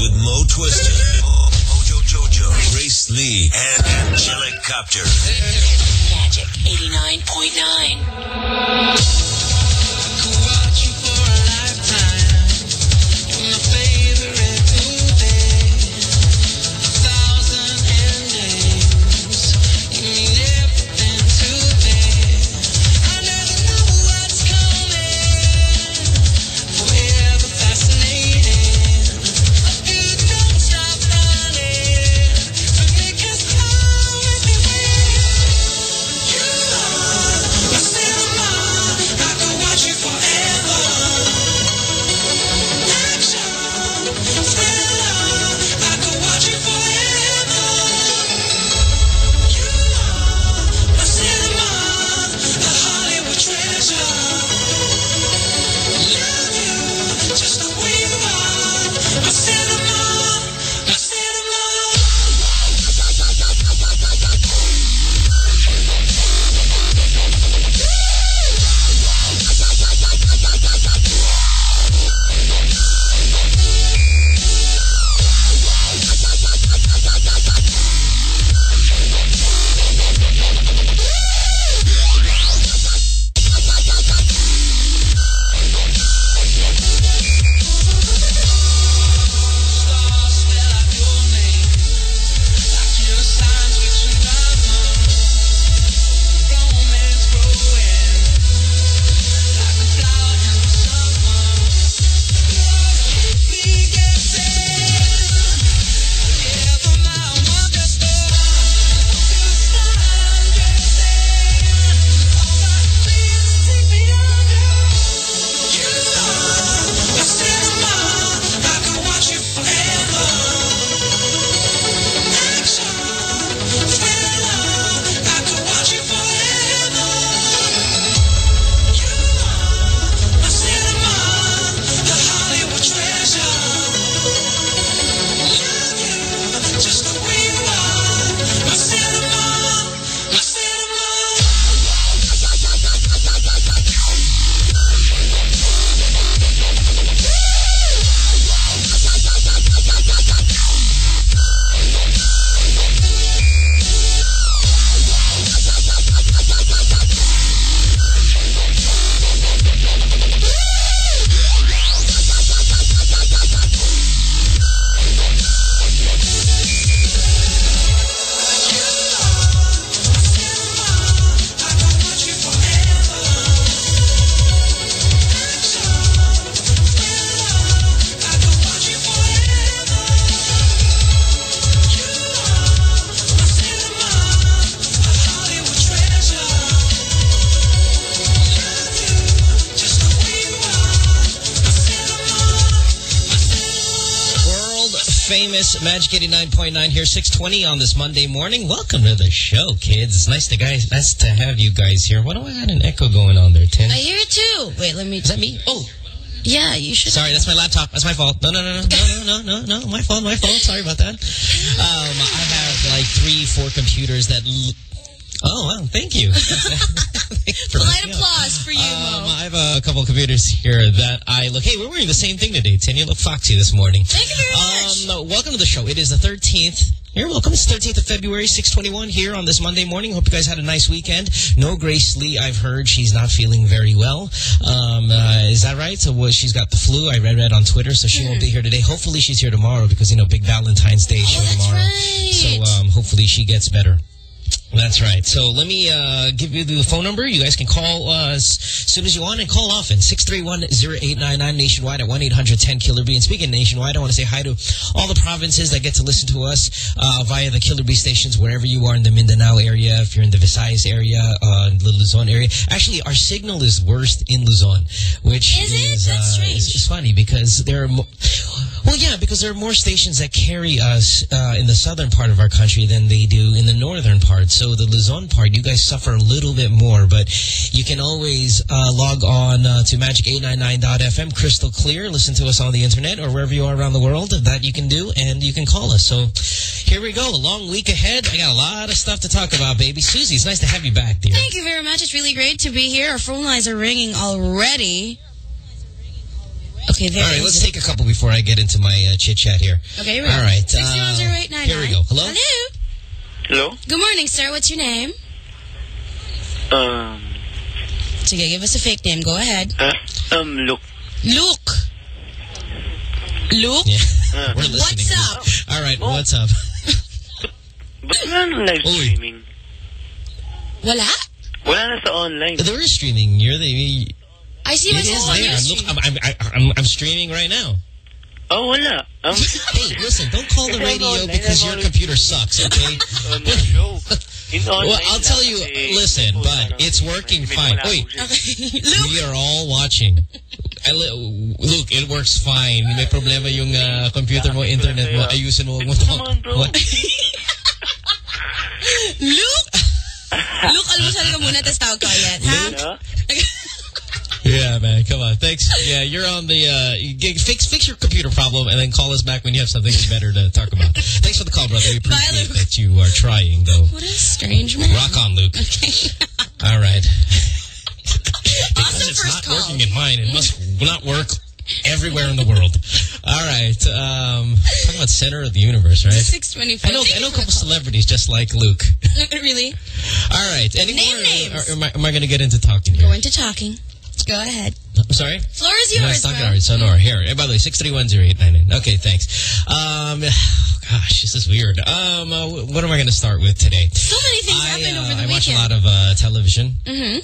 with Mo Twister, Mojo Jojo, Grace Lee, and Angelic Copter. Magic 89.9. Magic 89.9 here, 620 on this Monday morning. Welcome to the show, kids. It's nice to guys, nice to have you guys here. Why do I had an echo going on there, Tim? I hear it too. Wait, let me... Is that me? Oh. Yeah, you should... Sorry, that's my laptop. That's my fault. No, no, no, no, no, no, no, no. My fault, my fault. Sorry about that. Um, I have like three, four computers that... Oh, wow. Thank you. Polite applause up. for you, um, I have a couple computers here that I look... Hey, we're wearing the same thing today, Tim. You look foxy this morning. Thank you very um, much. Um, no, welcome to the show. It is the 13th. You're welcome. It's 13th of February, 621 here on this Monday morning. Hope you guys had a nice weekend. No Grace Lee. I've heard she's not feeling very well. Um, uh, is that right? So well, she's got the flu. I read read on Twitter, so she won't be here today. Hopefully she's here tomorrow because, you know, big Valentine's Day show oh, tomorrow. right. So um, hopefully she gets better. That's right. So let me uh, give you the phone number. You guys can call us as soon as you want and call often. 631-0899 nationwide at 1-800-10-KILLER B. And speaking nationwide, I want to say hi to all the provinces that get to listen to us uh, via the Killer Bee stations wherever you are in the Mindanao area, if you're in the Visayas area, uh, the Luzon area. Actually, our signal is worst in Luzon, which Is it? is, That's uh, strange. is- is funny because there are mo well, yeah, because there are more stations that carry us uh, in the southern part of our country than they do in the northern part. So the Luzon part, you guys suffer a little bit more, but you can always uh, log on uh, to magic899.fm, crystal clear, listen to us on the internet or wherever you are around the world. That you can do, and you can call us. So here we go, a long week ahead. I got a lot of stuff to talk about, baby. Susie, it's nice to have you back, dear. Thank you very much. It's really great to be here. Our phone lines are ringing already. Okay, Okay, there All right, let's it. take a couple before I get into my uh, chit chat here. Okay, here we go. All right. Six uh, zero zero eight nine nine. here we go. Hello. Hello. Hello? Good morning, sir. What's your name? Um, Sige, give us a fake name. Go ahead. uh, um, look. Luke. Luke? Yeah, Uh, we're listening. What's up? All right, what's up? ba't wala live Uy. streaming? Wala? Wala na sa online. There is streaming. You're the. I see It myself on there. your I'm, look, I'm, I'm, I'm, I'm streaming right now. Oh, wala. Um, Hey, listen, don't call the radio online, because your computer sucks, okay? on the show. In online Well, I'll tell you, listen, but it's working fine. Wait. siya. Okay. Luke. We are all watching. I li- Luke, it works fine. May problema yung uh, computer mo, internet mo. Ayusin mo. Mo Ito to. naman, bro. What? Luke? Luke, almusal ka muna, tapos tawag ka ulit, ha? Yeah? Yeah, man. Come on. Thanks. Yeah, you're on the uh, fix fix your computer problem and then call us back when you have something better to talk about. Thanks for the call, brother. We appreciate Luke. that you are trying, though. What a strange man. Rock on, Luke. Okay. All right. because Awesome it's not call. working in mine, it must not work everywhere in the world. All right. Um, talking about center of the universe, right? 625. I know, I know a couple celebrities just like Luke. really? All right. Any Name more? names. Or am I, am I going to get into talking here? Go into talking. Go ahead. I'm sorry? Floor is No, yours, it's talking bro. already. Sonora. Here. By the way, 6310899. Okay, thanks. Um, gosh, this is weird. Um, uh, what am I going to start with today? So many things I, happened uh, over the I watch a lot of uh, television. Mm-hmm.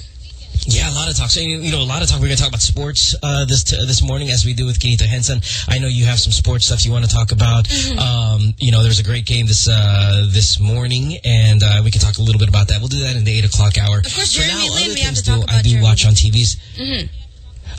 Yeah, a lot of talk. So, you know, a lot of talk. We're going to talk about sports uh, this t this morning, as we do with Kenita Henson. I know you have some sports stuff you want to talk about. Mm-hmm. Um, you know, there's a great game this uh, this morning, and uh, we can talk a little bit about that. We'll do that in the 8 o'clock hour. Of course, Jeremy now, Lin, we have to talk do- about I do Jeremy watch on TVs. Mm-hmm.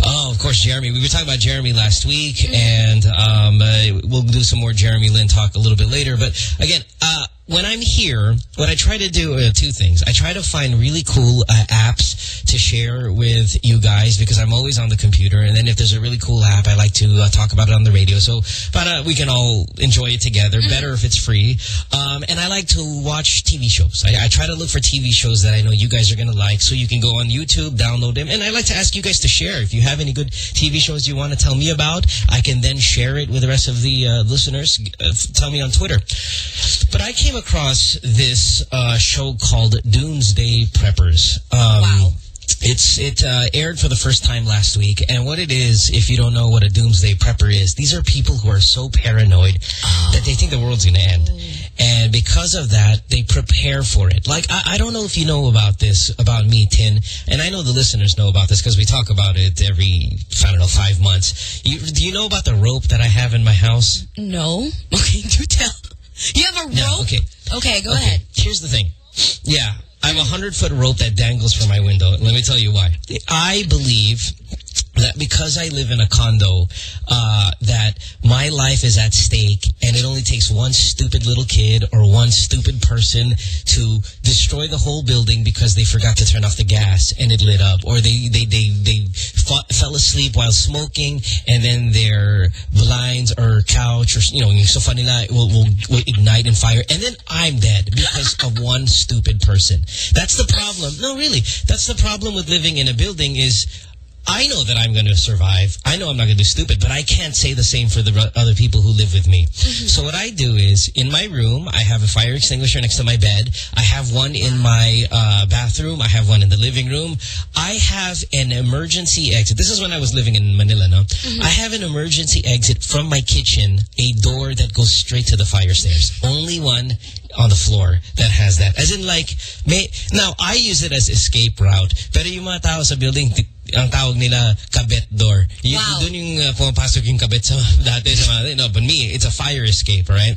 Oh, of course, Jeremy. We were talking about Jeremy last week, and um, uh, we'll do some more Jeremy Lin talk a little bit later. But again, uh, when I'm here, what I try to do are two things. I try to find really cool uh, apps to share with you guys because I'm always on the computer. And then if there's a really cool app, I like to uh, talk about it on the radio. So but, uh, we can all enjoy it together. Better if it's free. Um, and I like to watch TV shows. I, I try to look for TV shows that I know you guys are going to like so you can go on YouTube, download them. And I like to ask you guys to share. If you have any good TV shows you want to tell me about, I can then share it with the rest of the uh, listeners. Uh, tell me on Twitter. But I came across this uh, show called Doomsday Preppers. Um, Wow. It's it uh, aired for the first time last week, and what it is, if you don't know what a doomsday prepper is, these are people who are so paranoid that they think the world's going to end, and because of that, they prepare for it. Like I, I don't know if you know about this about me, Tin, and I know the listeners know about this because we talk about it every I don't know five months. You, do you know about the rope that I have in my house? No. Okay, do tell. You have a rope? No, okay. Okay, go Okay, ahead. Here's the thing. Yeah, I have a hundred foot rope that dangles from my window. Let me tell you why. I believe that because I live in a condo, uh, that my life is at stake, and it only takes one stupid little kid or one stupid person to destroy the whole building because they forgot to turn off the gas and it lit up, or they they they they fought, fell asleep while smoking, and then their blinds or couch or you know sofa nila will, will will ignite in fire, and then I'm dead because of one stupid person. That's the problem. No, really, that's the problem with living in a building is. I know that I'm going to survive. I know I'm not going to do stupid, but I can't say the same for the other people who live with me. So what I do is, in my room, I have a fire extinguisher next to my bed. I have one in my uh, bathroom. I have one in the living room. I have an emergency exit. This is when I was living in Manila, no? I have an emergency exit from my kitchen, a door that goes straight to the fire stairs. Only one on the floor that has that. As in like, may, now I use it as escape route. Pero yung mga tao sa building, ang tawag nila kabet door. Y- Wow. Doon yung uh, pumapasok yung kabet sa dati sa mga, no, but me, it's a fire escape, right?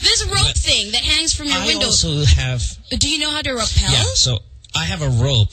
This rope But thing that hangs from your I window. also have, Do you know how to rappel? yeah, so I have a rope.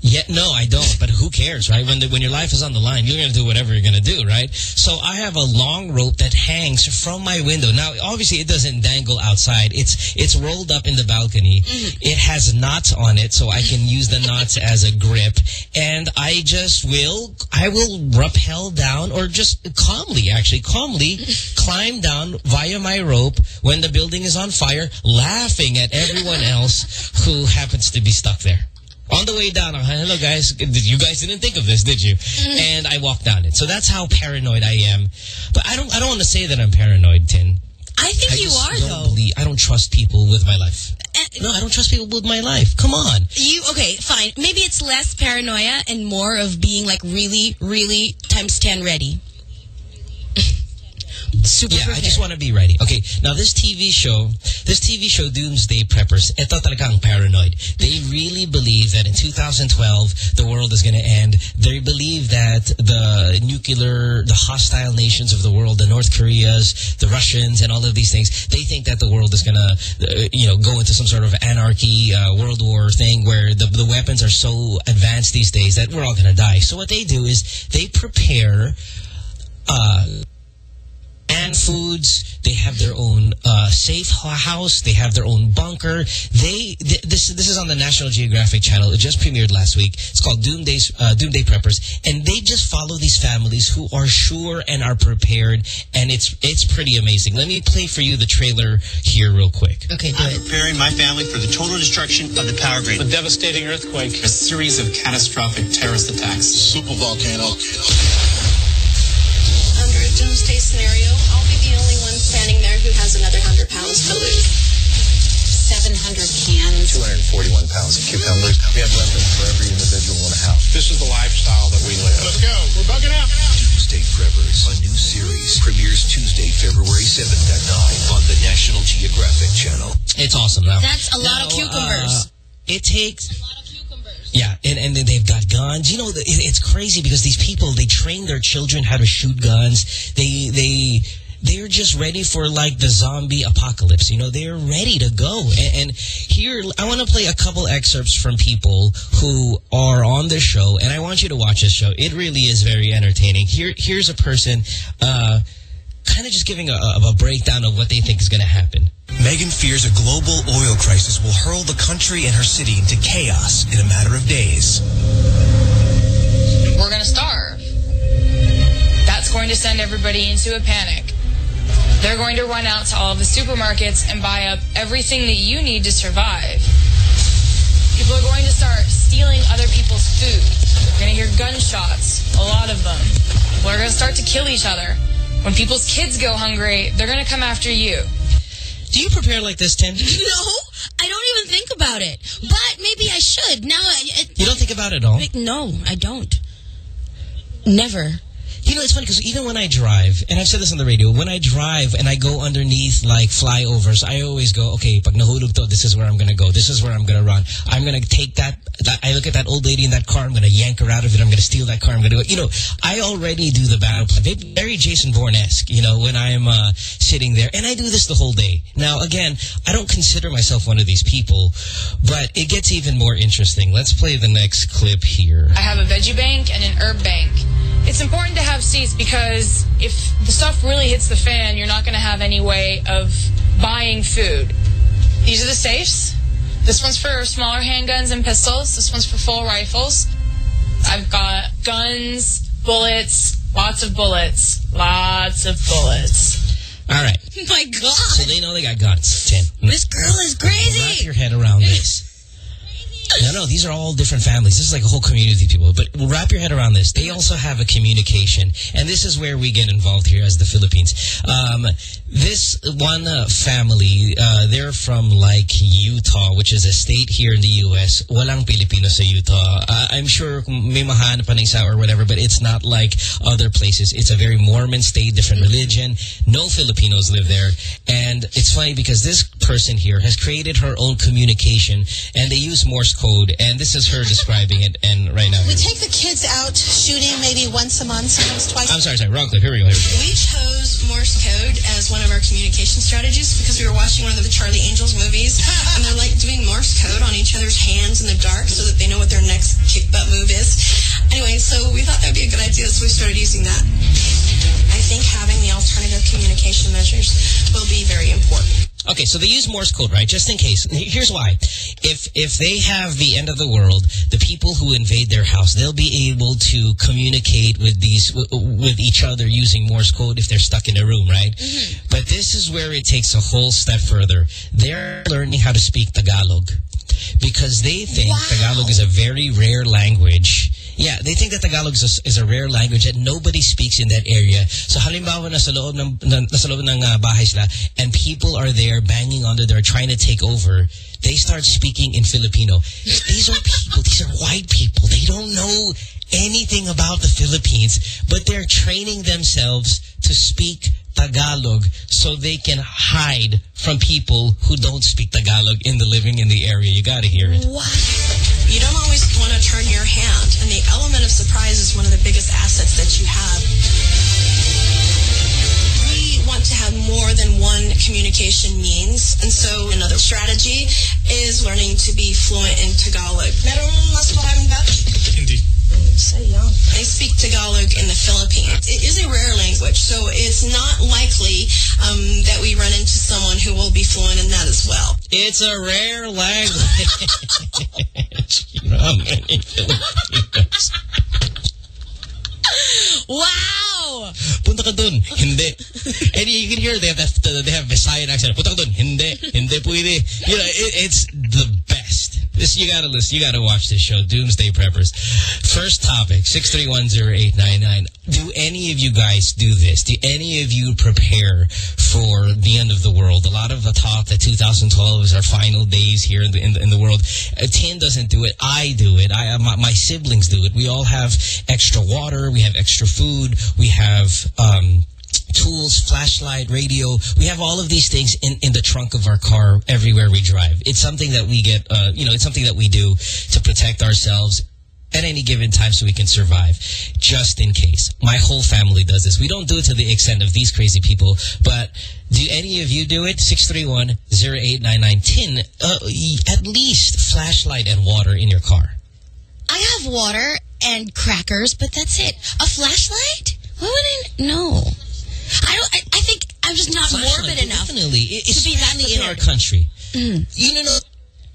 Yeah, no, I don't. But who cares, right? When the, when your life is on the line, you're going to do whatever you're going to do, right? So I have a long rope that hangs from my window. Now, obviously, it doesn't dangle outside. It's it's rolled up in the balcony. Mm-hmm. It has knots on it, so I can use the knots as a grip. And I just will, I will rappel down, or just calmly, actually, calmly climb down via my rope when the building is on fire, laughing at everyone else who happens to be stuck there. On the way down, I'm, hello guys, you guys didn't think of this, did you? And I walked down it. So that's how paranoid I am. But I don't I don't want to say that I'm paranoid, Tin. I think I you are, though. Believe, I don't trust people with my life. Eh, No, I don't trust people with my life. Come on. You okay? Fine. Maybe it's less paranoia and more of being like really, really times ten ready. Super Yeah, I just want to be ready. Okay, now this TV show, this TV show Doomsday Preppers, eto talagang paranoid. They really believe that in 2012, the world is going to end. They believe that the nuclear, the hostile nations of the world, the North Koreas, the Russians, and all of these things, they think that the world is going to, uh, you know, go into some sort of anarchy, uh, world war thing where the, the weapons are so advanced these days that we're all going to die. So what they do is they prepare uh, and foods. They have their own uh, safe house. They have their own bunker. They th this this is on the National Geographic Channel. It just premiered last week. It's called Doomday uh, Doomday Preppers, and they just follow these families who are sure and are prepared, and it's it's pretty amazing. Let me play for you the trailer here real quick. Okay, do it. preparing my family for the total destruction of the power grid. A devastating earthquake. A series of catastrophic terrorist attacks. Super volcano. Under a doomsday scenario, I'll be the only one standing there who has another 100 pounds to lose. 700 cans. 241 pounds of cucumbers. We have weapons for every individual in the house. This is the lifestyle that we live. Let's go. We're bugging out. Doomsday Preppers, a new series, premieres Tuesday, February 7th at 9 on the National Geographic Channel. It's awesome. Now That's a lot of cucumbers. uh, it takes Yeah, and, and they've got guns. You know, it's crazy because these people, they train their children how to shoot guns. They, they, they're just ready for like the zombie apocalypse. You know, they're ready to go. And, and here, I want to play a couple excerpts from people who are on the show, and I want you to watch this show. It really is very entertaining. Here, here's a person, uh, kind of just giving a, a, a breakdown of what they think is going to happen. Megan fears a global oil crisis will hurl the country and her city into chaos in a matter of days. we're going to starve. That's going to send everybody into a panic. They're going to run out to all the supermarkets and buy up everything that you need to survive. People are going to start stealing other people's food. We're going to hear gunshots, a lot of them. People are going to start to kill each other. When people's kids go hungry, they're going to come after you. Do you prepare like this, Tim? No, I don't even think about it. But maybe I should. Now, it, You don't think about it at all? no, I don't. Never. You know, it's funny because even when I drive, and I've said this on the radio, when I drive and I go underneath like flyovers, I always go, okay, pag nahulog to, this is where I'm going to go. This is where I'm going to run. I'm going to take that, that, I look at that old lady in that car, I'm going to yank her out of it. I'm going to steal that car. I'm going to go, you know, I already do the battle plan. Very- Jason Bourne-esque, you know, when I'm uh, sitting there. And I do this the whole day. Now, again, I don't consider myself one of these people, but it gets even more interesting. Let's play the next clip here. I have a veggie bank and an herb bank. It's important to have seats because if the stuff really hits the fan, you're not going to have any way of buying food. These are the safes. This one's for smaller handguns and pistols. This one's for full rifles. I've got guns, bullets, lots of bullets, lots of bullets. All right. My God. So they know they got guns, Tim. This girl is crazy. Wrap your head around this. No, no, these are all different families. This is like a whole community of people. But wrap your head around this. They also have a communication. And this is where we get involved here as the Philippines. Um, this one uh, family, uh, they're from like Utah, which is a state here in the U.S. Walang Pilipino sa Utah. Uh, I'm sure may mahanap ng isa or whatever, but it's not like other places. It's a very Mormon state, different religion. No Filipinos live there. And it's funny because this person here has created her own communication and they use Morse code. And this is her describing it. And right now, We take the kids out shooting maybe once a month, sometimes twice. I'm sorry, sorry, wrong clip. Here we go. Here we go. We chose Morse code as one of our communication strategies because we were watching one of the Charlie Angels movies, and they're like doing Morse code on each other's hands in the dark so that they know what their next kick butt move is. Anyway, so we thought that would be a good idea, so we started using that. I think having the alternative communication measures will be very important. Okay, so they use Morse code, right? Just in case. Here's why. If if they have the end of the world, the people who invade their house, they'll be able to communicate with these with each other using Morse code if they're stuck in a room, right? Mm-hmm. But this is where it takes a whole step further. They're learning how to speak Tagalog. because they think Tagalog is a very rare language. Yeah, they think that Tagalog is a, is a rare language that nobody speaks in that area. So halimbawa nasa loob ng, loob ng uh, bahay sila and people are there banging on the door trying to take over, they start speaking in Filipino. These are people, these are white people. They don't know anything about the Philippines, but they're training themselves to speak Tagalog so they can hide from people who don't speak Tagalog in the living in the area. You got to hear it. What? You don't always want to turn your hand, and the element of surprise is one of the biggest assets that you have. We want to have more than one communication means, and so another strategy is learning to be fluent in Tagalog. Meron mas maraming batch? Hindi. Say young. They speak Tagalog in the Philippines. It is a rare language, so it's not likely um, that we run into someone who will be fluent in that as well. It's a rare language. you know how many Filipinos. Wow! Punta ka dun. Hindi. And you can hear they have that, they have Visayan accent. Punta ka dun. Hindi. Hindi pwede. You know, it, it's the best. This you gotta listen. You gotta watch this show, Doomsday Preppers. First topic, six three one zero eight nine nine. Do any of you guys do this? Do any of you prepare for the end of the world? A lot of the talk that 2012 is our final days here in the in the, in the world. Uh, Tin doesn't do it. I do it. I my, my siblings do it. We all have extra water. We have extra food. We have. um tools, flashlight, radio. We have all of these things in, in the trunk of our car everywhere we drive. It's something that we get, uh, you know, it's something that we do to protect ourselves at any given time so we can survive, just in case. My whole family does this. We don't do it to the extent of these crazy people, but do any of you do it? 631-0899. Tin, uh, at least flashlight and water in your car. I have water and crackers, but that's it. A flashlight? Why would I? No. I don't. I, I think I'm just not morbid enough. Definitely. It- It's be that in our country. Mm. You know,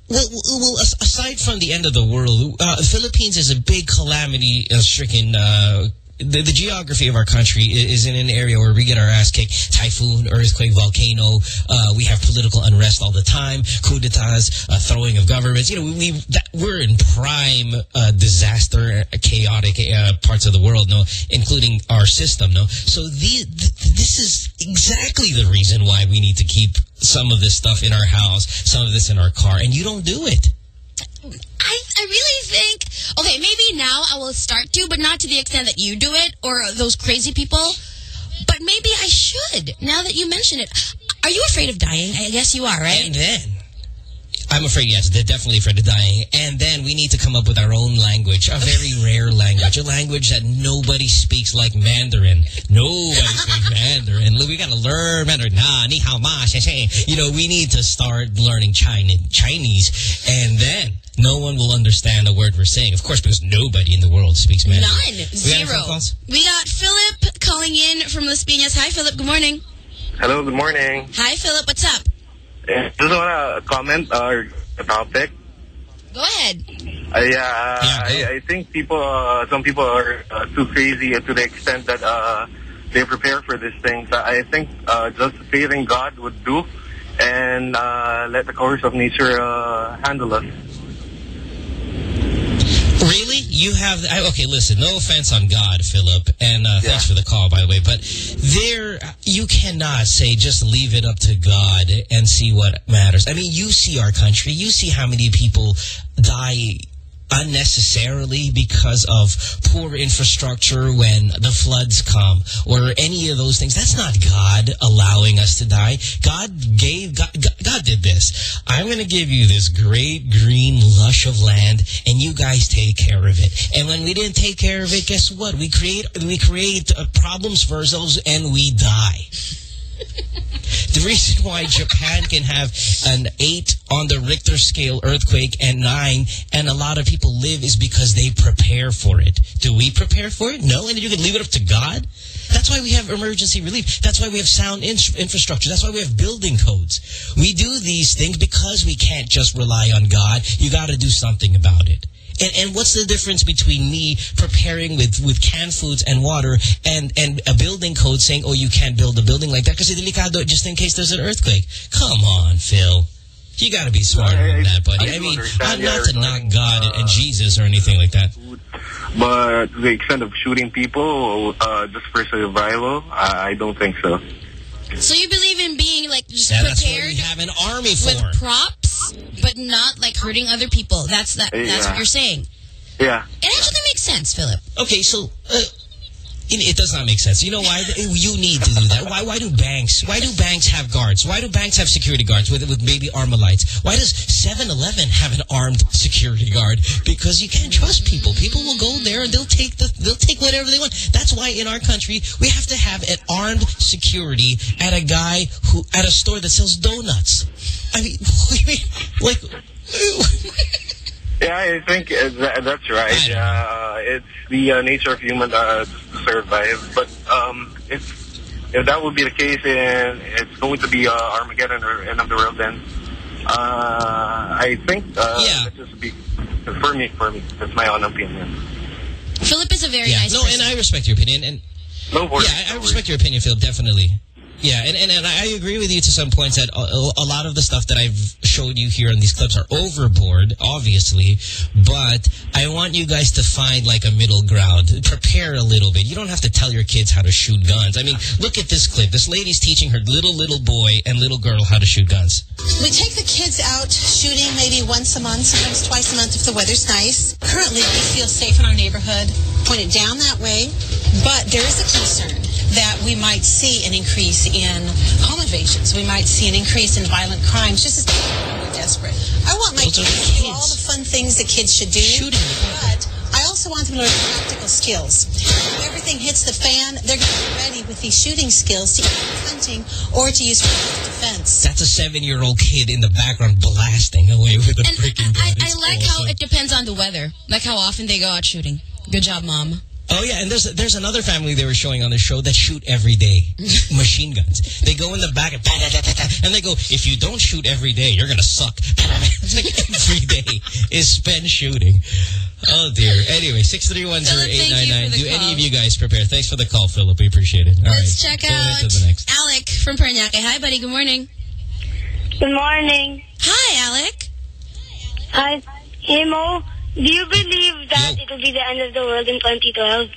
well, well, well, aside from the end of the world, uh, Philippines is a big calamity-stricken. Uh, the, the geography of our country is in an area where we get our ass kicked. Typhoon, earthquake, volcano. Uh, we have political unrest all the time. Coup d'etats, uh, throwing of governments. You know, we, we that, we're in prime uh, disaster, uh, chaotic uh, parts of the world, no, including our system, no. So the, th this is exactly the reason why we need to keep some of this stuff in our house, some of this in our car, and you don't do it. I, I really think, okay, maybe now I will start to, but not to the extent that you do it or those crazy people. But maybe I should, now that you mention it. Are you afraid of dying? I guess you are, right? Then, I'm afraid, yes, they're definitely afraid of dying. And then we need to come up with our own language, a very rare language, a language that nobody speaks like Mandarin. Nobody speaks Mandarin. Look, We got to learn Mandarin. Nah, ni hao ma, xie xie. You know, we need to start learning China, Chinese. And then no one will understand a word we're saying. Of course, because nobody in the world speaks Mandarin. None. We Zero. phone? We got Philip calling in from Las Piñas. Hi, Philip. Good morning. Hello, good morning. Hi, Philip. What's up? I just want to comment or a topic. Go ahead. Uh, yeah, uh, I, I think people, uh, some people are uh, too crazy to the extent that uh, they prepare for these things. I think uh, just faith in God would do and uh, let the course of nature uh, handle us. Really? You have... I, okay, listen, no offense on God, Philip, and uh, thanks for the call, by the way, but there, you cannot say just leave it up to God and see what matters. I mean, you see our country. You see how many people die unnecessarily because of poor infrastructure when the floods come or any of those things. That's not God allowing us to die. God gave, God, God- did this. I'm going to give you this great green lush of land and you guys take care of it. And when we didn't take care of it, guess what? We create, we create uh, problems for ourselves and we die. The reason why Japan can have an 8 on the Richter scale earthquake and 9 and a lot of people live is because they prepare for it. Do we prepare for it? No, and you can leave it up to God? That's why we have emergency relief. That's why we have sound in infrastructure. That's why we have building codes. We do these things because we can't just rely on God. You got to do something about it. And, and what's the difference between me preparing with, with canned foods and water and, and a building code saying, oh, you can't build a building like that because it's delicado just in case there's an earthquake? Come on, Phil. You got to be smarter than that, buddy. I, I mean, understand not, you're not to knock God uh, and Jesus or anything like that. But to the extent of shooting people uh, just for survival, I, I don't think so. So you believe in being like just Yeah, that's what prepared we have an army for. with props, but not like hurting other people. That's that. That's Yeah. what you're saying. Yeah. It actually makes sense, Philip. Okay, so uh, it, it does not make sense. You know why? You need to do that. Why? Why do banks? Why do banks have guards? Why do banks have security guards with with maybe Armalites? Why does 7-Eleven have an armed security guard? Because you can't trust people. People will go there and they'll take the they'll take whatever they want. That's why in our country we have to have an armed security at a guy who at a store that sells donuts. I mean, like. Yeah, I think uh, that, that's right. Uh, it's the uh, nature of human uh, to survive. But um, if if that would be the case, and it's going to be uh, Armageddon or end of the world, then uh, I think uh, Yeah. it just be for me. For me, that's my own opinion. Philip is a very Yeah, nice no, person. and I respect your opinion. And No worries. Yeah, I, I respect your opinion, Philip. definitely. Yeah, and, and, and I agree with you to some points that a, a lot of the stuff that I've showed you here on these clips are overboard, obviously, but I want you guys to find like a middle ground. Prepare a little bit. You don't have to tell your kids how to shoot guns. I mean, look at this clip. This lady's teaching her little, little boy and little girl how to shoot guns. We take the kids out shooting maybe once a month, sometimes twice a month if the weather's nice. Currently, we feel safe in our neighborhood, pointed down that way, but there is a concern that we might see an increase in home invasions. We might see an increase in violent crimes just as we're desperate. I want my Those kids to do all the fun things that kids should do, Shooting. but I also want them to learn practical skills. If everything hits the fan, they're going to be ready with these shooting skills to use hunting or to use for defense. That's a seven-year-old kid in the background blasting away with a and freaking I, gun. I It's like how it depends on the weather, like how often they go out shooting. Good job, mom. Oh yeah, and there's there's another family they were showing on the show that shoot every day, machine guns. They go in the back and, and they go, if you don't shoot every day, you're gonna suck. It's like every day is spent shooting. Oh dear. Anyway, six three one zero eight nine nine. Philip, thank you for Do the any of you guys prepare? Thanks for the call, Philip. We appreciate it. All Let's right. check out to the next. Alec from Paranaque. Hi, buddy. Good morning. Good morning. Hi, Alec. Hi. Hey, Mo, do you believe that Yo. it'll be the end of the world in 2012?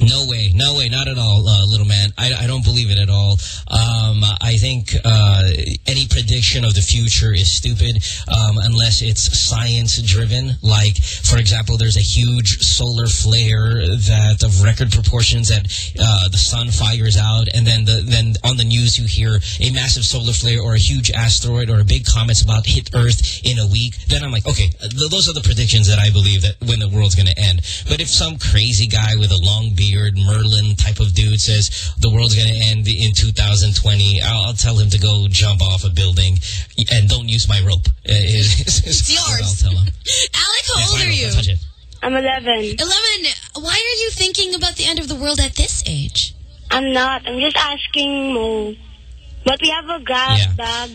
No way, no way, not at all, uh, little man. I, I don't believe it at all. Um, I think uh, any prediction of the future is stupid um, unless it's science-driven. Like, for example, there's a huge solar flare that of record proportions that uh, the sun fires out, and then the, then on the news you hear a massive solar flare or a huge asteroid or a big comet's about to hit Earth in a week. Then I'm like, okay, th those are the predictions that I believe that when the world's going to end. But if some crazy guy with a long beard, Merlin type of dude says the world's going to end in 2020, I'll, I'll tell him to go jump off a building and don't use my rope. Uh, is- is It's yours. I'll tell him. Alec, how Yeah, old my are rope, you? don't touch it. I'm 11. 11. Why are you thinking about the end of the world at this age? I'm not. I'm just asking Mo. But we have a grab Yeah. bag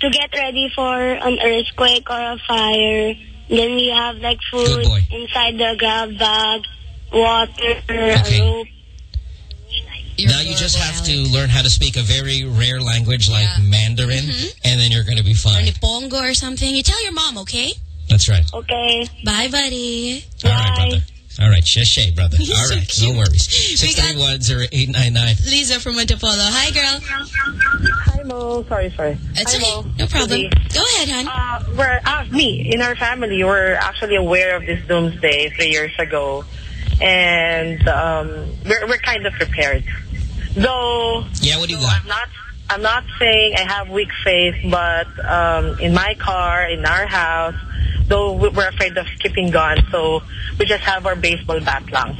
to get ready for an earthquake or a fire. Then we have like food inside the grab bag, water, Okay. rope. You're now you just have Alec. to learn how to speak a very rare language like Yeah. Mandarin, and then you're going to be fine. Or fine. Nihongo or something. You tell your mom, okay? That's right. Okay. Bye, buddy. All right, brother. All right, shay, brother. He's All so no worries. We got- 6310899. Lisa from Montepolo. Hi, girl. Hi, Mo. Sorry, sorry. It's Hi, okay. Mo. No problem. Sorry. Go ahead, hon. Uh, we're, uh, me, in our family, we're actually aware of this doomsday three years ago. And um, we're, we're kind of prepared. Though, Yeah, what do you so got? I'm not, I'm not saying I have weak faith, but um, in my car, in our house, though we- we're afraid of skipping guns, so we just have our baseball bat lang.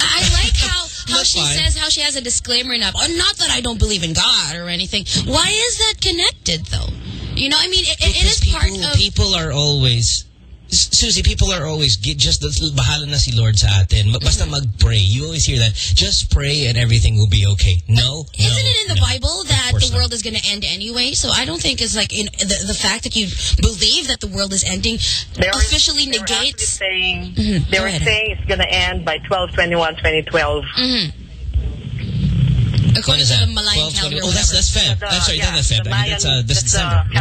I like how, how That's she fine. says how she has a disclaimer now. Oh, not that I don't believe in God or anything. Why is that connected, though? You know, I mean, it, it Because is part people, of... people are always... S- Susie, people are always get just the bahala na si Lord sa atin. Ma- Basta mag-pray. You always hear that. Just pray and everything will be okay. No, Isn't no, it in the no. Bible that course the not. world is going to end anyway? So I don't think it's like in the, the fact that you believe that the world is ending They officially they were actually negates. saying Mhm. they were saying it's going to end by 12 21 2012 Mhm. According to that? the Malayan 12, calendar. Oh, that's, that's Feb. The- I'm sorry, yeah, that's Feb. the I mean, that's, uh, Mayan- this that's the December. Yeah.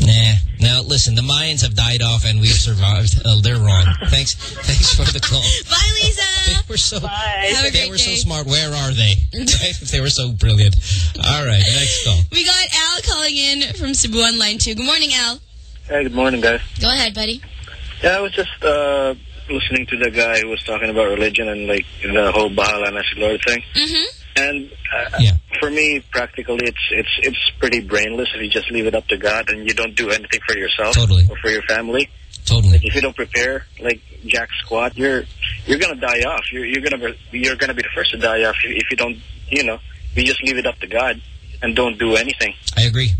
Calendar. Nah. Now, listen, the Mayans have died off and we've survived. Uh, they're wrong. Thanks Thanks for the call. Bye, Lisa. They were so, Have a they great were so smart. Where are they? right? If they were so brilliant. All right, next call. We got Al calling in from Cebu on line two. Good morning, Al. Hey, good morning, guys. Go ahead, buddy. Yeah, I was just uh, listening to the guy who was talking about religion and like the whole Bahala na si Lord thing. Mm-hmm. And uh, yeah. for me, practically, it's it's it's pretty brainless if you just leave it up to God and you don't do anything for yourself Totally. or for your family. Totally. Like if you don't prepare, like Jack Squat, you're you're gonna die off. You're you're gonna be, you're gonna be the first to die off if you don't, you know, you just leave it up to God and don't do anything. I agree.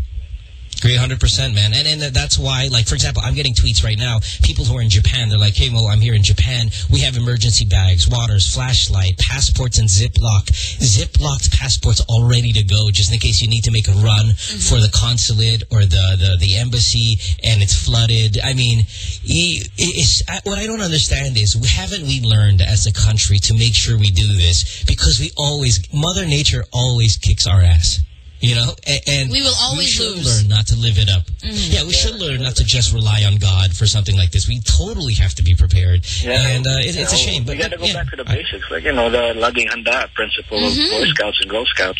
Agree 100%, man. And and that's why, like, for example, I'm getting tweets right now. People who are in Japan, they're like, hey, Mo, I'm here in Japan. We have emergency bags, waters, flashlight, passports, and Ziploc. Ziplocked passports all ready to go, just in case you need to make a run mm-hmm. for the consulate or the, the, the embassy and it's flooded. I mean, it's, what I don't understand is, haven't we learned as a country to make sure we do this? Because we always, Mother Nature always kicks our ass. You know, A- and We will always we should lose. learn not to live it up. Mhm. Yeah, we should learn not to just rely on God for something like this. We totally have to be prepared, and uh, it, it's a shame. But we got to go yeah, back to the basics, like you know the laging handa principle Mhm. of Boy Scouts and Girl Scouts.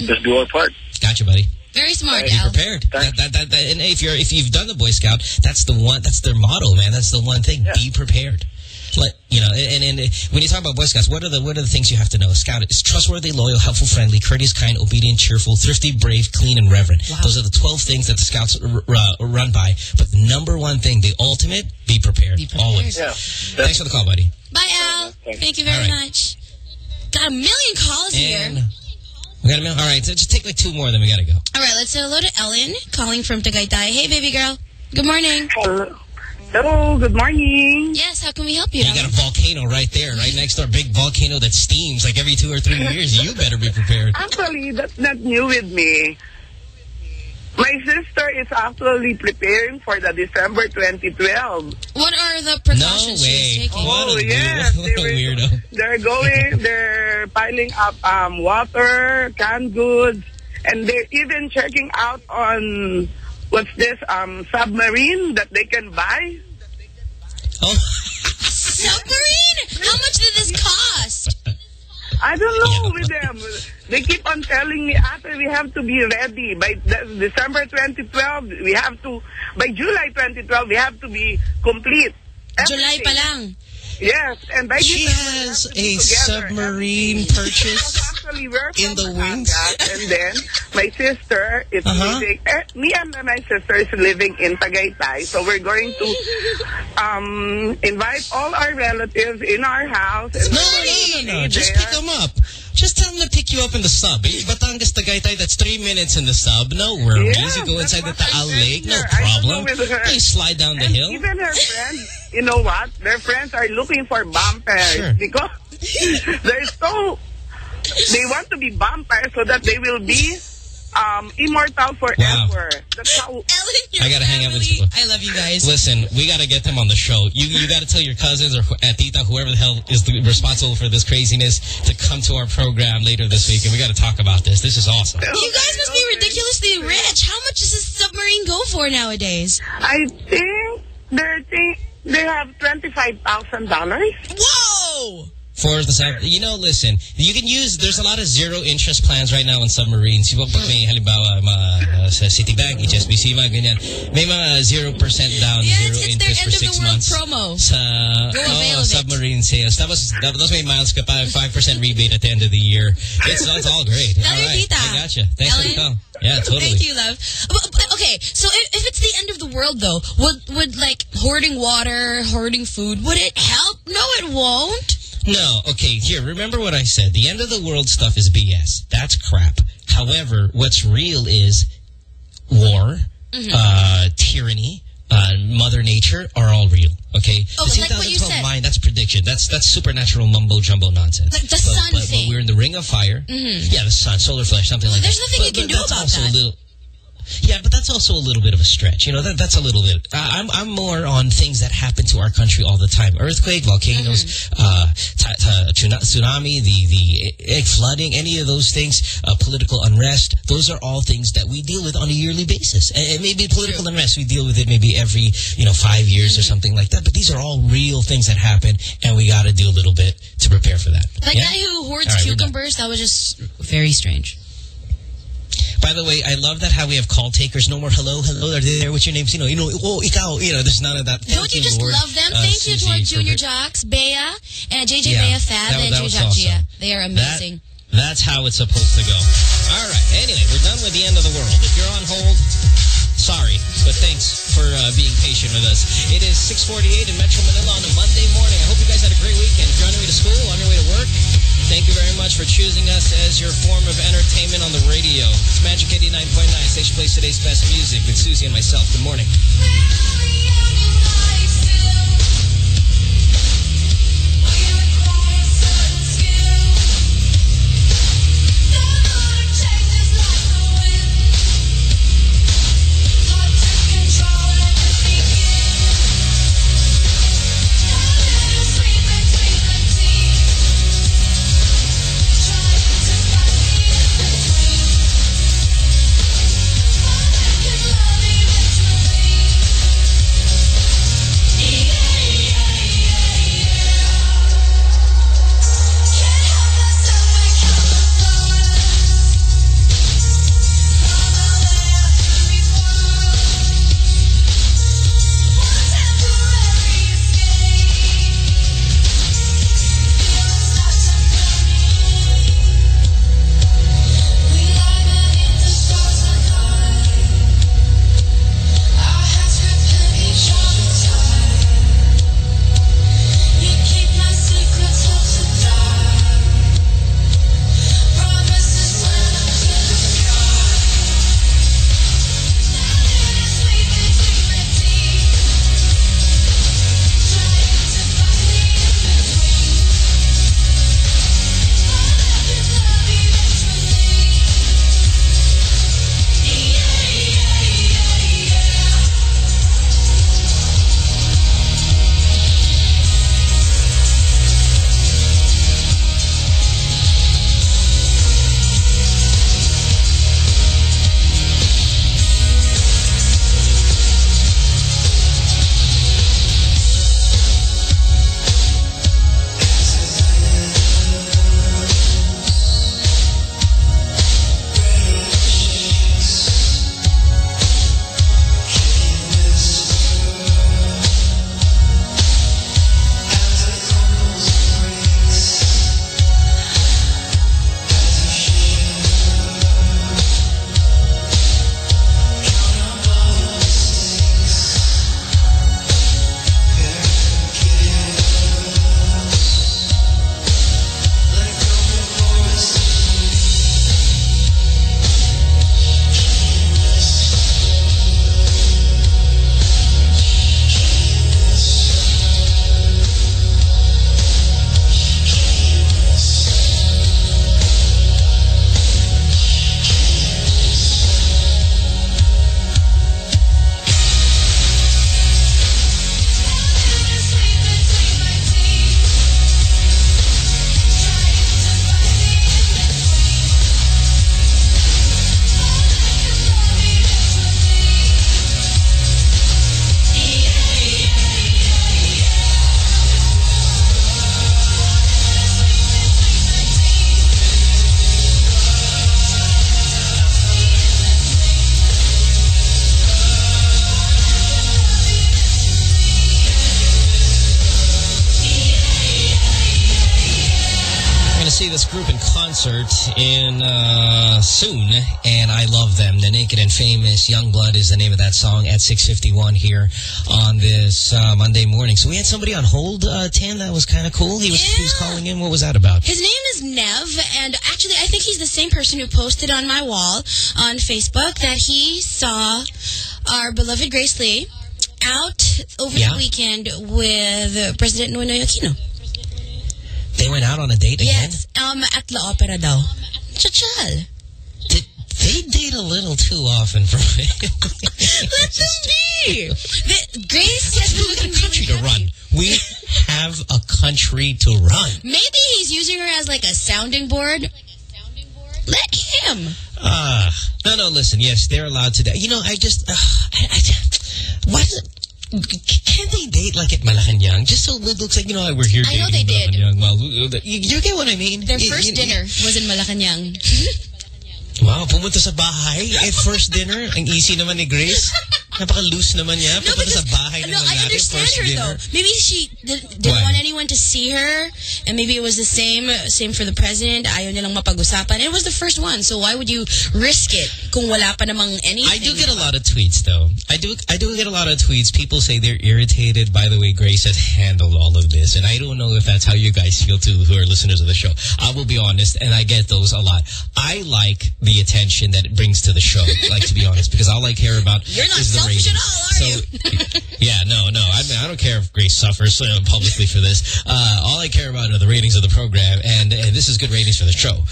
Just do our part. Gotcha, buddy. Very smart, Be prepared. That, that, that, that, and if you're if you've done the Boy Scout, that's the one. That's their motto, man. That's the one thing. Be prepared. Like you know, and, and and when you talk about Boy Scouts, what are the what are the things you have to know? A Scout is trustworthy, loyal, helpful, friendly, courteous, kind, obedient, cheerful, thrifty, brave, clean, and reverent. Those are the twelve things that the Scouts uh, r- r- run by. But the number one thing, the ultimate, be prepared. Always. Yeah. Thanks for the call, buddy. Bye, Al. Thank you very much. Got a million calls here. We got a minute. All right, so just take like two more, then we got to go. All right, let's say hello to Ellen calling from Tagaytay. Hey, baby girl. Good morning. Hello. Hello, good morning. Yes, how can we help you? You got a volcano right there, right next door, big volcano that steams like every two or three years. You better be prepared. Actually, that's not new with me. My sister is actually preparing for the December 2012. What are the precautions No she's way. taking? What Oh, a yes, weirdo. What a weirdo. They're going, they're piling up um, water, canned goods, and they're even checking out on what's this um, submarine that they can buy. Oh. Submarine? How much did this cost? I don't know with them. They keep on telling me after we have to be ready by December 2012. We have to by July 2012. We have to be complete. July pa lang. Yes, and by She has a submarine purchase actually in the wings. And then my sister is Uh-huh. living. Eh, me and my sister is living in Tagaytay, so we're going to um invite all our relatives in our house. And No, no, no, no. Just pick them up. Just tell them to pick you up in the sub. Eh, Batangas Tagaytay, that's three minutes in the sub. No worries. Yeah, you go inside the Taal Lake, no here. I don't problem. know with her. You slide down the And hill. Even her friends, you know what? Their friends are looking for bumpers Sure. because they're so. They want to be bumpers so that they will be um, immortal forever. That's how. I gotta hang out with you. I love you guys. Listen, we got to get them on the show. You you got to tell your cousins or wh- uh, whoever the hell is the, responsible for this craziness, to come to our program later this week, and we got to talk about this. This is awesome. You guys must be ridiculously rich. How much does this submarine go for nowadays? I think they're think they have twenty five thousand dollars. Whoa! For the sub, you know, listen, you can use, there's a lot of zero interest plans right now on submarines. Yung pag may halimbawa mga, uh, sa Citibank, HSBC, mga ganyan, may mga 0% down, Yeah, zero it's, it's their interest for end of six the world months. promo. Sa Go oh, of it. submarine sales. Tapos, tapos may miles ka pa, 5% rebate at the end of the year. It's, it's all great. All right. I gotcha. Thanks for the call. Yeah, totally. Thank you, love. But, but, okay, so if, if it's the end of the world, though, would would like hoarding water, hoarding food, would it help? No, it won't. No, okay, here, remember what I said. The end of the world stuff is BS. That's crap. However, what's real is war, Mhm. uh, tyranny, uh, Mother Nature are all real. Okay, Oh, the but like what you said. mind that's prediction. That's that's supernatural mumbo jumbo nonsense. Like the but, sun but, but we're in the ring of fire. Mhm. Yeah, the sun, solar flash, something like there's that. There's nothing but, you can do about that. Little, Yeah, but that's also a little bit of a stretch. You know, that that's a little bit. Uh, I'm I'm more on things that happen to our country all the time: earthquake, volcanoes, Mm-hmm. uh, tsunami, the the flooding, any of those things, uh, political unrest. Those are all things that we deal with on a yearly basis. And, and maybe political unrest, we deal with it maybe every you know five years Mm-hmm. or something like that. But these are all real things that happen, and we got to do a little bit to prepare for that. That Yeah? guy who hoards right, cucumbers, that was just very strange. By the way, I love that how we have call takers. No more hello, hello. Are they there? What's your name? You know, you know, oh, ikaw. You know, there's none of that. Don't you just Lord, love them? uh, Thank you to our junior jocks, Bea and JJ Yeah, Bea Fab that- and that was Jojo Gia. They are That- amazing. That's how it's supposed to go. All right. Anyway, we're done with the end of the world. If you're on hold, sorry, but thanks for uh, being patient with us. It is 6:48 in Metro Manila on a Monday morning. I hope you guys had a great weekend. If you're on your way to school, on your way to work, thank you very much for choosing us as your form of entertainment on the radio. It's Magic 89.9. Station plays today's best music with Susie and myself. Good morning. And Famous, Youngblood is the name of that song at 6.51 here on this uh, Monday morning. So we had somebody on hold, uh, Tan, that was kind of cool. He was, he was calling in. What was that about? His name is Nev, and actually I think he's the same person who posted on my wall on Facebook that he saw our beloved Grace Lee out over Yeah. the weekend with President Noynoy Aquino. They went out on a date again? Yes, um, at La Opera daw. Chachal. They date a little too often for me. Let them be. The, Grace has been looking country to run. We have a country to run. Maybe he's using her as like a sounding board. Let him. Ah, uh, no, no. Listen, yes, they're allowed to. You know, I just, uh, I, I, what? Can they date like at Malacanang? Just so it looks like, you know, we're here I know dating they did. Malacanang. Well, you, you get what I mean? Their You- first you- dinner was in Malacanang. Wow, pumunta sa bahay at first dinner. Ang easy naman ni Grace. Napaka-loose naman niya. No, Pupunta sa bahay no, naman I understand first her dinner. though. Maybe she did, didn't Why? want anyone to see her, and maybe it was the same same for the president. Ayaw nilang mapag-usapan. It was the first one, so why would you risk it kung wala pa namang anything? I do get a lot of tweets, though. I do I do get a lot of tweets. People say they're irritated by the way Grace has handled all of this. And I don't know if that's how you guys feel, too, who are listeners of the show. I will be honest, and I get those a lot. I like the attention that it brings to the show, like, to be honest, because all I care about You're not is the selfish at ratings. all, are so, you? yeah, no, no. I mean, I don't care if Grace suffers uh, publicly for this. Uh, all I care about are the ratings of the program, and, and this is good ratings for the show.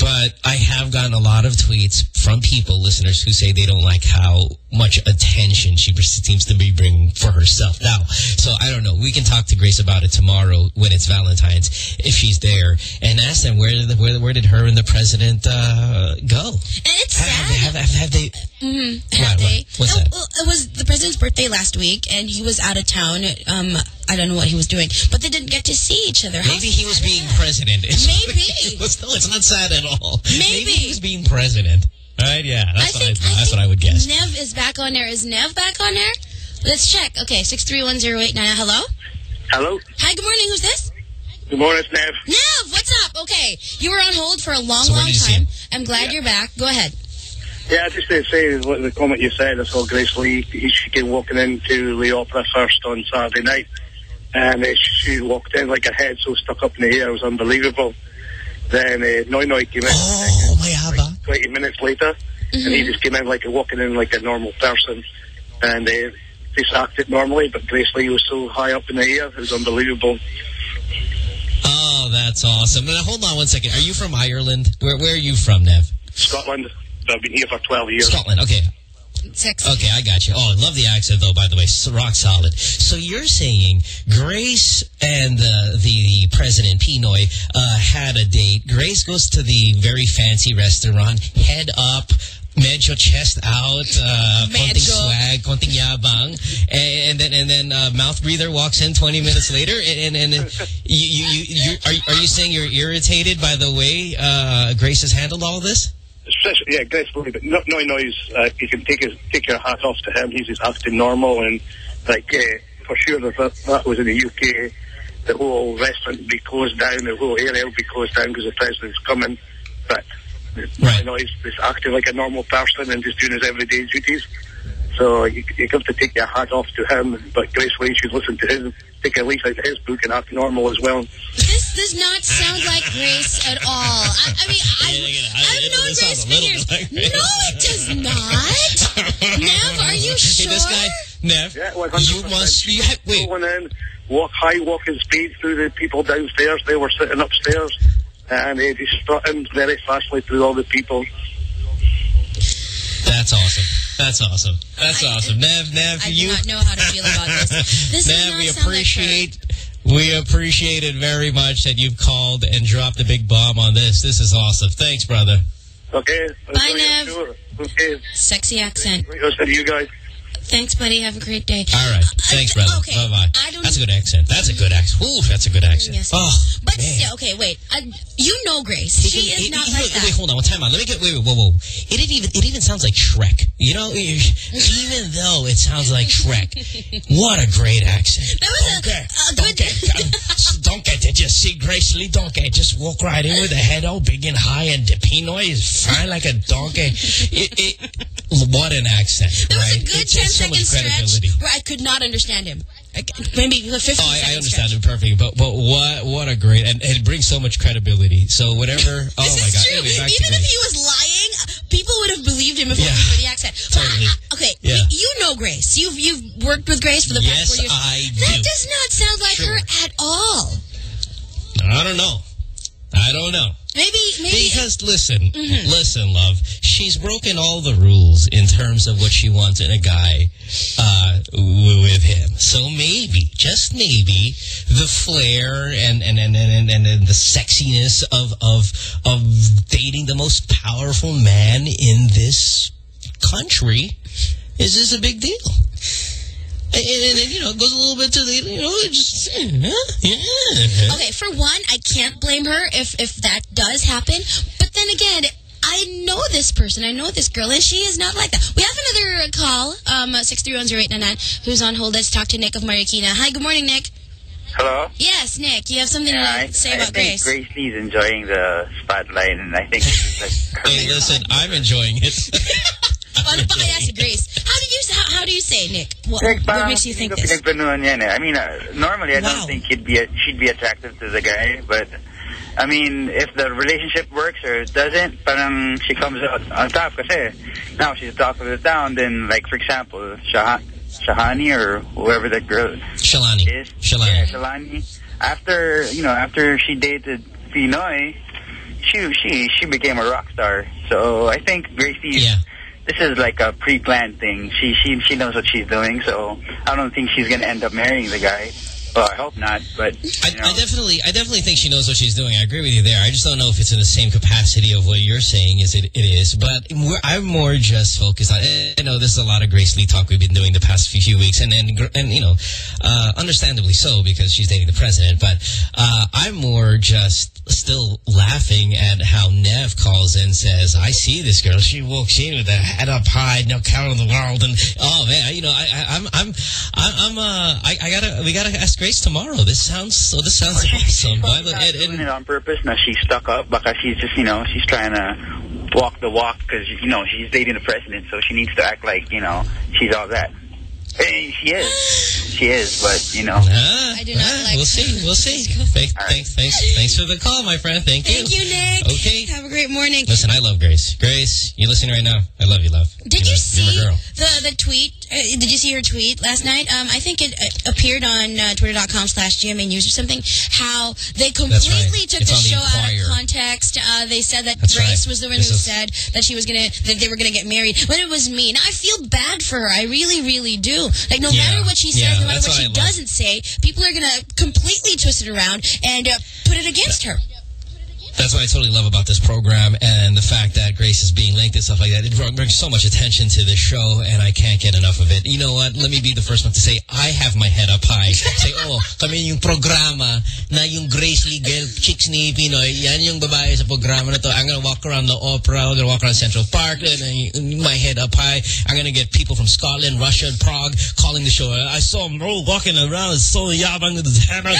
But I have gotten a lot of tweets from people, listeners, who say they don't like how much attention she seems to be bringing for herself now. So I don't know. We can talk to Grace about it tomorrow when it's Valentine's, if she's there, and ask them where did the, where, where did her and the president uh, go? And it's sad. have, have, have they? Mm, What, have what? they? What's No, that? well, it was the president's birthday last week, and he was out of town. Um, I don't know what he was doing, but they didn't get to see each other. How Maybe he was being president. Maybe. It's, no, it's not sad at all. Maybe. he was being president. Right? Yeah, that's, what, I, that's what I would guess. Nev is back on there. Is Nev back on there? Let's check. Okay, six three one zero eight nine. Hello. Hello. Hi. Good morning. Who's this? Good morning, it's Nev. Nev. What's up? Okay, you were on hold for a long, So long did you see time. I'm glad you're back. Go ahead. Yeah, I just to say what the comment you said, I saw Grace Lee. She came walking into the opera first on Saturday night, and uh, she walked in like her head so stuck up in the air. It was unbelievable. Then uh, Noynoy came in. Oh, my haba. 20 minutes later, and he just came in like walking in like a normal person, and uh, just acted normally. But Grace Lee was so high up in the air, it was unbelievable. Oh, that's awesome. Now, hold on one second. Are you from Ireland? Where Where are you from, Nev? Scotland. I've been here for 12 years. Scotland. Okay. Sexy. Okay, I got you. Oh, I love the accent, though, by the way. S- Rock solid. So you're saying Grace and uh, the, the president, PNoy, uh, had a date. Grace goes to the very fancy restaurant, head up, medyo chest out, uh, konting swag, konting yabang, and, and then and then uh, mouth breather walks in 20 minutes later, and and, and you, you, you, you are, are you saying you're irritated by the way uh, Grace has handled all this? Especially, yeah, Grace Lee, but no, no noise. Uh, you can take his, take your hat off to him. He's just acting normal, and like uh, for sure, if that, that was in the UK, the whole restaurant would be closed down, the whole area would be closed down because the president's coming. But right. no, he's just acting like a normal person and just doing his everyday duties. So you, you have to take your hat off to him. But Grace Lee should listen to his, take a leaf out of his book and act normal as well. This does not sound like Grace at all. I, I mean, I, I've known Grace for years. No, it does not. Nev, are you sure? Hey, this guy, Nev, Yeah, you must... You have, wait. Going in, walk high walking speed through the people downstairs. They were sitting upstairs. And they just strutting very fastly through all the people. That's awesome. That's awesome. That's awesome. Nev, Nev, I do you... not know how to feel about this. This does Nev, we sound appreciate... we appreciate it very much that you've called and dropped a big bomb on this. This is awesome. Thanks, brother. Okay? Bye, Nev. tour. Okay. sexy accent. Listen to you guys. Thanks, buddy. Have a great day. All right. Thanks, brother. okay. Bye-bye. That's a good accent. That's a good accent. Ooh, that's a good accent. Yes. Oh, But man. still, okay, wait. Uh, you know Grace. He She can- is not he- like wait, that. Wait, hold on. One time out. Let me get. Wait, wait, whoa, whoa. It even. It even sounds like Shrek. You know, even though it sounds like Shrek, what a great accent. That was a, a good... Donkey, did you see Grace Lee Donkey just walk right in with a head all big and high and the PNoy is fine like a donkey? It, it, what an accent, There was a good It- 10 so second stretch where I could not understand him. Like, Maybe 50 Oh, I, I understand stretch. it perfectly, but but what what a great and, and it brings so much credibility. So whatever. oh my god! true. Anyway, Even if he was lying, people would have believed him if Yeah. for the accent. Totally. I- okay, Yeah. you, know Grace. You've you've worked with Grace for the past Yes, four years. I That does not sound like Sure. her at all. I don't know. I don't know. Maybe, maybe. Because listen, listen, love. She's broken all the rules in terms of what she wants in a guy uh, with him. So maybe, just maybe, the flair and and and and, and, and the sexiness of of of dating the most powerful man in this country is this a big deal. And, and, and, you know, it goes a little bit to the, you know, just, huh? yeah. Okay, for one, I can't blame her if if that does happen. But then again, I know this person, I know this girl, and she is not like that. We have another call, um, six three one zero eight nine nine, who's on hold. Let's talk to Nick of Marikina. Hi, good morning, Nick. Hello? Yes, Nick, you have something Yeah, to I, say I about think Grace. Grace Lee's enjoying the spotlight, and I think this like her Hey, listen, I'm enjoying it. Ano pa kaya si Grace? How do you how, how do you say, Nick? What, Like, what makes you think this? yan eh. I mean, uh, normally I Wow. don't think he'd be a, she'd be attractive to the guy, but I mean, if the relationship works or it doesn't, parang she comes out on top kasi now she's the talk of the town. Then, like for example, Shah Shahani or whoever that girl Shalani. is, Shalani. yeah, Shalani. After you know, after she dated PNoy, she she she became a rock star. So I think Gracie. This is like a pre-planned thing. She she she knows what she's doing, so I don't think she's gonna end up marrying the guy. Well, I hope not, but I, I definitely, I definitely think she knows what she's doing. I agree with you there. I just don't know if it's in the same capacity of what you're saying. Is it? It is, but I'm more just focused on. I know this is a lot of Grace Lee talk we've been doing the past few, few weeks, and and and you know, uh, understandably so because she's dating the president. But uh, I'm more just still laughing at how Nev calls in and says, "I see this girl. She walks in with a head up high, no count of the world, and oh man, you know, I, I, I'm I'm I'm I'm uh, I, I gotta we gotta ask Grace tomorrow. This sounds so. This sounds awesome. But not doing it on purpose. Now she's stuck up because she's just you know she's trying to walk the walk because you know she's dating the president, so she needs to act like you know she's all that. Hey, she is, she is, but you know. Ah, I do not ah, like. We'll see. We'll see. Thanks, thanks, thanks, thanks for the call, my friend. Thank you. Thank you, Nick. Okay. Have a great morning. Listen, I love Grace. Grace, you listening right now? I love you, love. Did you You're see my girl. the the tweet? Uh, did you see her tweet last night? Um, I think it uh, appeared on uh, twitter.com slash GMA News or something. How they That's right. completely took It's the on the show out of context. Uh, they said that That's Grace right. was the one This who is- said that she was gonna that they were gonna get married when it was me. Now I feel bad for her. I really, really do. Like no Yeah. matter what she says, Yeah, no matter what she doesn't say, people are gonna completely twist it around and uh, put it against her. That's what I totally love about this program and the fact that Grace is being linked and stuff like that. It brings so much attention to this show, and I can't get enough of it. You know what? Let me be the first one to say I have my head up high. say, oh, kami yung programa na yung Grace Lee girl, chicks ni PNoy, yan yung babae sa programa na to. I'm gonna walk around the opera, I'm gonna walk around Central Park, and my head up high. I'm gonna get people from Scotland, Russia, and Prague calling the show. I saw him walking around, so yabang with his hammer,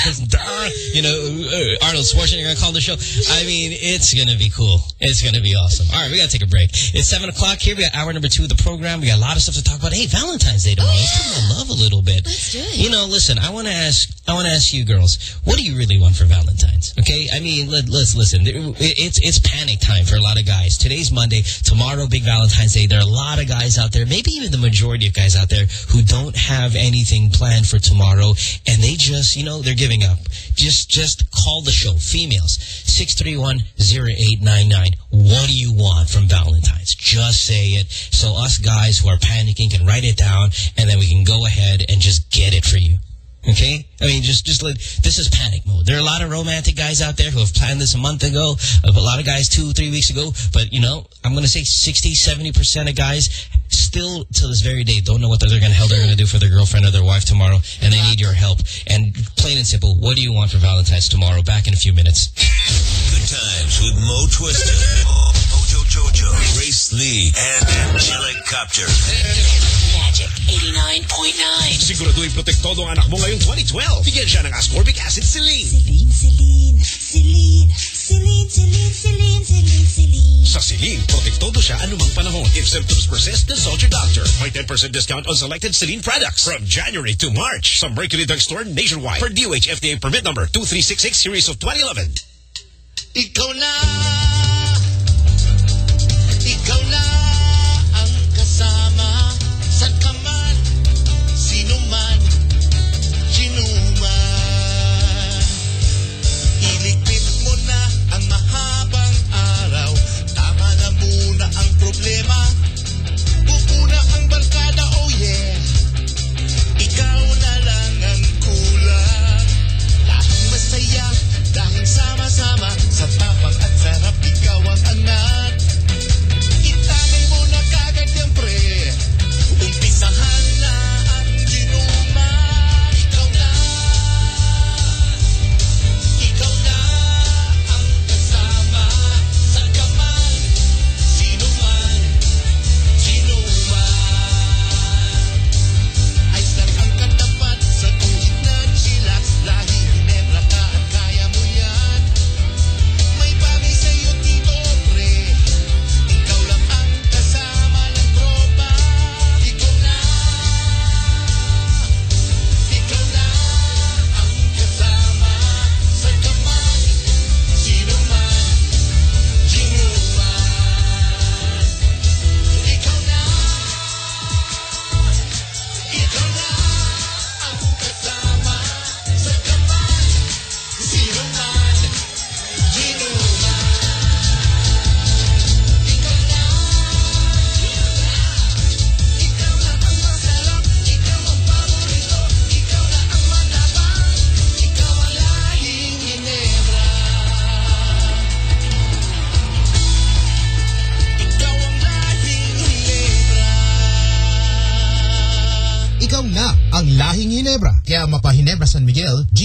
you know, uh, Arnold Schwarzenegger gonna call the show. I mean, it's going to be cool. It's going to be awesome. All right, we got to take a break. It's 7 o'clock here. We got hour number two of the program. We got a lot of stuff to talk about. Hey, Valentine's Day tomorrow. Let's talk about love a little bit. Let's do it. You know, listen, I want to ask I want to ask you girls, what do you really want for Valentine's? Okay? I mean, let, let's listen. It's it's panic time for a lot of guys. Today's Monday. Tomorrow, big Valentine's Day. There are a lot of guys out there, maybe even the majority of guys out there, who don't have anything planned for tomorrow, and they just, you know, they're giving up. Just just call the show. Females, 631-0899. What do you want from Valentine's? Just say it. So us guys who are panicking can write it down, and then we can go ahead and just get it for you. Okay? I mean, just, just let, this is panic mode. There are a lot of romantic guys out there who have planned this a month ago, a lot of guys two, three weeks ago, but you know, I'm going to say 60, 70% of guys still to this very day don't know what they're going to hell they're going to do for their girlfriend or their wife tomorrow, and they need your help. And plain and simple, what do you want for Valentine's tomorrow? Back in a few minutes. Good times with Mo Twister, Mojo Jojo, Grace Lee, and Angelic Copter. Magic 89.9. Siguraduhin protektado ang anak mo ngayong 2012. Bigyan siya ng ascorbic acid Ceelin. Ceelin, Ceelin, Ceelin, Ceelin, Ceelin, Ceelin, Ceelin, Ceelin. Sa Ceelin, protektado siya anumang panahon. If symptoms persist, consult your doctor. May 10% discount on selected Ceelin products from January to March. Sa Mercury Drug Store nationwide. For DOH FDA permit number 2366 series of 2011. Ikaw na. Ikaw na ang kasama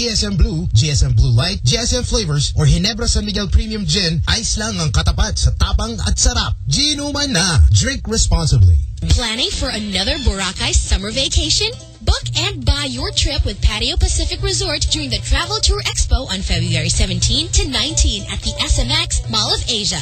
GSM Blue, GSM Blue Light, GSM Flavors, or Ginebra San Miguel Premium Gin, ice lang ang katapat sa tapang at sarap. Ginuman na. Drink responsibly. Planning for another Boracay summer vacation? Book and buy your trip with Patio Pacific Resort during the Travel Tour Expo on February 17 to 19 at the SMX Mall of Asia.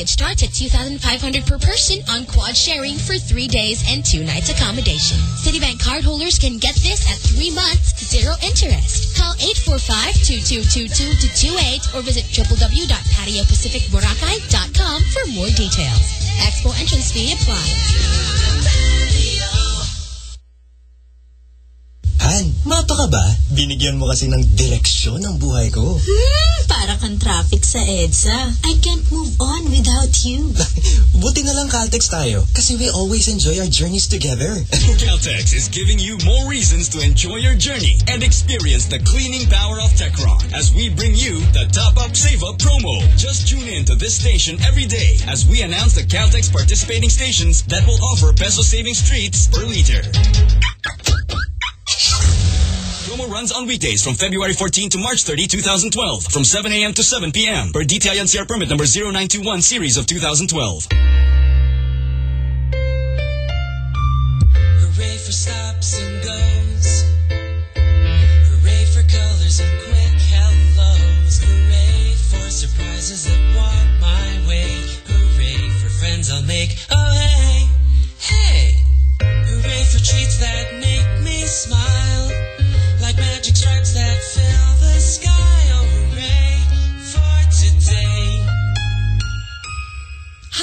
Package starts at 2500 per person on quad sharing for three days and two nights accommodation. Citibank cardholders can get this at three months, zero interest. Call 845-2222-28 or visit www.patiopacificboracay.com for more details. Expo entrance fee applies. Binigyan mo kasi ng direksyon ang buhay ko. Hmm, para kang traffic sa EDSA. I can't move on without you. Buti na lang Caltex tayo kasi we always enjoy our journeys together. Caltex is giving you more reasons to enjoy your journey and experience the cleaning power of Techron as we bring you the Top Up Save Up promo. Just tune in to this station every day as we announce the Caltex participating stations that will offer peso saving streets per liter. Promo runs on weekdays from February 14 to March 30, 2012 from 7 a.m. to 7 p.m. per DTI NCR permit number 0921 series of 2012. Hooray for stops and goes. Hooray for colors and quick hellos. Hooray for surprises that walk my way. Hooray for friends I'll make. Oh hey, hey. Hooray for treats that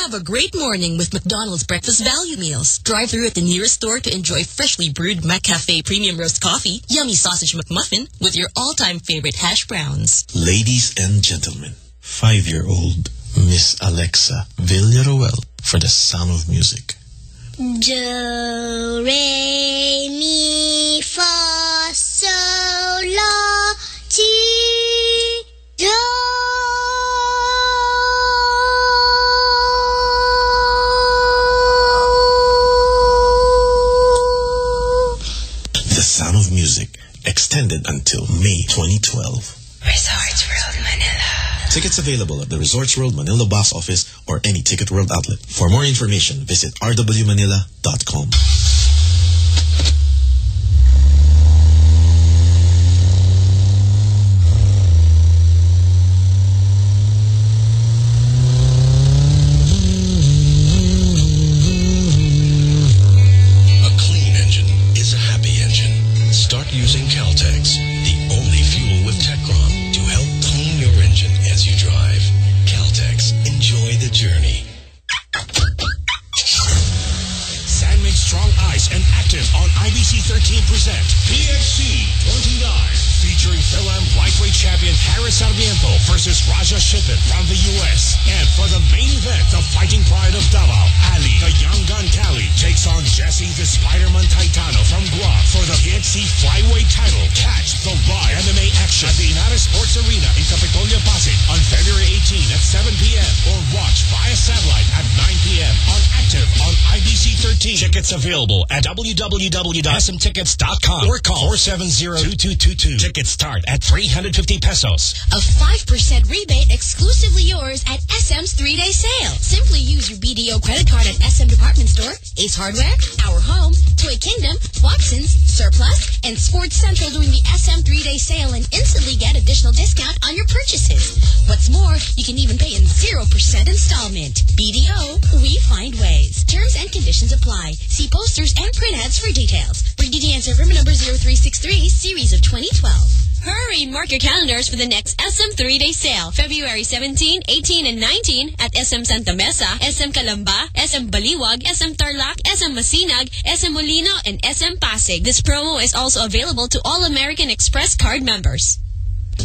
Have a great morning with McDonald's breakfast value meals. Drive through at the nearest store to enjoy freshly brewed McCafe premium roast coffee, yummy sausage McMuffin with your all-time favorite hash browns. Ladies and gentlemen, five-year-old Miss Alexa Villaruel for the sound of music. Do, re, mi, fa, sol, la, ti, do. Until May 2012. Resorts World Manila. Tickets available at the Resorts World Manila box office or any Ticket World outlet. For more information, visit rwmanila.com. Tickets available at www.smtickets.com or call 470-2222. Tickets start at 350 pesos. A 5% rebate exclusively yours at SM's three-day sale. Simply use your BDO credit card at SM Department Store, Ace Hardware, Our Home, Toy Kingdom, Watson's, Surplus, and Sports Central during the SM three-day sale and instantly get additional discount on your purchases. What's more, you can even pay in 0% installment. BDO, we find ways. Terms and conditions apply. See posters and print ads for details. For DTN server number 0363, series of 2012. Hurry, mark your calendars for the next SM three-day sale. February 17, 18, and 19 at SM Santa Mesa, SM Calamba, SM Baliwag, SM Tarlac, SM Masinag, SM Molino, and SM Pasig. This promo is also available to all American Express card members.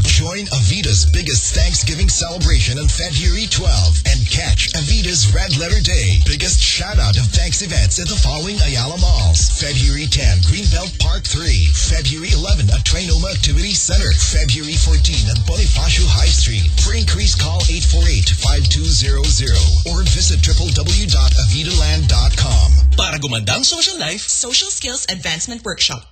Join Avida's biggest Thanksgiving celebration on February 12 and catch Avida's Red Letter Day biggest shout out of thanks events at the following Ayala Malls. February 10, Greenbelt Park 3. February 11 at Trinoma Activity Center. February 14 at Bonifacio High Street. For increase, call 848-5200 or visit www.avidaland.com. Para gumandang social life, Social Skills Advancement Workshop.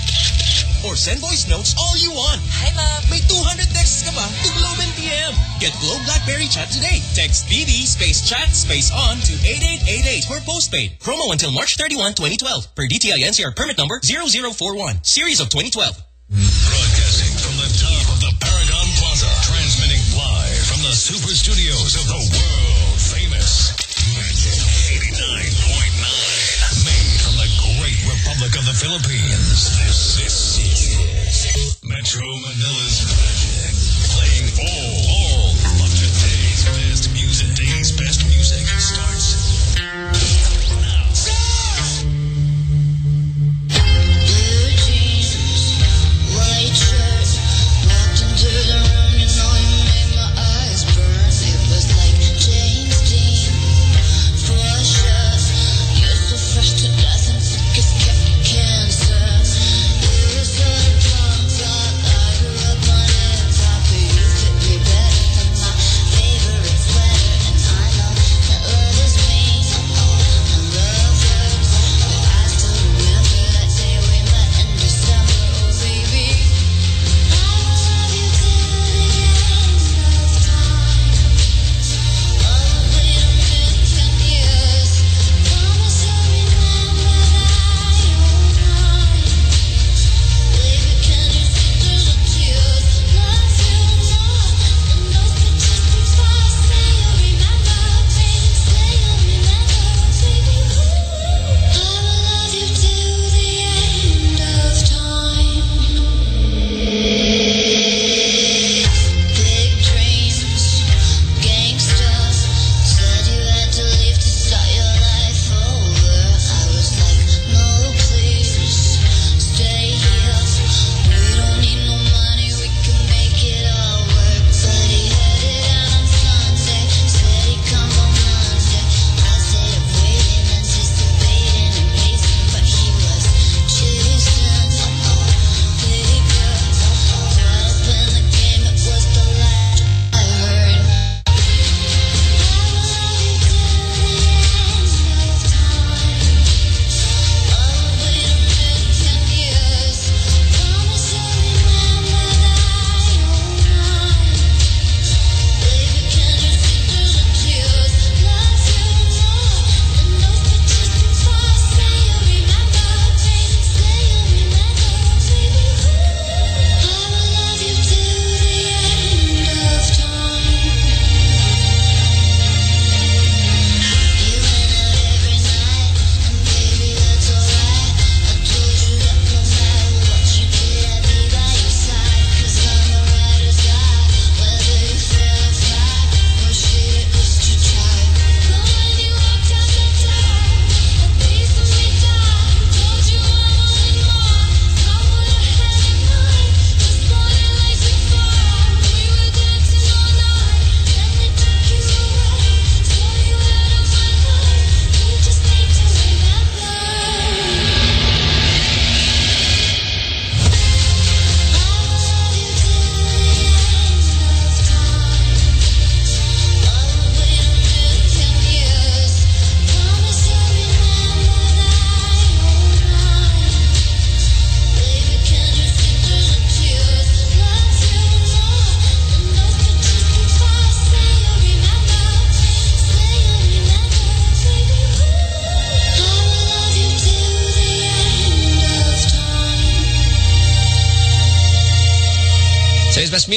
Or send voice notes all you want. Hi, Mom. May 200 texts ka ba to Globe and TM. Get Globe Blackberry Chat today. Text BB space chat space on to 8888 for postpaid. Promo until March 31, 2012. Per DTI NCR permit number 0041. Series of 2012. Broadcasting from the top of the Paragon Plaza. Transmitting live from the super studios of the world famous Magic 89.9. Made from the great Republic of the Philippines. This,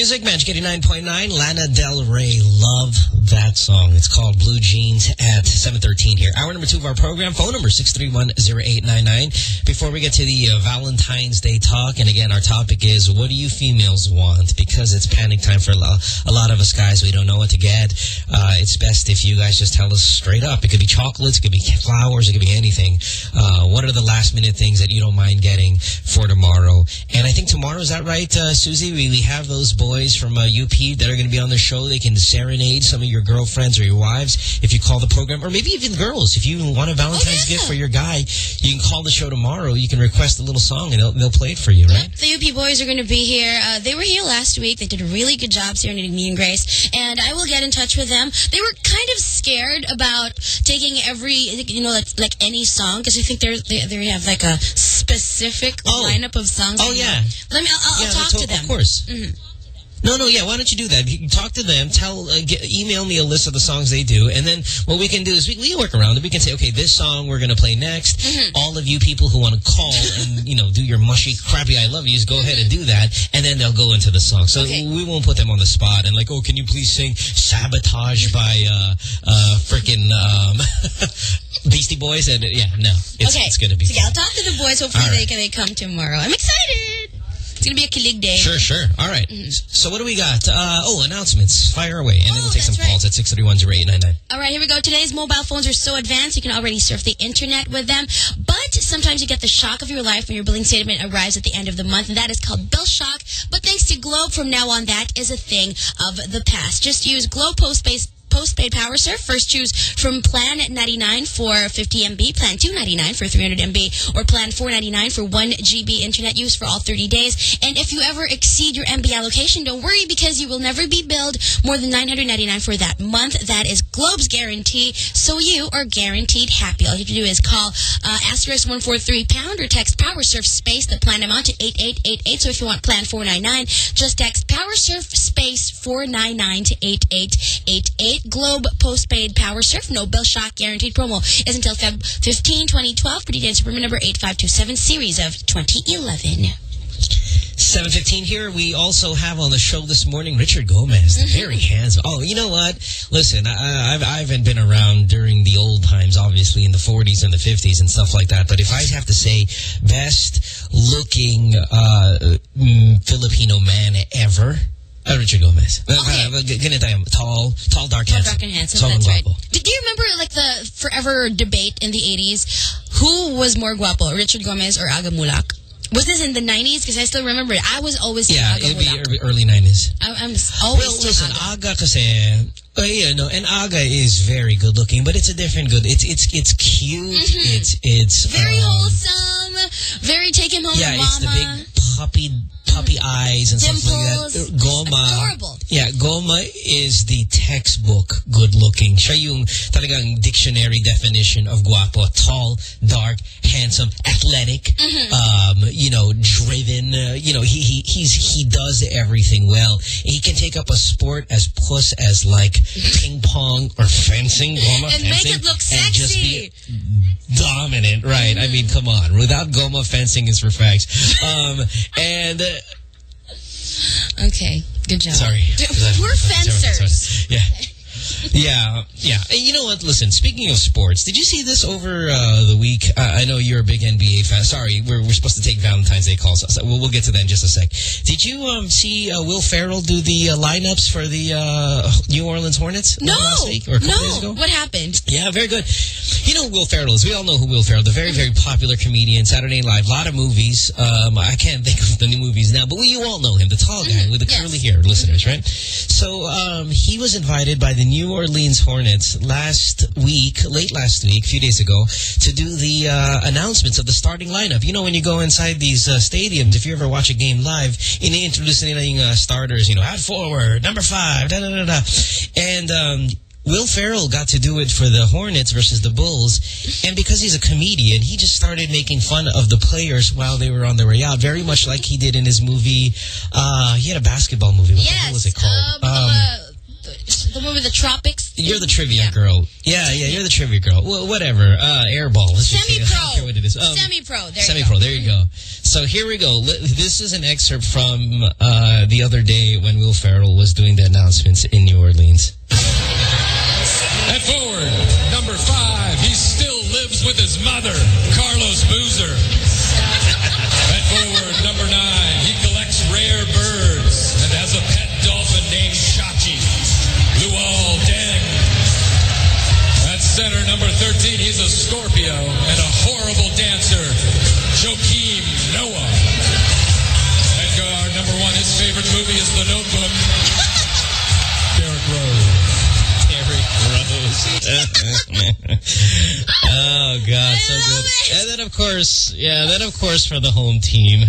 music, Magic 89.9, Lana Del Rey. Love that song. It's called Blue Jeans at 7.13 here. Hour number two of our program. Phone number 631-0899. Before we get to the uh, Valentine's Day talk, and again, our topic is, what do you females want? Because it's panic time for a lot, of us guys. We don't know what to get. Uh, it's best if you guys just tell us straight up. It could be chocolates, it could be flowers, it could be anything. Uh, what are the last minute things that you don't mind getting for tomorrow? And I think tomorrow, is that right, uh, Susie? We, we have those boys from uh, UP that are going to be on the show. They can serenade some of your girlfriends or your wives. If you call the program Or maybe even girls. If you want a Valentine's gift for your guy, you can call the show tomorrow. You can request a little song and they'll, they'll play it for you, right? The UP boys are going to be here. Uh, they were here last week. They did a really good job serenading me and Grace. And I will get in touch with them. They were kind of scared about taking every, you know, like, like any song because I think they're, they, they have like a specific lineup of songs. Oh, yeah. Let me, I'll, I'll Yeah, talk to them. Of course. Mhm. No, no, yeah. Why don't you do that? You talk to them. Tell, uh, get, email me a list of the songs they do, and then what we can do is we, we work around it. We can say, okay, this song we're going to play next. Mm-hmm. All of you people who want to call and you know do your mushy, crappy "I love yous," go ahead and do that, and then they'll go into the song. So we won't put them on the spot and like, oh, can you please sing "Sabotage" by uh, uh, freaking um, Beastie Boys? And yeah, no, it's, okay. it's going to be. So, yeah, I'll talk to the boys. Hopefully All they can they come tomorrow. I'm excited. It's going to be a kilig day. Sure, sure. All right. Mm-hmm. So what do we got? Uh, oh, announcements. Fire away. And then we'll take some calls at 631-0899. All right, here we go. Today's mobile phones are so advanced, you can already surf the internet with them. But sometimes you get the shock of your life when your billing statement arrives at the end of the month, and that is called bill shock. But thanks to Globe, from now on, that is a thing of the past. Just use Globe Postpaid postpaid power surf. First choose from plan 99 for 50 MB, plan 299 for 300 MB, or plan 499 for 1 GB internet use for all 30 days. And if you ever exceed your MB allocation, don't worry because you will never be billed more than 999 for that month. That is Globe's guarantee. So you are guaranteed happy. All you have to do is call uh, asterisk 143 pound or text power surf space the plan amount to 8888. So if you want plan 499, just text power surf space 499 to 8888. Globe postpaid power surf no bill shock guaranteed promo is until Feb 15, 2012. Pretty dance permit number 8527 series of 2011. 715 here. We also have on the show this morning Richard Gomez, the very handsome. Oh, you know what? Listen, I, I've, I haven't been around during the old times, obviously, in the 40s and the 50s and stuff like that. But if I have to say best looking uh, mm, Filipino man ever, uh, Richard Gomez. Uh, uh, ganito tayo, Tall, tall, dark, Tall, handsome. dark, and handsome. Tall That's and right. guapo. Do do you remember like the forever debate in the 80s? Who was more guapo, Richard Gomez or Aga Muhlach? Was this in the 90s? Because I still remember it. I was always Yeah, Aga it'd be Muhlach. early, early 90s. I, I'm always well, Team listen, Aga. Aga kasi, uh, you know, and Aga is very good looking, but it's a different good. It's it's it's cute. It's it's Mm-hmm. Very um, wholesome. Very take him home yeah, to it's the big puppy puppy eyes and stuff like that. Goma. Adorable. Yeah, Goma is the textbook good looking. Siya yung talagang dictionary definition of guapo. Tall, dark, handsome, athletic, Mm-hmm. um, you know, driven. Uh, you know, he, he he's he does everything well. He can take up a sport as puss as like ping pong or fencing, Goma And make fencing, it look and just sexy. be dominant, right? I mean, come on. Without Goma, fencing is for facts. Um, and uh, Okay, good job. sorry, We're fencers. Yeah. Yeah, yeah. And you know what? Listen, speaking of sports, did you see this over uh, the week? Uh, I know you're a big NBA fan. Sorry, we're, we're supposed to take Valentine's Day calls. So we'll, we'll get to that in just a sec. Did you um, see uh, Will Ferrell do the uh, lineups for the uh, New Orleans Hornets No, last week or a couple days ago? What happened? Yeah, very good. You know who Will Ferrell is. We all know who Will Ferrell. The very, very popular comedian. Saturday Night Live. A lot of movies. Um, I can't think of the new movies now, but we you all know him. The tall guy with the curly hair. Listeners, right? So um, he was invited by the New Orleans Hornets last week, late last week, a few days ago, to do the uh, announcements of the starting lineup. You know, when you go inside these uh, stadiums, if you ever watch a game live, ini-introduce nila yung uh, starters, you know, at forward, number five, da da da da. And um, Will Ferrell got to do it for the Hornets versus the Bulls, and because he's a comedian, he just started making fun of the players while they were on the way out, very much like he did in his movie. Uh, he had a basketball movie. What the hell was it called? Uh, Um, the, the one with the tropics. you're the trivia girl. Yeah, yeah, you're the trivia girl. Well, whatever. Uh, airball. Let's just say- I don't Semi-pro. care what it is. Um, Semi-pro. There Semi-pro. you go. There you go. So here we go. Li- This is an excerpt from uh, the other day when Will Ferrell was doing the announcements in New Orleans. At forward, number five, he still lives with his mother, Carlos Boozer. A Scorpio and a horrible dancer, Joakim Noah. At guard, number one, his favorite movie is The Notebook. Derrick Rose. Derrick Rose. oh God, so good. And then of course, yeah, then of course for the home team.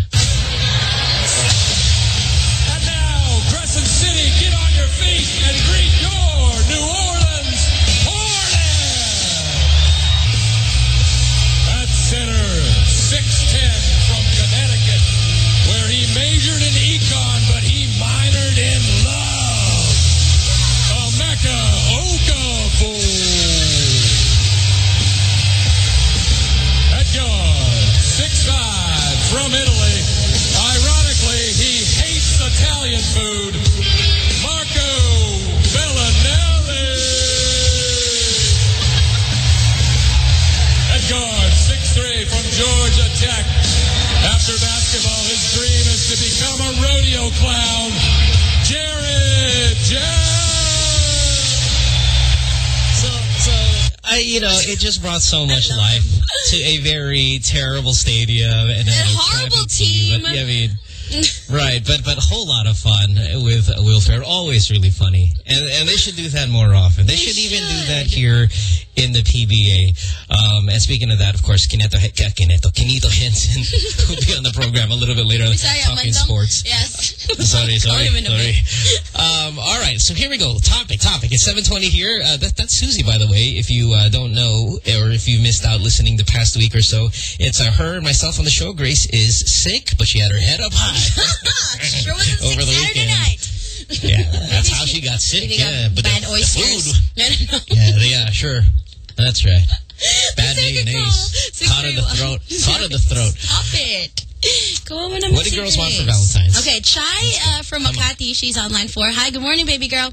I, you know, it just brought so much life to a very terrible stadium and a horrible team. But, yeah, I mean, right, but but a whole lot of fun with Will Ferrell. Always really funny, and and they should do that more often. They, should, even do that here in the PBA. Um, and speaking of that, of course, Quinito, He- K- Quinito, Henson will be on the program a little bit later, talking sports. Yes. Sorry, sorry, him in a sorry. Um, all right, so here we go. Topic, topic. It's 720 here. Uh, that, that's Susie, by the way, if you uh, don't know or if you missed out listening the past week or so. It's uh, her and myself on the show. Grace is sick, but she had her head up high Sure over the Saturday weekend. night. Yeah, that's how she got sick. Maybe got Yeah, but bad the, the food. Yeah, yeah, sure. That's right. Bad mayonnaise. Caught in the throat. Caught in the throat. Stop it. Go on What do girls want for Valentine's? Okay, Chai uh, from Makati. She's on line four. Hi, good morning, baby girl.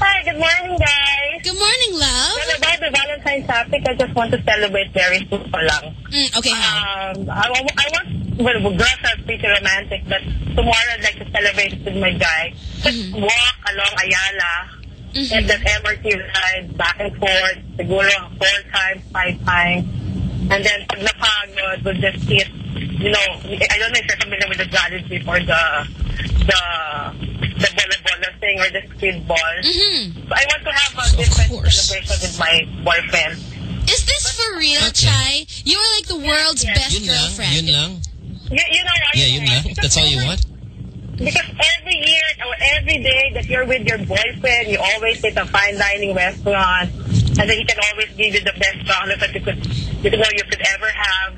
Hi, good morning, guys. Good morning, love. Well, about the Valentine's topic, I just want to celebrate very simple lang. Mm, okay, Um, I, I, want, well, girls are pretty romantic, but tomorrow I'd like to celebrate with my guy. Just walk along Ayala, get that MRT ride back and forth, siguro four times, five times. And then pag napagod, we'll just eat, you know, I don't know if you're familiar with the Trip or the, the, the bola-bola thing or the squid ball. Mm-hmm. So I want to have a different celebration with my boyfriend. Is this for real, Chai? You are like the world's best Yun lang, girlfriend. yun lang. You, you know what? Yeah, yun lang. That's all you want? Because every year or every day that you're with your boyfriend, you always hit a fine dining restaurant, and then he can always give you the best chocolate that you could, you know, you could ever have.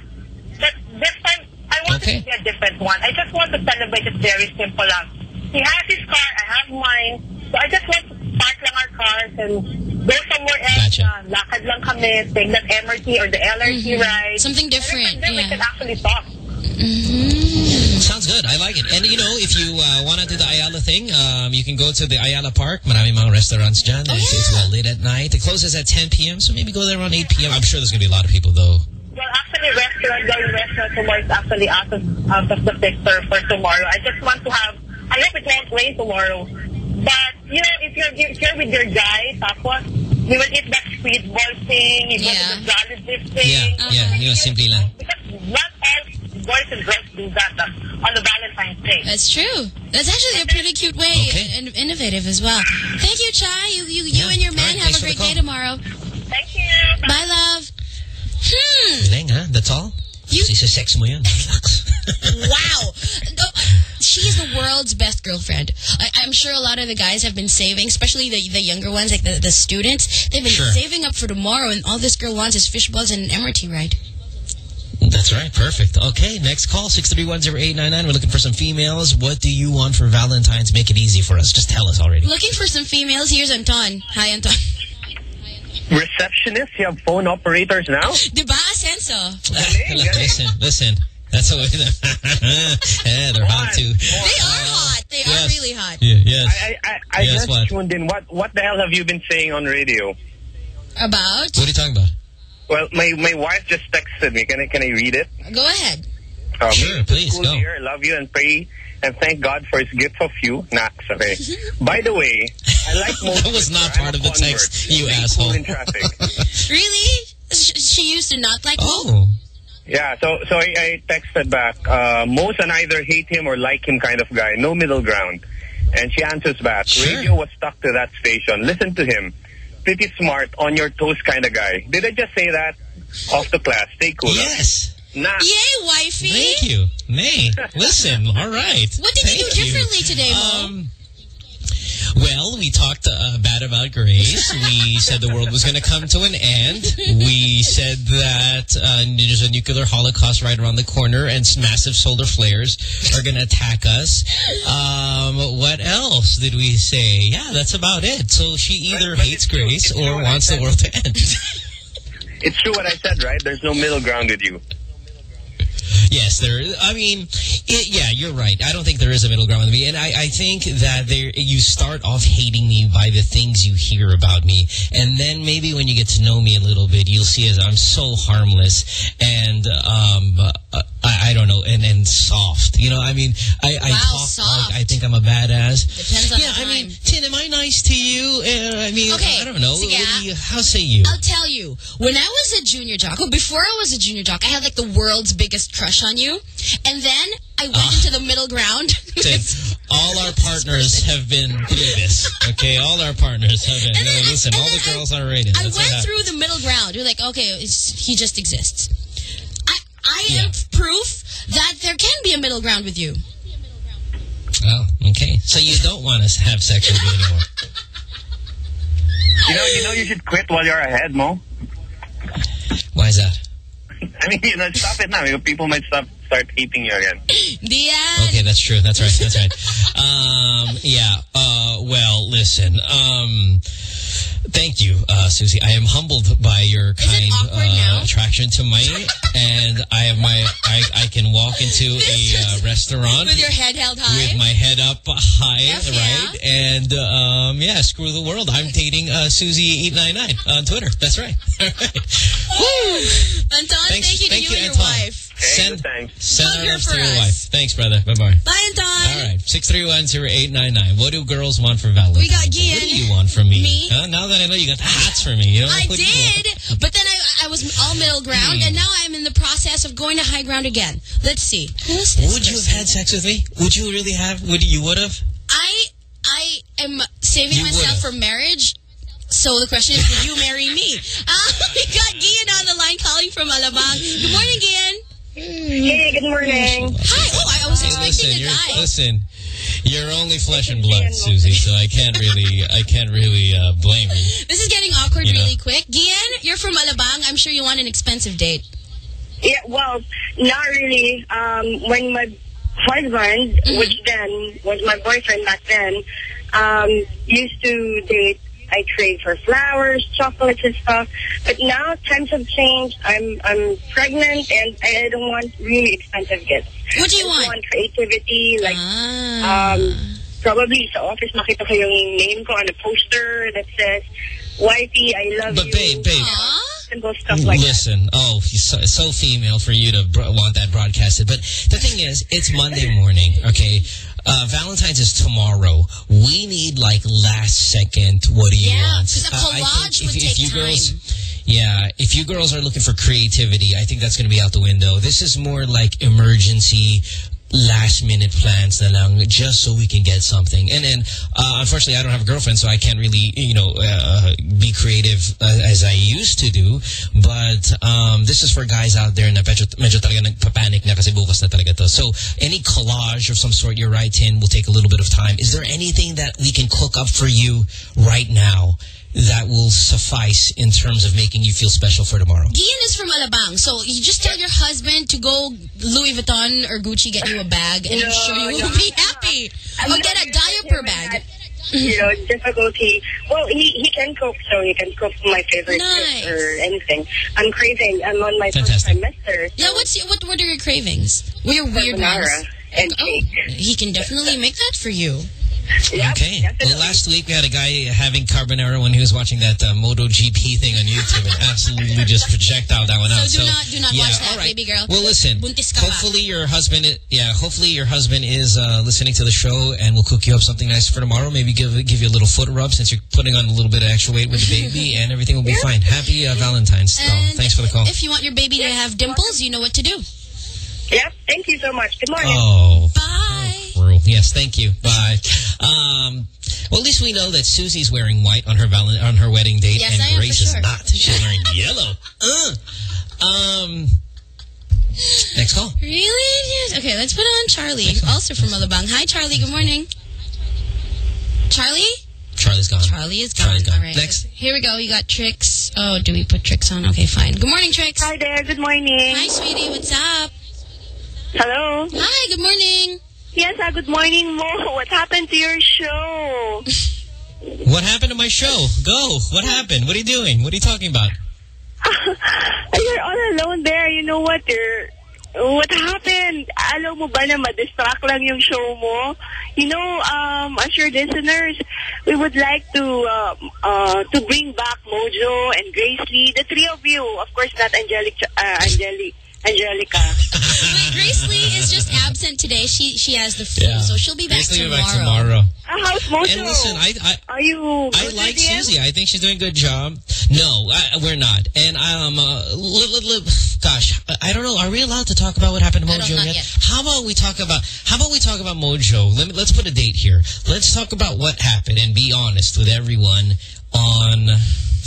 But this time, I want it to be a different one. I just want to celebrate it very simple lang. He has his car, I have mine, so I just want to park lang our cars and go somewhere else. na lakad lang kami, take that MRT or the LRT ride. Something different, And then we can actually talk. Sounds good. I like it. And you know, if you uh, want to do the Ayala thing, um, you can go to the Ayala Park. Maraming mga restaurants dyan. Oh, it's, it's well lit at night. It closes at 10 p.m., so maybe go there around 8 p.m. I'm sure there's going to be a lot of people, though. Well, actually, restaurant, going restaurant tomorrow is actually out of, out of the picture for tomorrow. I just want to have, I hope it won't rain tomorrow. But, you know, if you're, if you're with your guy, tapos, we will eat that sweet ball thing, you go to the jolly dip thing. Yeah, yeah. You know, simply lang. Because not all boys and girls do that uh, on the Valentine's Day. That's true. That's actually a pretty cute way and innovative as well. Thank you, Chai. You you, you and your man have a great day tomorrow. Thank you. Bye, love. Hmm. Galing, ha? That's all? You... Sa sex mo yan. wow. No, she is the world's best girlfriend. I, I'm sure a lot of the guys have been saving, especially the the younger ones, like the, the students. They've been Sure. saving up for tomorrow, and all this girl wants is fish balls and an MRT ride. That's right. Perfect. Okay, next call, 6310899. We're looking for some females. What do you want for Valentine's? Make it easy for us. Just tell us already. Looking for some females. Here's Anton. Hi, Anton. Receptionists? You have phone operators now? Diba, Senso? listen, listen. That's what yeah, they're hot too. They are hot. They are really hot. Yeah, yes. I, I, I Yes, just what? tuned in. What, what the hell have you been saying on radio? About? What are you talking about? Well, my, my wife just texted me. Can I, can I read it? Go ahead. Um, Sure, please, go. Year, love you and pray and thank God for his gift of you. Nah, okay. By the way, I like most That was not part of the text, you asshole. in traffic. Really? She used to not like Oh. Yeah, so so I, I texted back. Uh, most and either hate him or like him kind of guy. No middle ground. And she answers back. Radio was stuck to that station. Listen to him. pretty smart, on your toes kind of guy. Did I just say that? Off the class. Stay cool. Yes. Nah. Yay, wifey. Thank you. May, listen, all right. What did you do differently today, Mo? Um, well, we talked uh, bad about Grace. We said the world was going to come to an end. We said that uh, there's a nuclear holocaust right around the corner and massive solar flares are going to attack us. Um, what else did we say? Yeah, that's about it. So she either hates Grace or wants the world to end. It's true what I said, right? There's no middle ground with you. Yes, there. I mean, it, yeah, you're right. I don't think there is a middle ground with me, and I, I think that there you start off hating me by the things you hear about me, and then maybe when you get to know me a little bit, you'll see as I'm so harmless and um, uh, I, I don't know, and and soft. You know, I mean, I, I talk like I think I'm a badass. Depends on yeah, the I mean. Tin, am I nice to you? Uh, I mean, Okay, I don't know. What do you, how say you? I'll tell you. When I was a junior jock, well, before I was a junior jock, I had like the world's biggest crush on you. And then I went Ah. into the middle ground. Tin, all our partners have been through this. Okay, all our partners have been. No, listen, all the girls are rated. I That's what went through the middle ground. You're like, okay, it's, he just exists. I, I am proof that there can be a middle ground with you. Oh, okay. So you don't want to have sex with me anymore. You know, you know, you should quit while you're ahead, Mo. Why is that? I mean, you know, stop it now. People might stop, start hating you again. Dian. Okay, that's true. That's right. That's right. Um, yeah. Uh, well, listen. Um, thank you, uh, Susie. I am humbled by your kind uh, attraction to me, and I have my. I, I can walk into a uh, restaurant With your head held high. with my head up high, right? And um, yeah, screw the world. I'm dating uh, Susie eight nine nine on Twitter. That's right. All right. Anton, Thanks- thank you to thank you you, and your Anton. wife. Send, thanks. send Hug our her to your us. wife. Thanks, brother. Bye bye. Bye, Anton. All right, six three one zero eight nine nine. What do girls want for Valentine's? We got Day? Gian. What do you want from me? Me? Huh? Now that I know you got the hats for me, you know I what do you want? did, but then I, I was all middle ground, Hmm. and now I'm in the process of going to high ground again. Let's see. Who's this Would you have had sex with me? Would you really have? Would you would have? I I am saving You myself would've. for marriage. So the question is, would you marry me? Uh, we got Gian on the line calling from Alabang. Good morning, Gian. Hey, good morning. Hi. Oh, I, I was expecting listen, a you're, guy. listen, you're only flesh and blood, Susie. So I can't really, I can't really uh, blame you. This is getting awkward You know. really quick. Gian, you're from Alabang. I'm sure you want an expensive date. Yeah, well, not really. Um, when my husband, Mm-hmm. which then was my boyfriend back then, um, used to date, I trade for flowers, chocolates and stuff. But now times have changed. I'm I'm pregnant and I don't want really expensive gifts. What do you I want? want creativity, like Ah. um, probably sa office makita ko yung name ko on a poster that says, "Wifey, I love But you." babe, babe. Simple stuff like that. Listen, oh, he's so, so female for you to want that broadcasted. But the thing is, it's Monday morning, okay? Uh, Valentine's is tomorrow. We need like last second. What do you Yeah, want? 'cause a Uh, I think collage if, would if take you time. girls, yeah, if you girls are looking for creativity, I think that's going to be out the window. This is more like emergency last minute plans na lang just so we can get something. And then, uh, unfortunately, I don't have a girlfriend, so I can't really, you know, uh, be creative uh, as I used to do. But um, this is for guys out there na medyo, medyo talaga nagpapanic na kasi bukas na talaga to. So any collage of some sort you're right in will take a little bit of time. Is there anything that we can cook up for you right now that will suffice in terms of making you feel special for tomorrow? Gian is from Alabang, so you just tell your husband to go Louis Vuitton or Gucci get you a bag, and I'm sure you no, will be happy. I'm Or get a diaper bag. that, You know, difficulty. Well, he, he can cook, so he can cook my favorite Nice. dish or anything. I'm craving. I'm on my Fantastic. first trimester. Yeah, what's your, what? What are your cravings? We're weird Carbonara and oh, cake. he can definitely make that for you. Okay. Well, last week we had a guy having carbonara when he was watching that uh, MotoGP thing on YouTube and absolutely just projectile that one out. So do not do not yeah, watch that, right. baby girl. Well, listen. Buntis ka pa. Hopefully your husband, yeah. Hopefully your husband is uh, listening to the show and will cook you up something nice for tomorrow. Maybe give give you a little foot rub since you're putting on a little bit of extra weight with the baby, and everything will be fine. Happy uh, Valentine's. And thanks for the call. If you want your baby to have dimples, you know what to do. Yep. Thank you so much. Good morning. Oh. Bye. Cruel. Yes, thank you. Bye. Um, Well, at least we know that Susie's wearing white on her val- on her wedding date, Yes, and I am for Grace sure. is not. She's wearing yellow. Uh. Um. Next call. Really? Okay, let's put on Charlie, also from Alabang. Hi, Charlie. Good morning. Charlie? Charlie's gone. Charlie is gone. Charlie's gone. All right. Next. Here we go. You got Tricks. Oh, do we put Tricks on? Okay, fine. Good morning, Tricks. Hi there. Good morning. Hi, sweetie. What's up? Hello. Hi. Good morning. Yes, uh, good morning, Mo. What happened to your show? What happened to my show? Go. What happened? What are you doing? What are you talking about? You're all alone there. You know what? You're, what happened? Alam mo ba na ma-distract lang yung show mo? You know, um, as your listeners, we would like to uh, uh, to bring back Mojo and Grace Lee, the three of you. Of course, not Angelic, uh, Angelic, Angelica. Wait, Grace Lee is just absent today. She she has the flu, Yeah. so she'll be back Grace Lee will tomorrow. be back tomorrow. Uh, how's Mojo? And listen, I, I Are you I like? Susie. I think she's doing a good job. No, I, we're not. And um, uh, li, li, li, gosh, I- I don't know. Are we allowed to talk about what happened to Mojo yet? yet. How about we talk about How about we talk about Mojo? Let me, let's put a date here. Let's talk about what happened and be honest with everyone on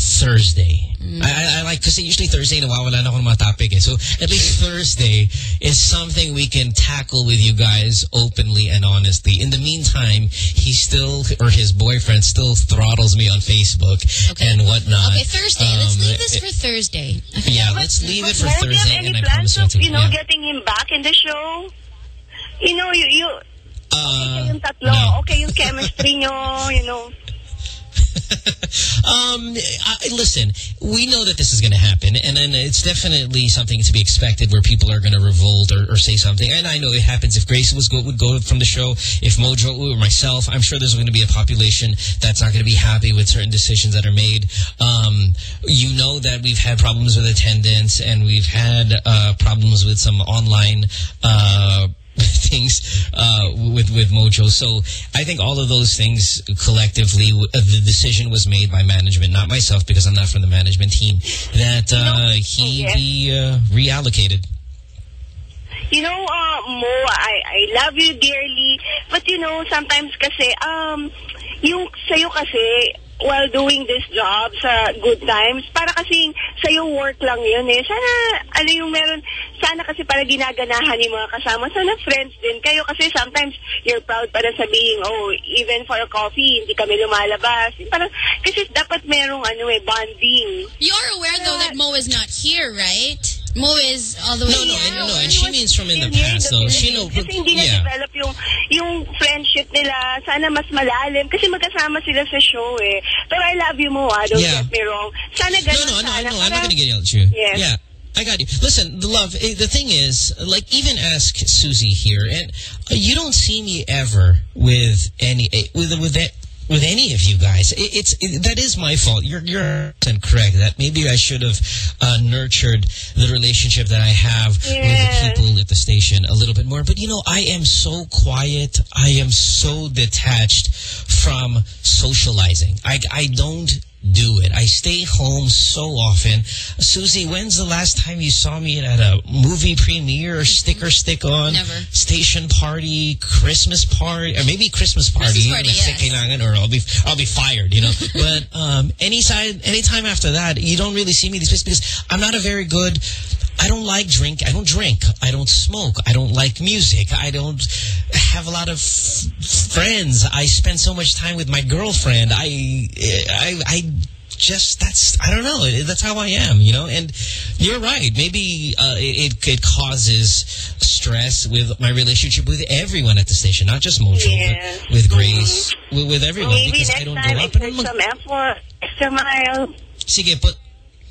Thursday. Mm. I, I, I like because usually Thursday nawawala na ako ng mga topic eh. So at least Thursday is something we can tackle with you guys openly and honestly. In the meantime, he still or his boyfriend still throttles me on Facebook and whatnot. Okay, Thursday. Let's Um, leave this it- for Thursday. yeah, let's leave it for Mo, do you have Thursday, any and I plans promise not of, to. you know, yeah. getting him back in the show? You know, you, you Uh, yung tatlo, okay yung chemistry nyo, you know. um, I, listen, we know that this is going to happen, and then it's definitely something to be expected where people are going to revolt or, or say something. And I know it happens if Grace was go, would go from the show, if Mojo or myself. I'm sure there's going to be a population that's not going to be happy with certain decisions that are made. Um, you know that we've had problems with attendance, and we've had uh, problems with some online. Uh, things uh, with with Mojo. So I think all of those things collectively, uh, the decision was made by management, not myself, because I'm not from the management team. That uh, he be uh, reallocated. You know, uh, Mo, I, I love you dearly. But you know, sometimes kasi, um, yung sa'yo kasi, while doing this job sa good times, para kasing sa'yo work lang yun eh. Sana, ano yung meron, sana kasi para ginaganahan yung mga kasama. Sana friends din kayo kasi sometimes you're proud para sabihin, oh, even for a coffee, hindi kami lumalabas. Parang, kasi dapat merong ano eh, bonding. You're aware though that Mo is not here, right? Mo is all the way No, no, and, no, and she means from in the past, though. She know, Kasi hindi yeah. na-develop yung, yung friendship nila. Sana mas malalim. Kasi magkasama sila sa show eh. Pero I love you mo ah. Don't Yeah. get me wrong. Sana No, ganun no, no, sana. no. I'm not going to get yelled at you. Yes. Yeah. I got you. Listen, the love. eh, The thing is, like, even ask Susie here, and uh, you don't see me ever with any eh, with with that with any of you guys. It, it's it, that is my fault. You're you're 100% correct. That maybe I should have uh, nurtured the relationship that I have with the people at the station a little bit more. But you know, I am so quiet. I am so detached from socializing. I I don't do it. I stay home so often. Susie, when's the last time you saw me at a movie premiere sticker stick on? Never. Station party, Christmas party, or maybe Christmas party. Christmas party, yes. or I'll be I'll be fired, you know. but um anytime anytime after that, you don't really see me these days because I'm not a very good I don't like drink. I don't drink. I don't smoke. I don't like music. I don't have a lot of f- friends. I spend so much time with my girlfriend. I, I, I just, that's, I don't know. That's how I am, you know? And you're right. Maybe uh, it, it causes stress with my relationship with everyone at the station, not just Mojo, Yes. but with Grace, with, with everyone. Maybe because next I don't time, go up and exert some effort, extra mile. Sige, put,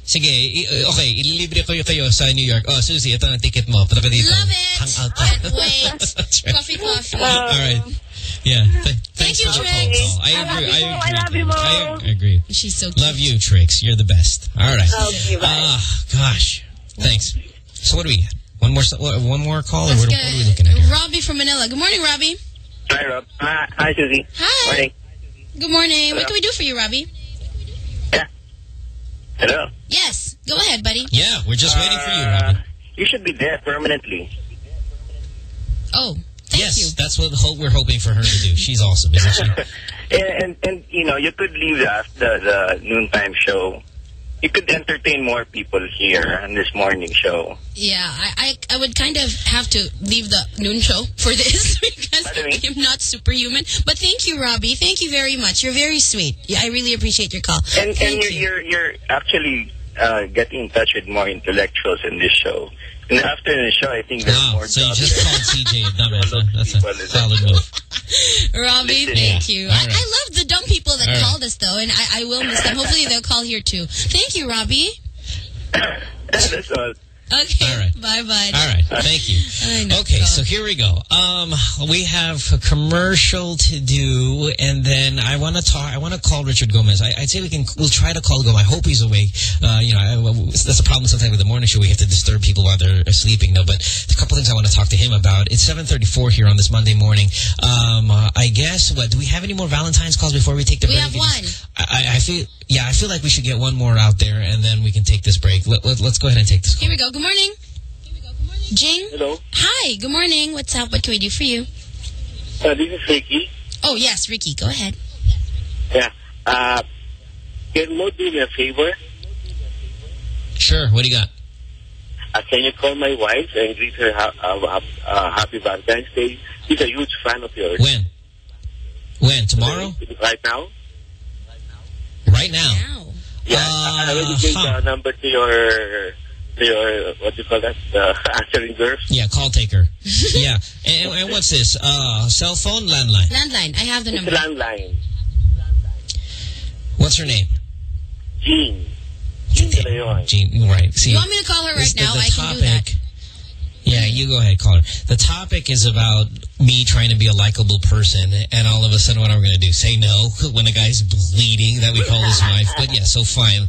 sige, i- okay, ililibre ko kayo sa New York. Oh, Susie, ito ang ticket mo. Punta ka dito. Love it. Hang out. Can't wait. Right. Coffee, coffee. All right. Yeah. Th thanks you, for the Trix. phone call. I I agree. you, I agree. I love you, Mo. I agree. She's so cute. Love you, Trix. You're the best. All right. Okay, bye. Ah, gosh. Thanks. So what do we get? One more, one more call, or Let's what, what are we looking at here? Robbie from Manila. Good morning, Robbie. Hi, Rob. Hi, hi Susie. Hi. Morning. Good morning. What can we do for you, Robbie? Hello. Yes. Go ahead, buddy. Yeah, we're just waiting for you, Uh, Robin. You should be there permanently. Oh, Yeah, yes, you. that's what ho we're hoping for her to do. She's awesome, isn't she? and, and, and, you know, you could leave the, the, the noontime show. You could entertain more people here on this morning show. Yeah, I, I I would kind of have to leave the noon show for this because I'm not superhuman. But thank you, Robbie. Thank you very much. You're very sweet. Yeah, I really appreciate your call. And, and you're, you. you're, you're actually uh, getting in touch with more intellectuals in this show. In the afternoon show, I think there's Wow, more so you just there. called CJ a dumbass. huh? That's a solid move. Robbie, Listen. thank you. All I, right. I love the dumb people that All right. called us, though, and I, I will miss them. Hopefully they'll call here, too. Thank you, Robbie. That's all. Okay, All right. bye-bye. All right, thank you. I know, Okay, God. so here we go. Um, we have a commercial to do, and then I want to talk. I want to call Richard Gomez. I, I'd say we can. We'll try to call Gomez. I hope he's awake. Uh, you know, I, that's a problem sometimes with the morning show. We have to disturb people while they're sleeping, though. But a couple things I want to talk to him about. It's 7:34 here on this Monday morning. Um, uh, I guess. What do we have any more Valentine's calls before we take the We break? We have one. I, I feel. Yeah, I feel like we should get one more out there, and then we can take this break. Let, let, let's go ahead and take this. Here we go. Good morning. Jing? Hello. Hi, good morning. What's up? What can we do for you? Uh, this is Ricky. Oh, yes, Ricky. Go ahead. Yeah. Uh, can Mo do me a favor? Sure. What do you got? Uh, can you call my wife and greet her ha uh, uh, happy Valentine's Day? She's a huge fan of yours. When? When? Tomorrow? Right now? Right now? Yeah. I I already gave the number to your, to your, what do you call that? The answering girl. Yeah, call taker. yeah. And, and what's this? Uh, cell phone, landline. Landline. I have the It's number. landline. What's her name? Jean. Jean Jean. Right. See, you want me to call her right this- the- now? the I can do that. Yeah, you go ahead, call her. The topic is about me trying to be a likable person, and all of a sudden, what are we going to do? Say no when the guy's bleeding that we call his wife? But yeah, so fine.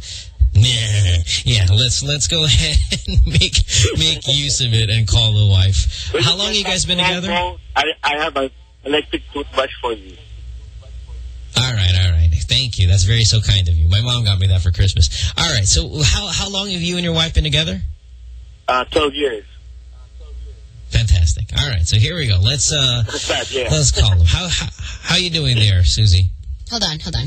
Nah. Yeah, let's let's go ahead and make make use of it and call the wife. How long you guys been together? Mo, I, I have an electric toothbrush for you. All right, all right. Thank you. That's very so kind of you. My mom got me that for Christmas. All right. So how how long have you and your wife been together? Uh, 12 years. Fantastic. All right. So here we go. Let's uh That's that, yeah. let's call him. How how how you doing there, Susie? Hold on, hold on.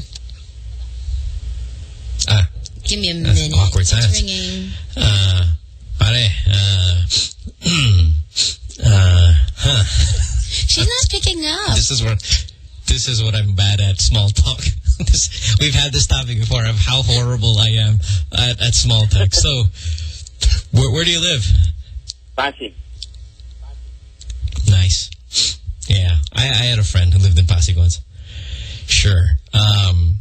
Ah, Give me a That's minute. awkward It's silence. ringing. uh, pare, uh, uh, huh. She's not picking up. This is what this is what I'm bad at small talk. this, we've had this topic before of how horrible I am at, at small talk. So, where, where do you live? Pasig. Nice. Yeah, I, I had a friend who lived in Pasig once. Sure. Um,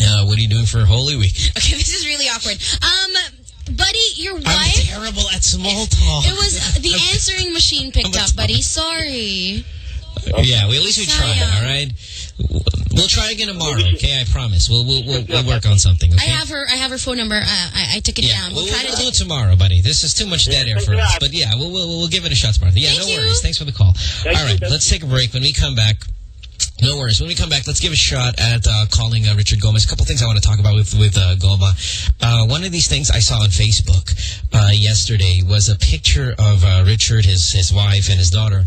uh, what are you doing for Holy Week? Okay, this is really awkward. Um, buddy, your wife... I'm terrible at small talk. It was the answering machine picked up, buddy. Sorry. Yeah, we, at least we tried, all right? We'll try again tomorrow, okay? I promise. We'll we'll, we'll, we'll work on something, I have her. I have her phone number. Uh, I, I took it yeah, down. we'll, We'll try we'll to do it tomorrow, buddy. This is too much dead air for us. But yeah, we'll, we'll, we'll give it a shot tomorrow. Yeah, no worries. Thanks for the call. All right, let's take a break. When we come back, no worries. When we come back, let's give a shot at uh, calling uh, Richard Gomez. A couple things I want to talk about with with uh, Goma. Uh, one of these things I saw on Facebook uh, yesterday was a picture of uh, Richard, his his wife, and his daughter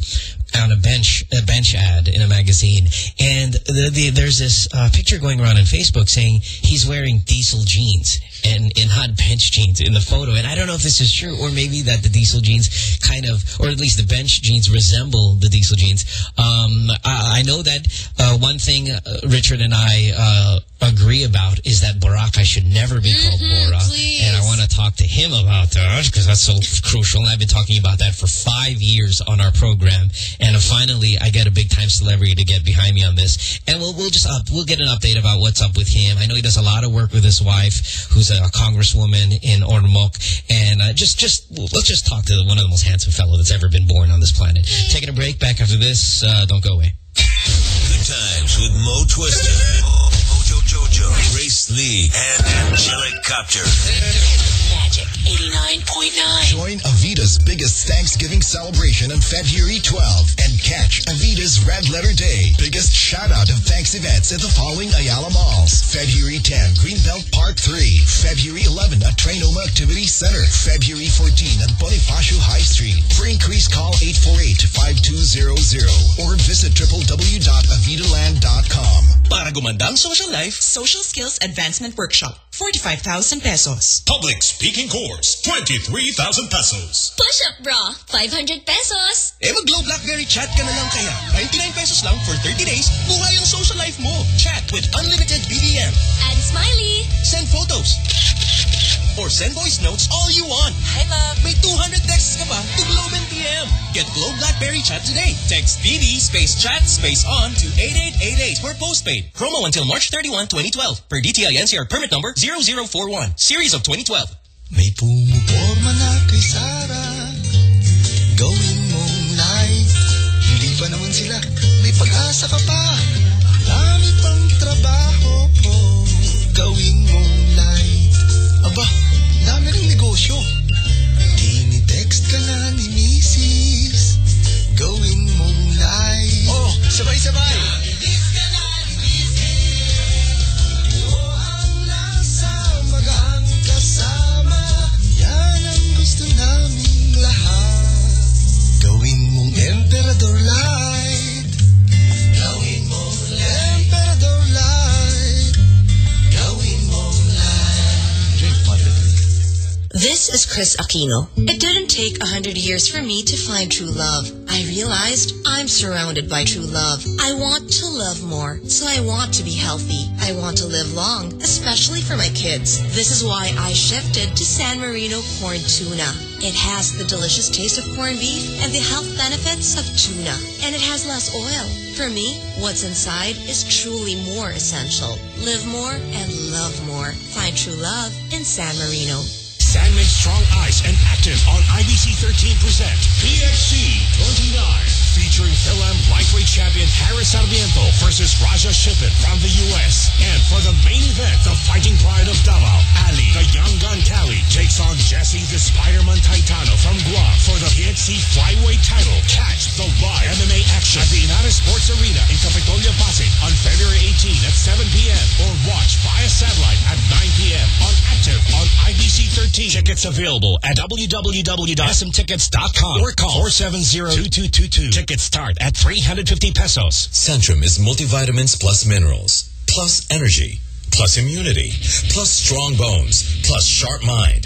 on a bench a bench ad in a magazine, and the, the, there's this uh, picture going around on Facebook saying he's wearing diesel jeans and in hot bench jeans in the photo. And I don't know if this is true or maybe that the diesel jeans kind of, or at least the bench jeans resemble the diesel jeans. Um, I, I know that uh, one thing uh, Richard and I uh, agree about is that Boracay should never be called Bora. And I want to talk to him about that because that's so crucial. And I've been talking about that for five years on our program. And finally, I get a big time celebrity to get behind me on this. And we'll, we'll just up, we'll get an update about what's up with him. I know he does a lot of work with his wife, who's a, congresswoman in Ormoc. And uh, just, just, let's just talk to one of the most handsome fellow that's ever been born on this planet. Taking a break. Back after this. Uh, don't go away. Good times with Mo Twister, Mojo Jojo, Grace Lee, and Angelic Copter. Magic 89.9. Join Avida's biggest Thanksgiving celebration on February 12 and catch Avida's Red Letter Day. Biggest shout out of thanks events at the following Ayala Malls. February 10, Greenbelt Park 3. February 11 at Trinoma Activity Center, February 14 at Bonifacio High Street. For increase, call 848-5200 or visit www.avidaland.com. Para gumandang social life, Social Skills Advancement Workshop, 45,000 pesos. Public speaking course, 23,000 pesos. Push-up bra, 500 pesos. Eh mag-Globe Blackberry chat ka na lang kaya. 99 pesos lang for 30 days, buhay ang social life mo. Chat with unlimited BBM. Add smiley. Send photos. Or send voice notes all you want. Hi, love. May 200 texts ka pa to Globe and TM. Get Globe Blackberry Chat today. Text BB space chat space on to 8888 for postpaid. Promo until March 31, 2012. Per DTI NCR permit number 0041. Series of 2012. May pumuporma na kay Sarah. Gawin mong light Hindi pa naman sila May pag-asa ka pa. Dami pang trabaho Gawin mong light Aba, dami ring negosyo. Tinitext ka na ni Mrs. Gawin mong light Oh, sabay-sabay gusto naming lahat. Gawin mong emperador light This is Kris Aquino. It didn't take a hundred years for me to find true love. I realized I'm surrounded by true love. I want to love more, so I want to be healthy. I want to live long, especially for my kids. This is why I shifted to San Marino corn tuna. It has the delicious taste of corned beef and the health benefits of tuna. And it has less oil. For me, what's inside is truly more essential. Live more and love more. Find true love in San Marino. Sandman Strong Ice and Active on IBC 13 present PXC 29 featuring Phil-Am lightweight champion Harris Sarmiento versus Raja Shippen from the U.S. And for the main event, the fighting pride of Davao, Ali, the young gun Cali, takes on Jesse the Spider-Man Taitano from Guam for the PXC flyweight title. Catch the live MMA action at the Ynares Sports Arena in Kapitolyo, Pasig on February 18 at 7 p.m. or watch via satellite at 9 p.m. on Active on IBC 13. Tickets available at www.smtickets.com or call 470-2222. Tickets start at 350 pesos. Centrum is multivitamins plus minerals, plus energy, plus immunity, plus strong bones, plus sharp mind,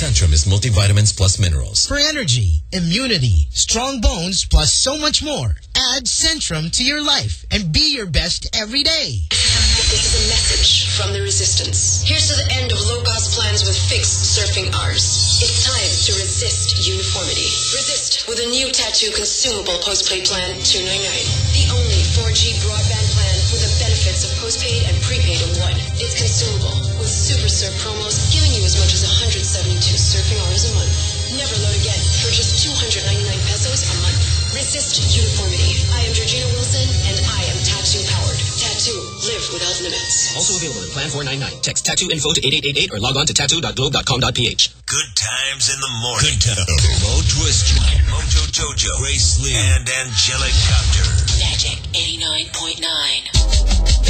Centrum is multivitamins plus minerals. For energy, immunity, strong bones, plus so much more, add Centrum to your life and be your best every day. This is a message from the resistance. Here's to the end of low-cost plans with fixed surfing hours. It's time to resist uniformity. Resist with a new tattoo consumable postpaid plan 299. The only 4G broadband plan with the benefits of postpaid and prepaid in one. It's consumable with super surf promos giving you as much as 172 surfing hours a month. Never load again for just 299 pesos a month. Resist uniformity. I am Georgina Wilson and I am tattoo powered. Tattoo. Live without limits. Also available in Plan 499. Text tattoo info to 8888 or log on to tattoo.globe.com.ph. Good times in the morning. Good times. Mo Twister, Mojo Jojo, Grace Lee, and Angelic Doctor. Magic 89.9.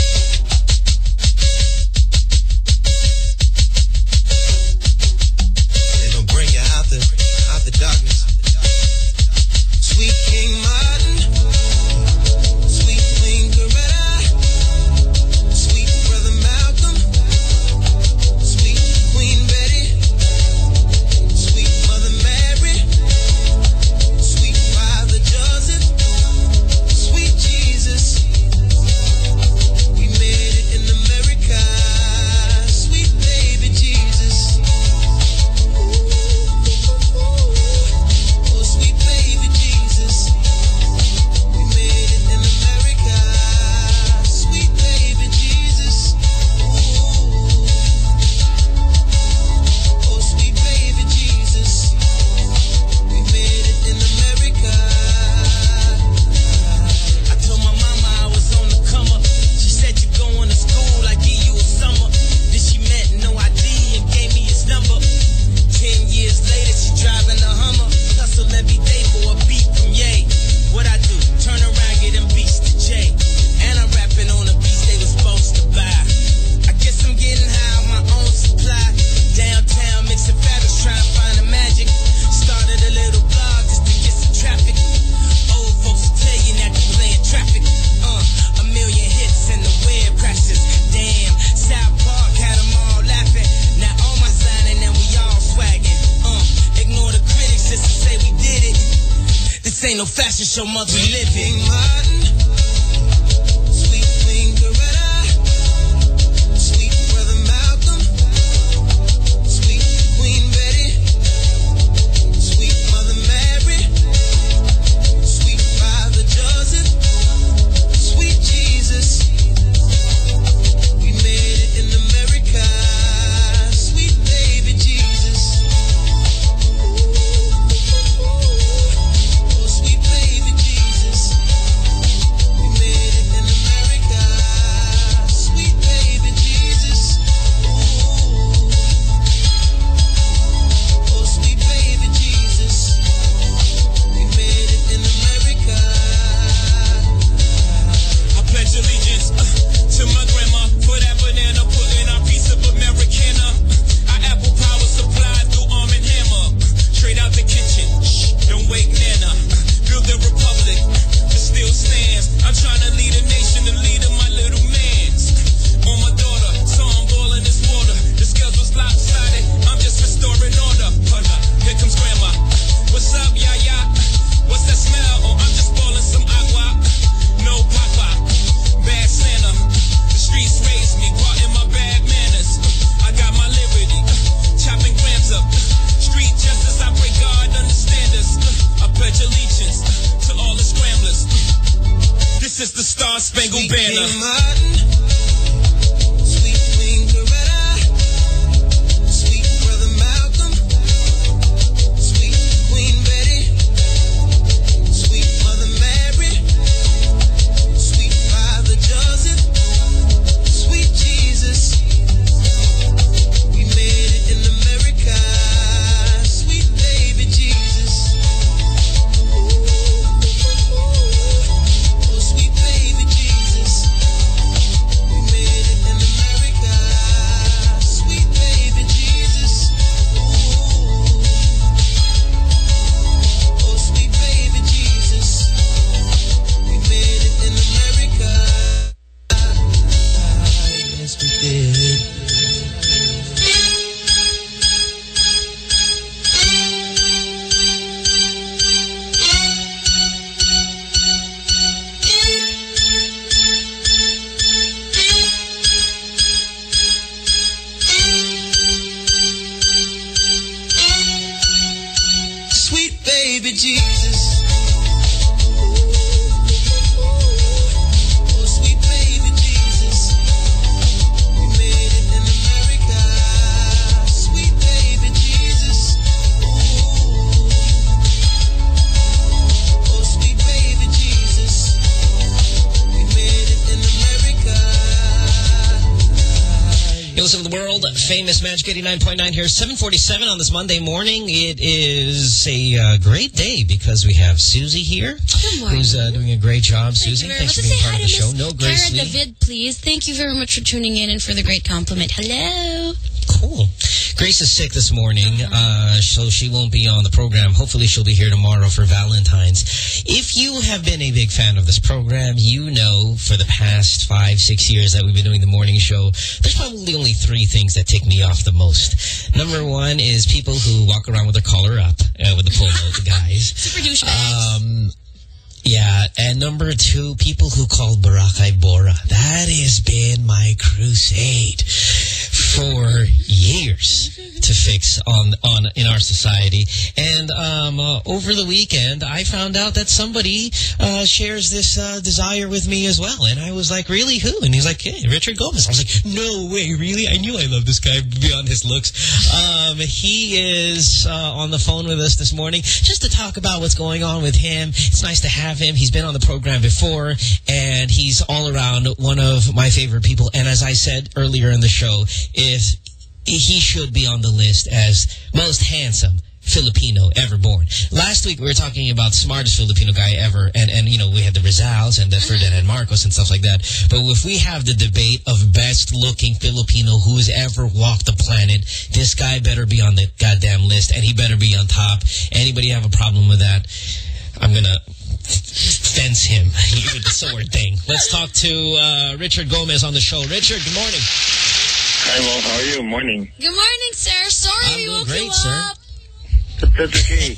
Filipino fashion show month 89.9 here. 747 on this Monday morning. It is a uh, great day because we have Susie here. Good morning. Who's uh, doing a great job. Susie, Very thanks much. for being Let's part of the show. No, Grace Cara. David, please. Thank you very much for tuning in and for the great compliment. Hello. Grace is sick this morning, uh, so she won't be on the program. Hopefully she'll be here tomorrow for Valentine's. If you have been a big fan of this program, you know for the past five, six years that we've been doing the morning show, there's probably only three things that tick me off the most. Number one is people who walk around with their collar up, uh, with the polo, the guys. Super douchebags. Um, yeah, and number two, people who call Boracay Bora. That has been my crusade for years to fix on on in our society. And um, uh, over the weekend, I found out that somebody uh, shares this uh, desire with me as well. And I was like, really, who? And he's like, hey, Richard Gomez. I was like, no way, really? I knew I loved this guy beyond his looks. Um, he is uh, on the phone with us this morning just to talk about what's going on with him. It's nice to have him. He's been on the program before, and he's all around one of my favorite people. And as I said earlier in the show, if he should be on the list as most handsome Filipino ever born. Last week we were talking about smartest Filipino guy ever, and and you know we had the Rizals and the Ferdinand Marcos and stuff like that. But if we have the debate of best looking Filipino who's ever walked the planet, this guy better be on the goddamn list, and he better be on top. Anybody have a problem with that? I'm gonna fence him with the sword thing. Let's talk to uh, Richard Gomez on the show. Richard, good morning. Hi, Mo. How are you? Morning. Good morning, sir. Sorry I'm we doing woke great, you sir. up. But that's okay.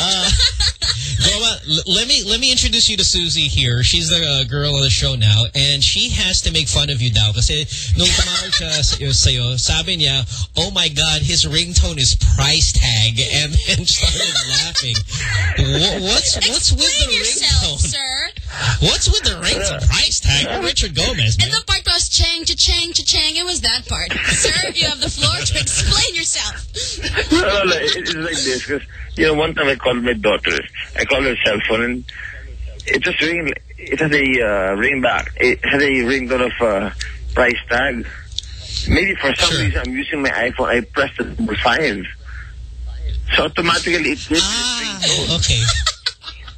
Uh, Goma, let me let me introduce you to Susie here. She's the uh, girl on the show now, and she has to make fun of you daw. Kasi nung tumawag siya sa'yo, sabi niya, oh my God, his ringtone is price tag, and then started laughing. Wha- What's what's with the yourself, ringtone? sir. What's with the ringtone price tag? You're Richard Gomez, And the part was chang, cha-chang, cha-chang. It was that part. Sir, you have the floor to explain yourself. No, no, no, it's like this. Because, you know, one time I called my daughter. I called her cell phone and it just ring. It had a uh, ring back. It had a ring of uh, price tag. Maybe for some reason I'm using my iPhone. I pressed the number five. So automatically it did. Ah, okay.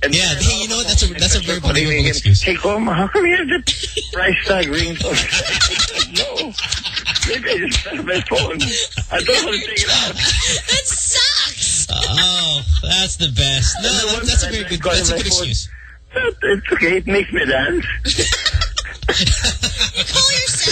And yeah, hey, you know? That's a that's a very believable excuse. Hey, Goma, how come you have the price tag ringtone? no. Maybe I just pressed my phone. I don't want to take it out. That sucks. Oh, that's the best. No, that- that's a very good. That's a good excuse. It's okay. It makes me dance.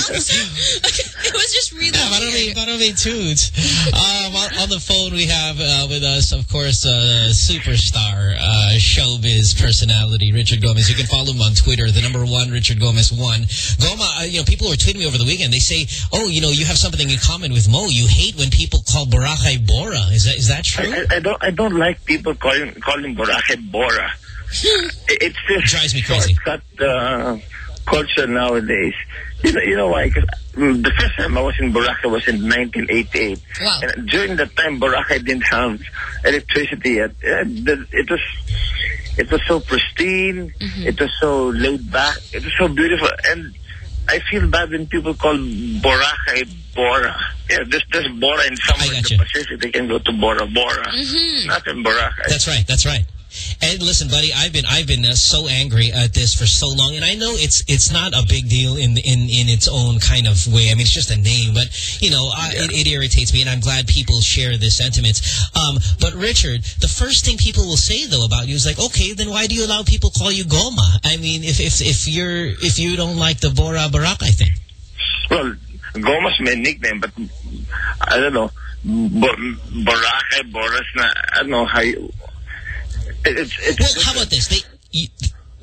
Call yourself, sir. it was just really Yeah, parang may, weird. parang may tunes. Um, on, on the phone, we have uh, with us, of course, uh, superstar uh, showbiz personality, Richard Gomez. You can follow him on Twitter, the number one, Richard Gomez one. Goma, uh, you know, people were tweeting me over the weekend. They say, oh, you know, you have something in common with Mo. You hate when people call Boracay Bora. Is that is that true? I, I don't. I don't like people calling calling Boracay Bora. It- it's just drives me crazy. Shortcut uh, culture nowadays. You know, you know why? 'Cause, mm, the first time I was in Boracay was in 1988. Wow. And during that time, Boracay didn't have electricity yet. It was it was so pristine. It was so laid back. It was so beautiful. And I feel bad when people call Boracay Bora. Yeah, there's, there's Bora in somewhere in the Pacific. They can go to Bora Bora. Not in Boracay. That's right. That's right. And listen, buddy, I've been I've been uh, so angry at this for so long, and I know it's it's not a big deal in in in its own kind of way. I mean, it's just a name, but you know, I, it, it irritates me, and I'm glad people share this sentiment. Um, but Richard, the first thing people will say though about you is like, okay, then why do you allow people call you Goma? I mean, if if if you're if you don't like the Bora Baraka thing, Well, Goma's my nickname, but I don't know. Bo- Boracay, Boras na, I don't know how you... It, it's, it's well, how about this? They you,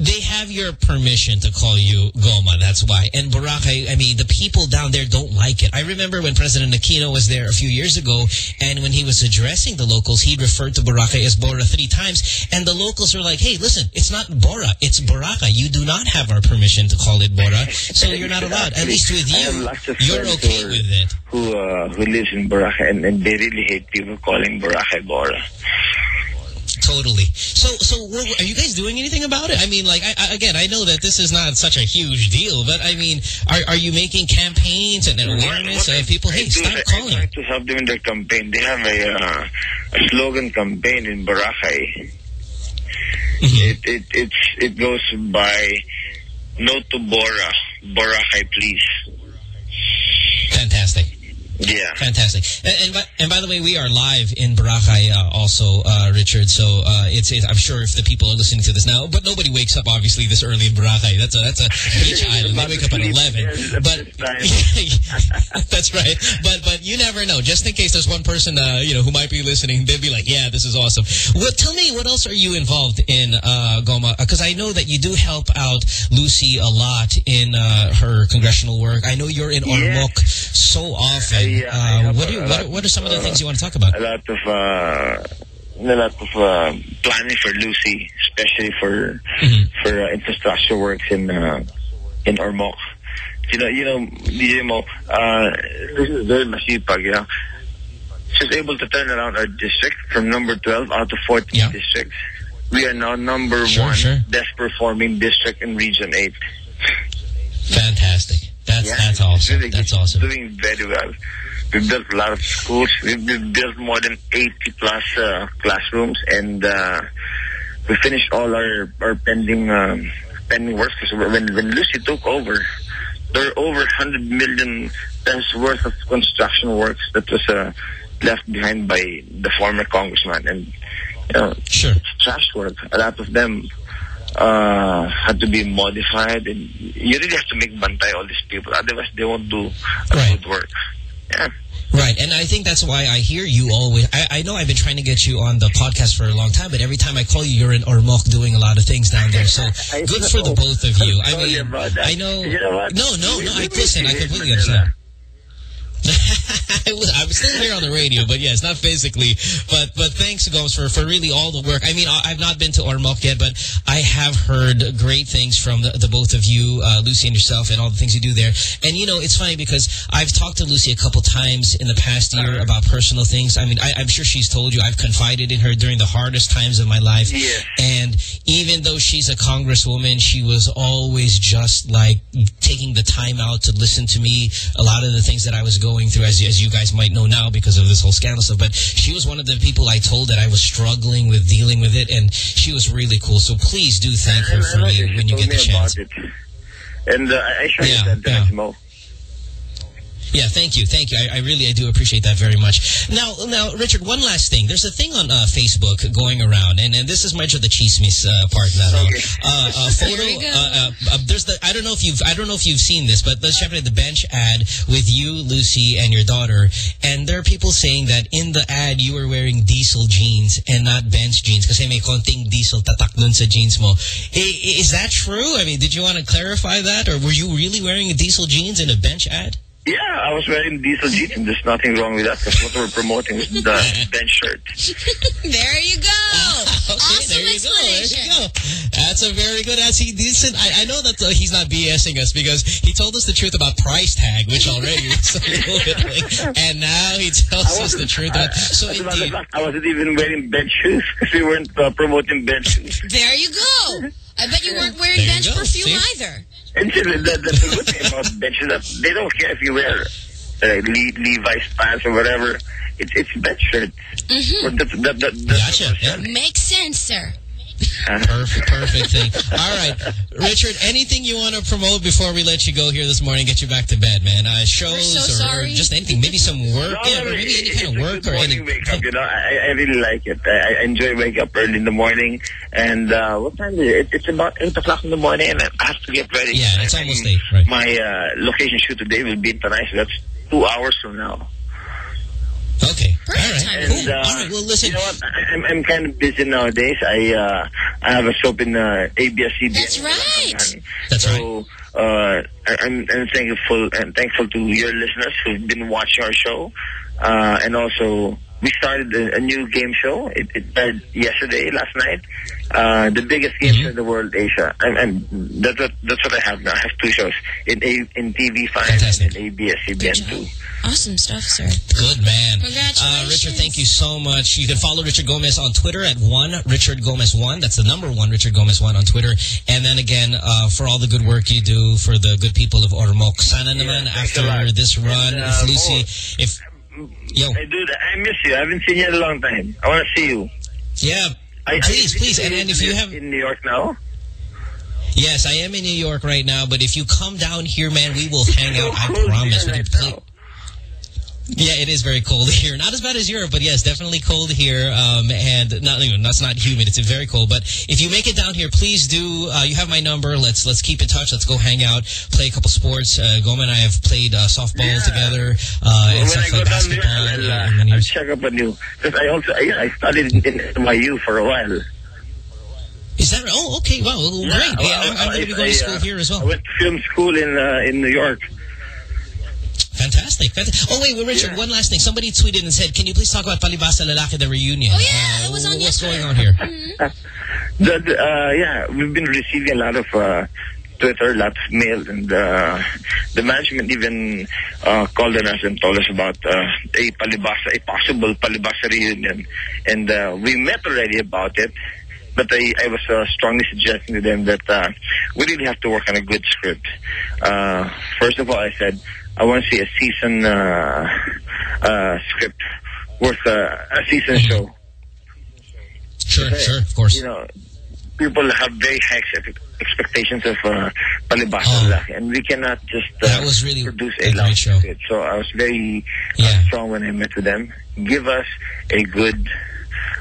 they have your permission to call you Goma. That's why. And Boracay, I mean, the people down there don't like it. I remember when President Aquino was there a few years ago, and when he was addressing the locals, he referred to Boracay as Bora three times, and the locals were like, "Hey, listen, it's not Bora, it's Boracay. You do not have our permission to call it Bora, so you're not allowed. At least with you, you're okay with it." Who, uh, who lives in Boracay, and, and they really hate people calling Boracay Bora. Totally. So, so what, are you guys doing anything about it? I mean, like, I, I, again, I know that this is not such a huge deal, but I mean, are, are you making campaigns and awareness of people? Hey, stop I- calling. I to help them in their campaign. They have a, uh, a slogan campaign in Boracay. It, it, it's, it goes by no to Bora, Boracay please. Fantastic. Yeah. Fantastic. And, and, by, and by the way, we are live in Boracay uh, also, uh, Richard. So uh, it's, it's I'm sure if the people are listening to this now, but nobody wakes up obviously this early in Boracay. That's a that's a beach island. They wake up at 11. But that's right. But but you never know. Just in case there's one person uh, you know who might be listening, they'd be like, yeah, this is awesome. Well, tell me what else are you involved in, uh, Goma? Because I know that you do help out Lucy a lot in uh, her congressional work. I know you're in Ormoc so often. Uh, what, do you, what, are, what are some of the things you want to talk about? A lot of uh, a lot of uh, planning for Lucy, especially for for uh, infrastructure works in uh, in Ormoc. You know, you know, DJ Mo, uh, this is very masipag, you know. She's able to turn around our district from number 12 out of 14 districts. We are now number one best performing district in Region 8. Fantastic. That's that's awesome. That's awesome. Doing very well. We've built a lot of schools. We've, we've built more than 80 plus uh, classrooms, and uh, we finished all our our pending um, pending works. Because when when Lucy took over, there were over 100 million pesos worth of construction works that was uh, left behind by the former congressman, and you know, sure. it's trash work. A lot of them uh, had to be modified, and you really have to make bantay all these people. Otherwise, they won't do a good work. Yeah. Right, and I think that's why I hear you always. I, I know I've been trying to get you on the podcast for a long time, but every time I call you, you're in Ormoc doing a lot of things down there. So good for the both of you. I mean, I know. No, no, no. I listen. I completely understand. I was, I'm still here on the radio, but yes, not physically. But but thanks, Gomes, for, for really all the work. I mean, I- I've not been to Ormoc yet, but I have heard great things from the, the both of you, uh, Lucy and yourself, and all the things you do there. And, you know, it's funny because I've talked to Lucy a couple times in the past year about personal things. I mean, I, I'm sure she's told you I've confided in her during the hardest times of my life. And even though she's a congresswoman, she was always just like taking the time out to listen to me. A lot of the things that I was going through, as, as you guys might know now because of this whole scandal stuff. But she was one of the people I told that I was struggling with dealing with it, and she was really cool. So please do thank her for me when you get the chance. it. And uh, I showed Yeah, that yeah. Mo. Yeah, thank you, thank you. I, I really, I do appreciate that very much. Now, now, Richard, one last thing. There's a thing on uh, Facebook going around, and, and this is much of the chismis uh, part now. Uh, a photo. Uh, uh, uh, there's the. I don't know if you've. I don't know if you've seen this, but there's definitely the bench ad with you, Lucy, and your daughter, and there are people saying that in the ad you were wearing diesel jeans and not bench jeans kasi may konting diesel tatak dun sa jeans mo. I, i- is that true? I mean, did you want to clarify that, or were you really wearing diesel jeans in a bench ad? Yeah, I was wearing diesel jeans, and there's nothing wrong with that because what we're promoting is the bench shirt. there you go. Okay, there you go. There you go. That's a very good answer. He decent. I, I know that uh, he's not BSing us because he told us the truth about price tag, which already was a little bit like, and now he tells us the truth. About, so As a matter of indeed, fact, I wasn't even wearing bench shoes because we weren't uh, promoting bench shoes. There you go. I bet you weren't wearing There bench perfume see? either. And see, the, the, the good thing about bench is that they don't care if you wear uh, Le Levi's pants or whatever. It's it's bench shirt. Mm-hmm. That, that, that, that's Makes sense, sir. Perfect, perfect thing. All right, Richard. Anything you want to promote before we let you go here this morning? Get you back to bed, man. Uh, shows so or, or just anything. Maybe some work. No, yeah, no, but maybe any kind of work or any. morning wake up, you know, I, I really like it. I, I enjoy waking up early in the morning. And uh, what time is it? It- It's about 8 o'clock in the morning and I have to get ready. Yeah, it's almost eight, right. My uh, location shoot today will be in Tanay, so that's two hours from now. Okay. All right. And, uh, All right. Well, listen. You know what? I'm, I'm kind of busy nowadays. I uh, I have a soap in uh, ABS-CBN. That's right. That's so, uh, I- I'm, I'm thankful and thankful to your listeners who've been watching our show, uh, and also we started a, a new game show. It, it started yesterday, last night. Uh, the biggest game Mm-hmm. show in the world, Asia. And, and that's what that's what I have now. I have two shows in a in TV5 and in ABS, CBN2. Awesome stuff, sir. Good man. Congratulations. Uh, Richard, thank you so much. You can follow Richard Gomez on Twitter at one Richard Gomez one. That's the number one Richard Gomez one on Twitter. And then again, uh, for all the good work you do for the good people of Ormoc. Sana naman after this run, And, uh, if Lucy, if yo, Hey, dude, I miss you. I haven't seen you in a long time. I want to see you. yeah, I, please, I, please, and, and if you have in New York now, Yes, I am in New York right now, but if you come down here, man, we will hang out. I promise. We can play. Yeah, it is very cold here. Not as bad as Europe, but yes, definitely cold here. Um, and not, you know, that's not humid. It's very cold. But if you make it down here, please do. Uh, you have my number. Let's let's keep in touch. Let's go hang out, play a couple sports. Uh, Goma and I have played uh, softball together uh, and when I go like down there, basketball. I'll, yeah, uh, I'll check up on you. Because I also, I, I studied in NYU for a while. Is that? Oh, okay. Wow, well, Yeah, great. well, Yeah, I'm, I'm going to be going I, to school uh, here as well. I went to film school in uh, in New York. Fantastic. Fantastic. Oh, wait, well, Richard, one last thing. Somebody tweeted and said, can you please talk about Palibasa Lalaki, the reunion? Oh, yeah, that was on What's going on here? The, the, uh, yeah, we've been receiving a lot of uh, Twitter, lots of mail, and uh, the management even uh, called on us and told us about uh, a palibasa, a possible palibasa reunion, and uh, we met already about it. But I, I was uh, strongly suggesting to them that uh, we really have to work on a good script. Uh, first of all, I said I want to see a season uh, uh, script worth uh, a season show. Sure, sure, of course. You know, people have very high expectations of uh, Palibasa Lalaki, and we cannot just uh, Oh. That was really produce a a great show. So I was very uh, strong when I met with them. Give us a good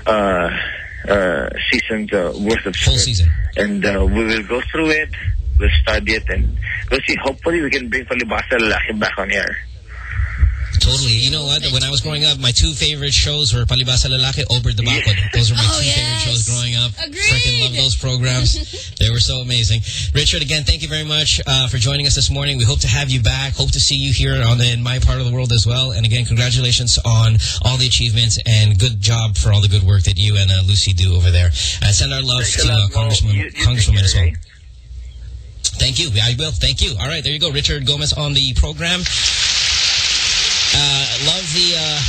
uh, uh, season's uh, worth of Full script. season. and uh, we will go through it. We'll study it, and we'll see. Hopefully, we can bring Palibasa Lalaki back on air. Totally. You know what? When I was growing up, my two favorite shows were Palibasa Lalaki, Ober the Bakod. Those were my Oh, two yes. favorite shows growing up. Agreed. Freaking love those programs. they were so amazing. Richard, again, thank you very much uh, for joining us this morning. We hope to have you back. Hope to see you here on the, in my part of the world as well. And again, congratulations on all the achievements and good job for all the good work that you and uh, Lucy do over there. And send our love Thanks to uh, lot, Congressman, You- you Congresswoman as well. Thank you. I will. Thank you. All right, there you go. Richard Gomez on the program. Uh, love the, uh,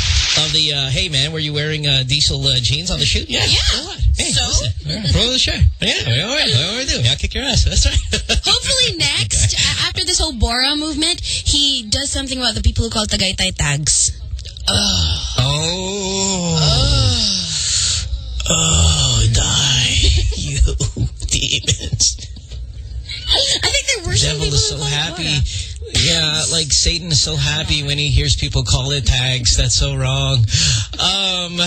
love the, uh, hey man, were you wearing, uh, diesel, uh, jeans on the shoot? Yeah. Yeah. So? Hey, so? Listen, pro the show. Yeah, all right. All right, do. I'll kick your ass. That's right. Hopefully next, a- after this whole Bora movement, he does something about the people who call Tagaytay tags. Oh. Oh, die, you demons. I think they're worshiping Devil is so happy. Yeah, like Satan is so happy when he hears people call it tags. That's so wrong. Um,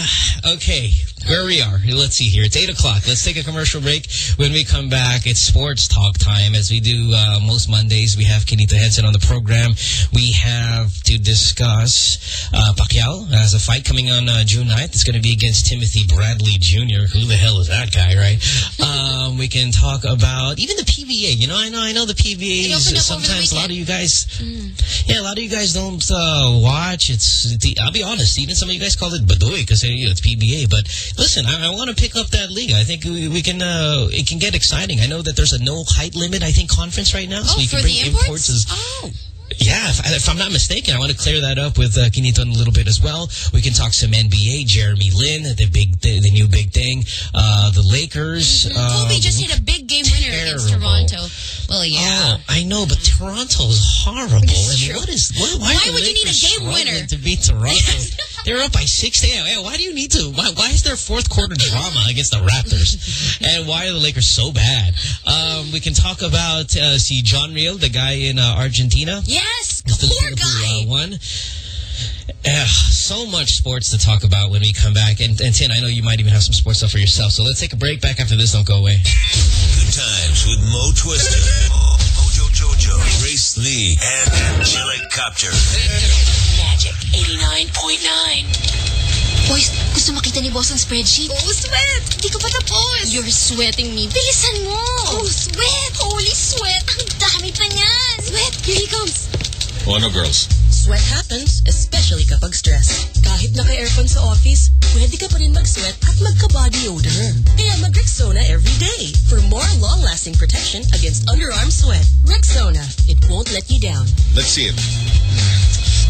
okay, where we are. Let's see here. It's 8 o'clock. Let's take a commercial break. When we come back, it's sports talk time. As we do uh, most Mondays, we have Quinito Henson on the program. We have to discuss uh, Pacquiao has a fight coming on uh, June 9th. It's going to be against Timothy Bradley Jr. Who the hell is that guy, right? Um, we can talk about even the PBA. You know, I know, I know the PBA. It opened up over the Sometimes a lot of you guys, yeah, a lot of you guys don't uh, watch. It's, I'll be honest, even some of you guys call it Badoy because you know, it's PBA. But listen, I, I want to pick up that league. I think we, we can, uh, it can get exciting. I know that there's a no height limit, I think, conference right now. so Oh, you for can bring the imports? as, Oh. Yeah, if, if I'm not mistaken, I want to clear that up with uh, Quinito in a little bit as well. We can talk some NBA, Jeremy Lin, the big, the, the new big thing, uh, the Lakers. Kobe um, just hit a big game winner against. Toronto. Well, yeah. Oh, I know, but Toronto is horrible. It's true. what is why, why, Why would you need a game winner? to beat Toronto? They're up by six. Hey, why do you need to? Why, why is there fourth quarter drama against the Raptors? and why are the Lakers so bad? Um, we can talk about uh, see John Real, the guy in uh, Argentina. Yes, poor guy. who, uh, won. Uh, so much sports to talk about when we come back. And, and Tin, I know you might even have some sports stuff for yourself. So let's take a break. Back after this. Don't go away. Good times with Mo Twister, Mo, Mojo Jojo, Grace Lee, and Angelic Copter. Magic 89.9. Boys, gusto makita ni boss ang spreadsheet? Oh, sweat! Hindi ko pa tapos. You're sweating me. Bilisan mo! Oh, sweat! Holy sweat! Ang dami pa niyan! Sweat! Here he comes. Oh, no, girls. Sweat happens, especially kapag stress. Kahit naka-aircon sa office, pwede ka pa rin mag-sweat at magka-body odor. Kaya mag-Rexona every day for more long-lasting protection against underarm sweat. Rexona, it won't let you down. Let's see it.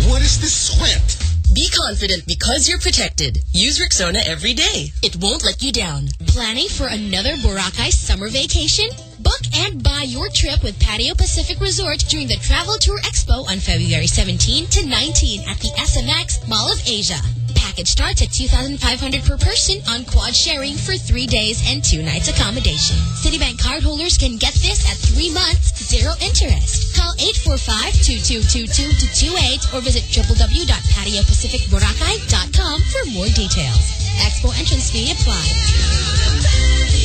What is this sweat? Be confident because you're protected. Use Rexona every day. It won't let you down. Planning for another Boracay summer vacation? Book and buy your trip with Patio Pacific Resort during the Travel Tour Expo on February 17 to 19 at the SMX Mall of Asia. Package starts at 2500 per person on quad sharing for three days and two nights accommodation. Citibank cardholders can get this at three months, zero interest. Call 845-2222 to 28 or visit www.patiopacificboracay.com for more details. Expo entrance fee applied.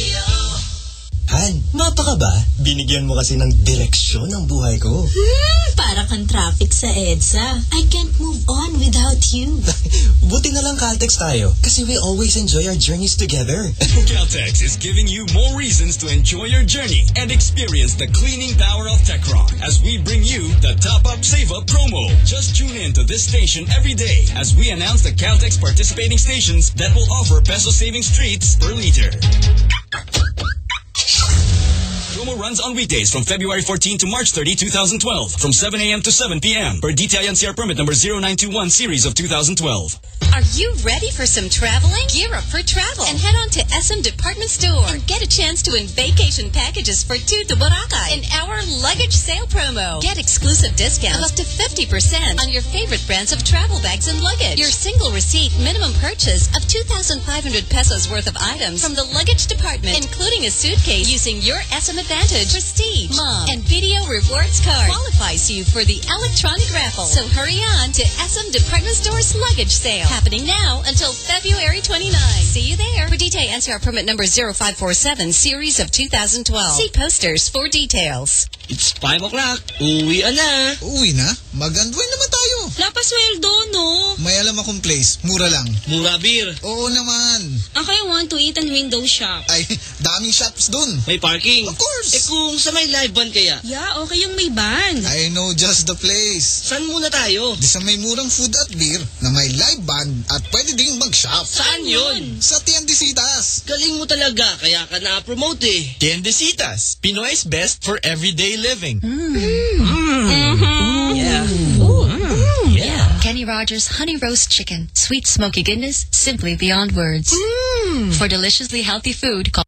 Han, mapa ka ba? Binigyan mo kasi ng direksyon ang buhay ko. Hmm, para kang traffic sa EDSA. I can't move on without you. Buti na lang Caltex tayo kasi we always enjoy our journeys together. Caltex is giving you more reasons to enjoy your journey and experience the cleaning power of Techron as we bring you the Top Up Save Up promo. Just tune in to this station every day as we announce the Caltex participating stations that will offer peso savings treats per liter. Shh. Promo runs on weekdays from February 14 to March 30, 2012 from 7 a.m. to 7 p.m. per DTI NCR permit number 0921 series of 2012. Are you ready for some traveling? Gear up for travel and head on to SM Department Store and get a chance to win vacation packages for two to Boracay in our luggage sale promo. Get exclusive discounts up to 50% on your favorite brands of travel bags and luggage. Your single receipt minimum purchase of 2,500 pesos worth of items from the luggage department, including a suitcase using your SM Advantage, Prestige, Mom, and Video Rewards card qualifies you for the electronic raffle. So hurry on to SM Department Store's luggage sale happening now until February 29. See you there. For detail, NCR permit number 0547 series of 2012. See posters for details. It's 5 o'clock. Uwi na. Uwi na? Mag-enjoy naman tayo. Lapasweldo, no? May alam akong place. Mura lang. Mura beer. Oo naman. Ako I want to eat and window shop. Ay, daming shops dun. May parking. Of course. Eh kung sa may live band kaya? Yeah, okay yung may band. I know just the place. Saan muna tayo? Di sa may murang food at beer na may live band at pwede ding mag-shop. Saan yun? Sa Tiendesitas. Galing mo talaga, kaya ka na-promote eh. Tiendesitas, Pinoy's best for everyday living. Mm. Mm. Mm-hmm. Mm-hmm. Mm-hmm. Yeah. Yeah. Kenny Rogers Honey Roast Chicken. Sweet smoky goodness, simply beyond words. Mm. For deliciously healthy food, call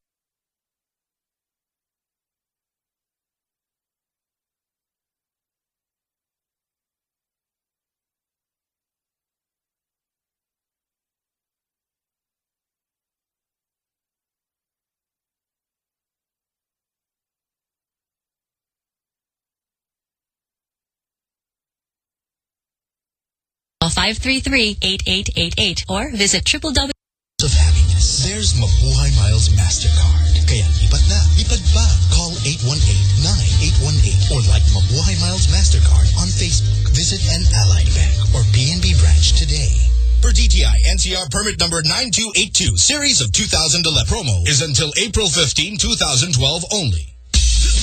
533-8888 or visit www. of happiness. There's Mabuhay Miles MasterCard. Kaya lipat na, lipat pa. Call 818-9818 or like Mabuhay Miles MasterCard on Facebook. Visit an Allied Bank or PNB branch today. Per DTI NCR permit number 9282, series of 2011. Promo is until April 15, 2012 only.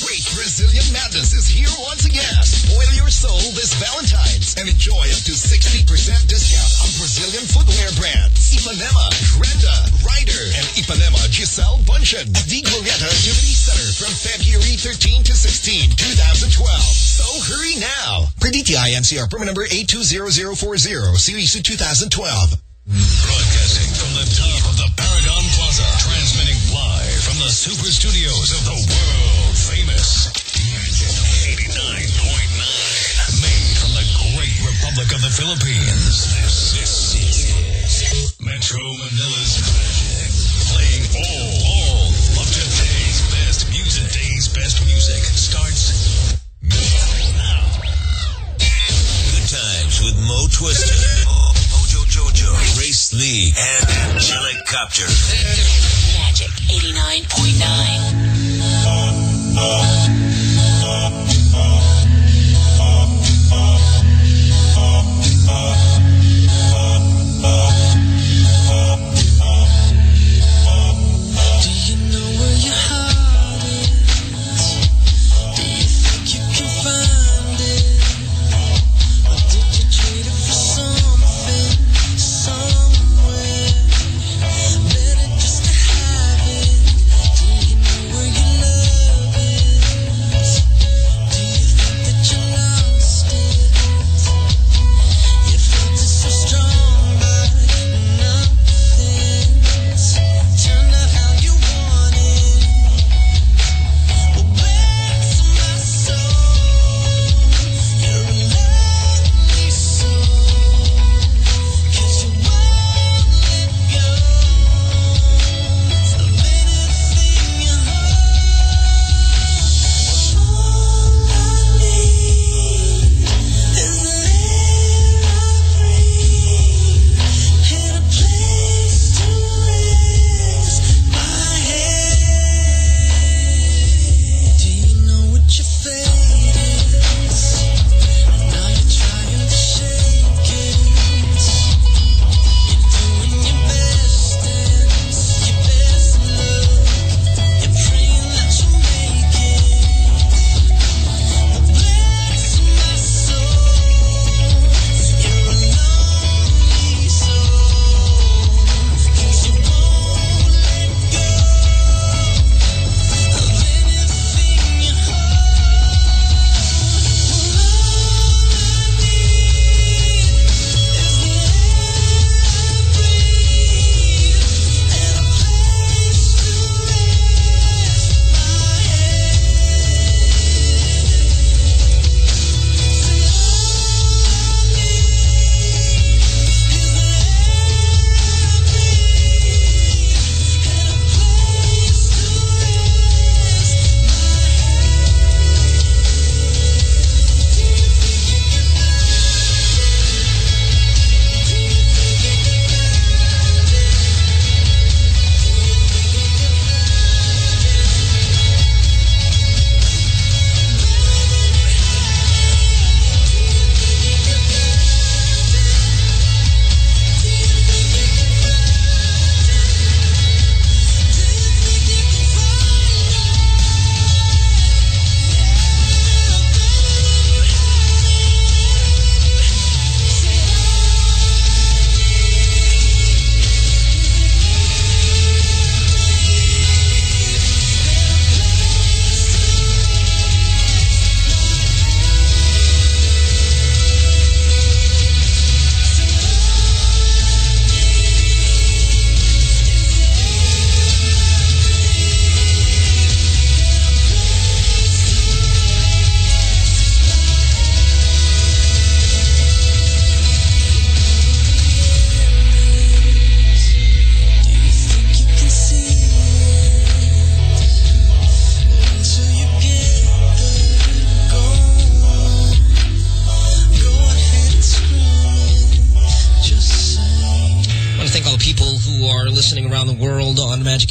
Great Brazilian Madness is here once again. Spoil your soul this Valentine's and enjoy up to 60% discount on Brazilian footwear brands. Ipanema, Grendha, Rider, and Ipanema Gisele Bündchen at the Glorieta Activity Center from February 13 to 16, 2012. So hurry now. Per DTI NCR permit number 820040, series 2012. Broadcasting from the top of the Paragon Plaza, transmitting live from the super studios of the world Philippines. This, is Metro Manila's Magic. Playing all, all of today's best music. Today's best music starts now. Good times with Mo Twister, Mojo Jojo, Grace Lee, and Angelic Copter. Magic 89.9.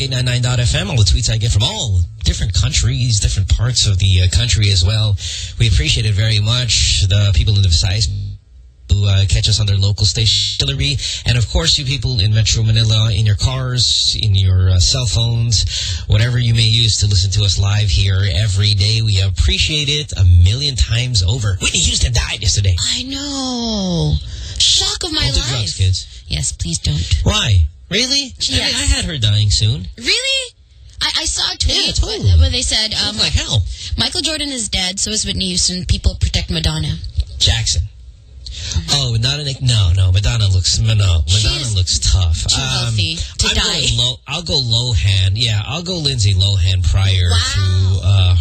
9.9.fm all the tweets I get from all different countries, different parts of the uh, country as well. We appreciate it very much. The people in the Visayas who uh, catch us on their local station, and of course you people in Metro Manila, in your cars, in your uh, cell phones, whatever you may use to listen to us live here every day. We appreciate it a million times over. Whitney Houston died yesterday. I know. Shock of my don't life. Do drugs, kids. Yes, please don't. Why? Really? Yes. I, I had her dying soon. Really? I, I saw a tweet Yeah, totally. where, where they said, um, like hell. Michael Jordan is dead, so is Whitney Houston. People protect Madonna. Jackson. Oh, Madonna. No, no. Madonna looks no. Madonna looks tough. too healthy to I'm die. Low, I'll go Lohan. Yeah, I'll go Lindsay Lohan prior to uh,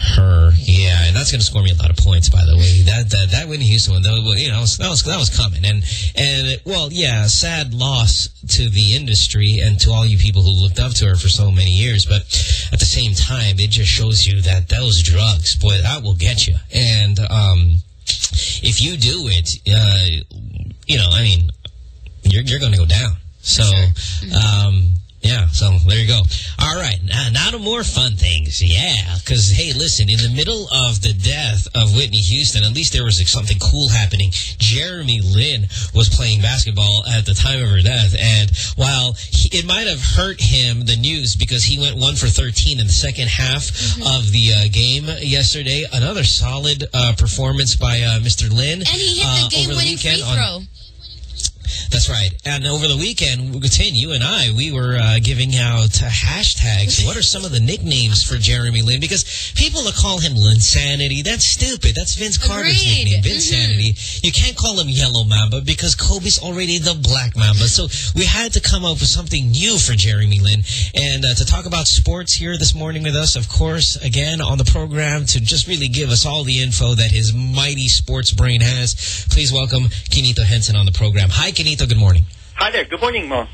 her. Yeah, and that's going to score me a lot of points. By the way, that that that Whitney Houston one, that you know, that was that was coming. And and well, yeah, sad loss to the industry and to all you people who looked up to her for so many years. But at the same time, it just shows you that those drugs, boy, that will get you. And um if you do it, uh, you know, I mean, you're, you're going to go down. So, um, yeah, so there you go. All right, now, now to more fun things. Yeah, because, hey, listen, in the middle of the death of Whitney Houston, at least there was like, something cool happening. Jeremy Lin was playing basketball at the time of her death, and while he, it might have hurt him, the news, because he went one for 13 in the second half of the uh, game yesterday, another solid uh, performance by uh, Mr. Lin. And he hit uh, the game-winning free weekend on- throw. That's right. And over the weekend, Tin, you and I, we were uh, giving out uh, hashtags. What are some of the nicknames for Jeremy Lin? Because people will call him Linsanity. That's stupid. That's Vince Carter's Agreed. nickname, Vinsanity. You can't call him Yellow Mamba because Kobe's already the Black Mamba. So we had to come up with something new for Jeremy Lin. And uh, to talk about sports here this morning with us, of course, again, on the program to just really give us all the info that his mighty sports brain has, please welcome Quinito Henson on the program. Hi, Quinito. Good morning. Hi there. Good morning, Mo.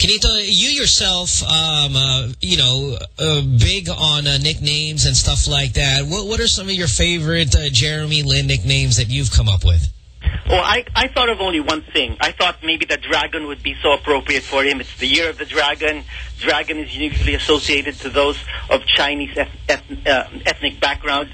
Quinito, you yourself, um, uh, you know, uh, big on uh, nicknames and stuff like that. What What are some of your favorite uh, Jeremy Lin nicknames that you've come up with? Well, I, I thought of only one thing. I thought maybe the dragon would be so appropriate for him. It's the year of the dragon. Dragon is usually associated to those of Chinese eth eth uh, ethnic background.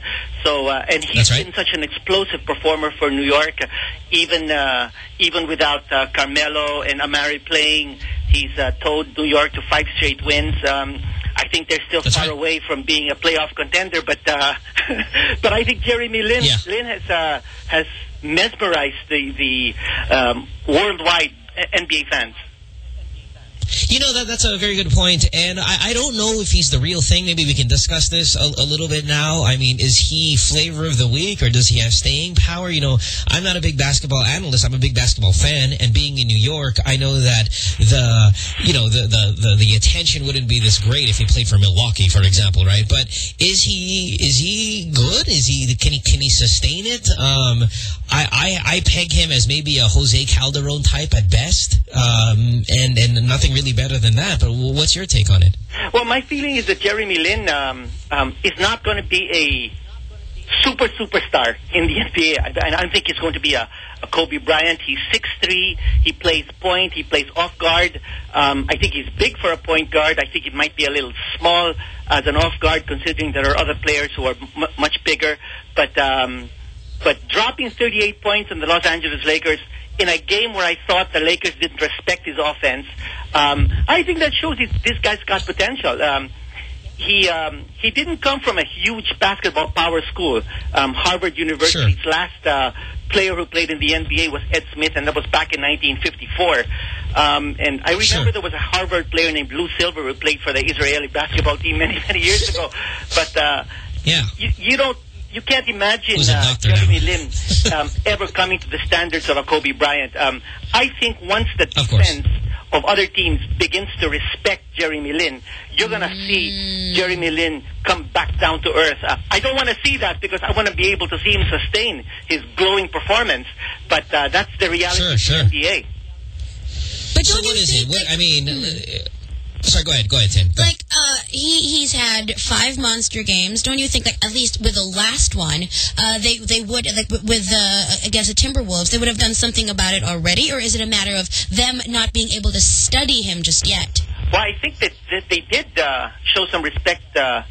So, uh, and he's been such an explosive performer for New York. Uh, even uh, even without uh, Carmelo and Amar'e playing, he's uh, towed New York to five straight wins. Um, I think they're still far away from being a playoff contender, but uh, but I think Jeremy Lin Lin has uh, has mesmerized the the um, worldwide NBA fans. You know, that that's a very good point, and I, I don't know if he's the real thing. Maybe we can discuss this a, a little bit now. I mean, is he flavor of the week, or does he have staying power? You know, I'm not a big basketball analyst. I'm a big basketball fan, and being in New York, I know that the, you know, the, the, the, the attention wouldn't be this great if he played for Milwaukee, for example, right? But is he, is he good? Is he, can he, can he sustain it? Um, I, I, I peg him as maybe a Jose Calderon type at best, um, and, and nothing really better than that. But what's your take on it? Well, my feeling is that Jeremy Lin um, um, is not going to be a super superstar in the NBA. I, I don't think he's going to be a, a Kobe Bryant. He's 6'3". He plays point. He plays off guard. Um, I think he's big for a point guard. I think it might be a little small as an off guard, considering there are other players who are much bigger. But um, but dropping 38 points on the Los Angeles Lakers in a game where I thought the Lakers didn't respect his offense, um, I think that shows he's, this guy's got potential. Um, he um, he didn't come from a huge basketball power school. Um, Harvard University's last uh, player who played in the NBA was Ed Smith, and that was back in 1954. Um, and I remember there was a Harvard player named Lou Silver who played for the Israeli basketball team many many years ago. But uh, yeah, you, you don't you can't imagine uh, Jeremy Lin um, ever coming to the standards of a Kobe Bryant. Um, I think once the defense of other teams begins to respect Jeremy Lin, you're going to see Jeremy Lin come back down to earth. Uh, I don't want to see that because I want to be able to see him sustain his glowing performance, but uh, that's the reality Sure, of the NBA. so what is it? What I mean, uh, sorry, go ahead. Go ahead, Tim. Go Like, uh, he he's had five monster games. Don't you think, like at least with the last one, uh, they they would like with uh, against the Timberwolves, they would have done something about it already, or is it a matter of them not being able to study him just yet? Well, I think that, that they did uh, show some respect uh,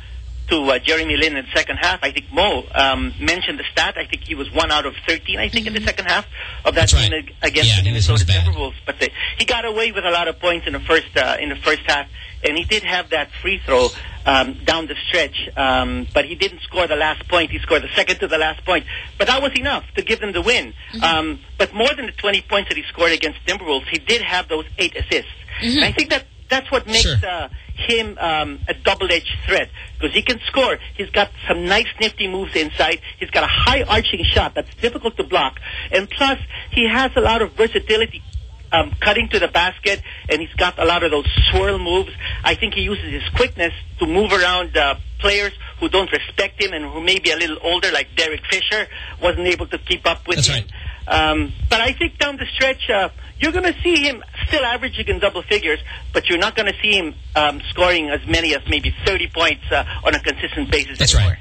to uh, Jeremy Lin in the second half. I think Mo um, mentioned the stat. I think he was one out of 13, I think, in the second half of that game ag- against Yeah, the he was- he was Minnesota. Timberwolves. But they, he got away with a lot of points in the first uh, in the first half, and he did have that free throw um, down the stretch. Um, but he didn't score the last point. He scored the second to the last point. But that was enough to give them the win. Um, but more than the 20 points that he scored against Timberwolves, he did have those eight assists. And I think that that's what makes uh, him um, a double-edged threat because he can score. He's got some nice, nifty moves inside. He's got a high arching shot that's difficult to block, and plus he has a lot of versatility. Um, cutting to the basket, and he's got a lot of those swirl moves. I think he uses his quickness to move around uh, players who don't respect him and who may be a little older, like Derek Fisher, wasn't able to keep up with him. Um, but I think down the stretch, uh, you're going to see him still averaging in double figures, but you're not going to see him um, scoring as many as maybe 30 points uh, on a consistent basis. That's right.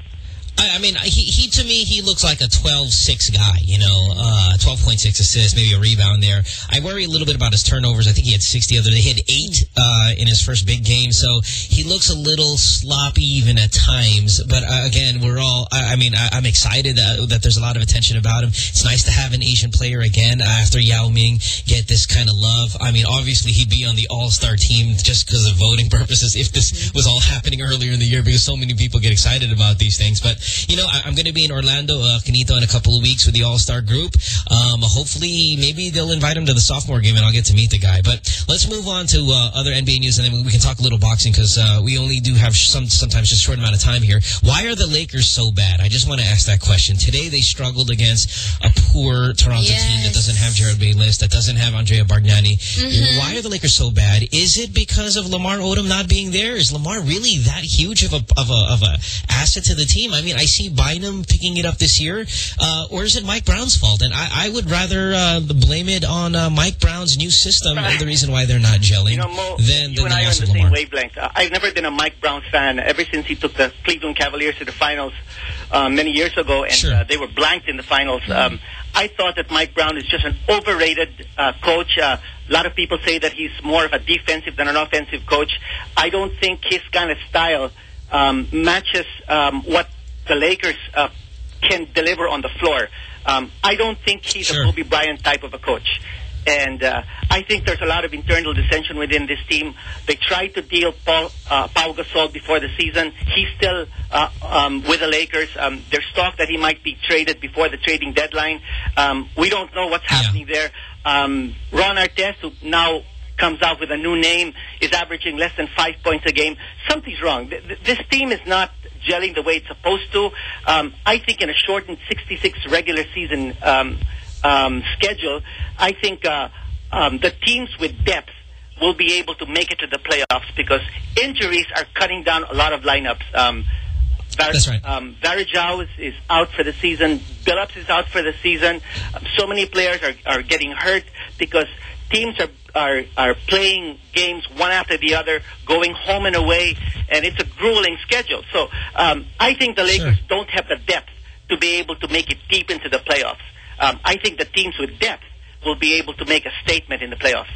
I, I mean, he, he to me, he looks like a 12-6 guy, you know, uh, 12.6 assists, maybe a rebound there. I worry a little bit about his turnovers. I think he had 60 other. day. He had eight uh, in his first big game, so he looks a little sloppy even at times. But uh, again, we're all, I, I mean, I, I'm excited uh, that there's a lot of attention about him. It's nice to have an Asian player again after Yao Ming get this kind of love. I mean, obviously he'd be on the all-star team just because of voting purposes if this was all happening earlier in the year because so many people get excited about these things. But, you know, I, I'm going to be in Orlando, uh, Quinito, in a couple of weeks with the all-star group. Um, hopefully, maybe they'll invite him to the sophomore game and I'll get to meet the guy. But let's move on to uh, other NBA news and then we can talk a little boxing because uh, we only do have some sometimes just a short amount of time here. Why are the Lakers so bad? I just want to ask that question. Today they struggled against a poor Toronto team that doesn't have Jerryd Bayless, that doesn't have Andrea Bargnani. Mhm. Why are the Lakers so bad? Is it because of Lamar Odom not being there? Is Lamar really that huge of a of a of a asset to the team? I mean, I see Bynum picking it up this year, uh, or is it Mike Brown's fault? And I, I would rather uh, blame it on uh, Mike Brown's new system, and the reason why they're not gelling, You know, Mo, than, you than and the I are on the same wavelength. I've never been a Mike Brown fan ever since he took the Cleveland Cavaliers to the finals uh, many years ago, and uh, they were blanked in the finals. Um, I thought that Mike Brown is just an overrated uh, coach. Uh, a lot of people say that he's more of a defensive than an offensive coach. I don't think his kind of style um, matches um, what the Lakers uh, can deliver on the floor. Um, I don't think he's a Kobe Bryant type of a coach. And uh, I think there's a lot of internal dissension within this team. They tried to deal Paul, uh, Pau Gasol before the season. He's still uh, um, with the Lakers. Um, there's talk that he might be traded before the trading deadline. Um, we don't know what's happening there. Um, Ron Artest, who now comes out with a new name, is averaging less than five points a game. Something's wrong. Th- th- This team is not gelling the way it's supposed to. Um, I think in a shortened 66 regular season um, um, schedule, I think uh, um, the teams with depth will be able to make it to the playoffs because injuries are cutting down a lot of lineups. Um, Var- That's right. Um, Varejao is, is out for the season. Billups is out for the season. Um, so many players are, are getting hurt because teams are, are are playing games one after the other, going home and away, and it's a grueling schedule. So um, I think the Lakers don't have the depth to be able to make it deep into the playoffs. Um, I think the teams with depth will be able to make a statement in the playoffs.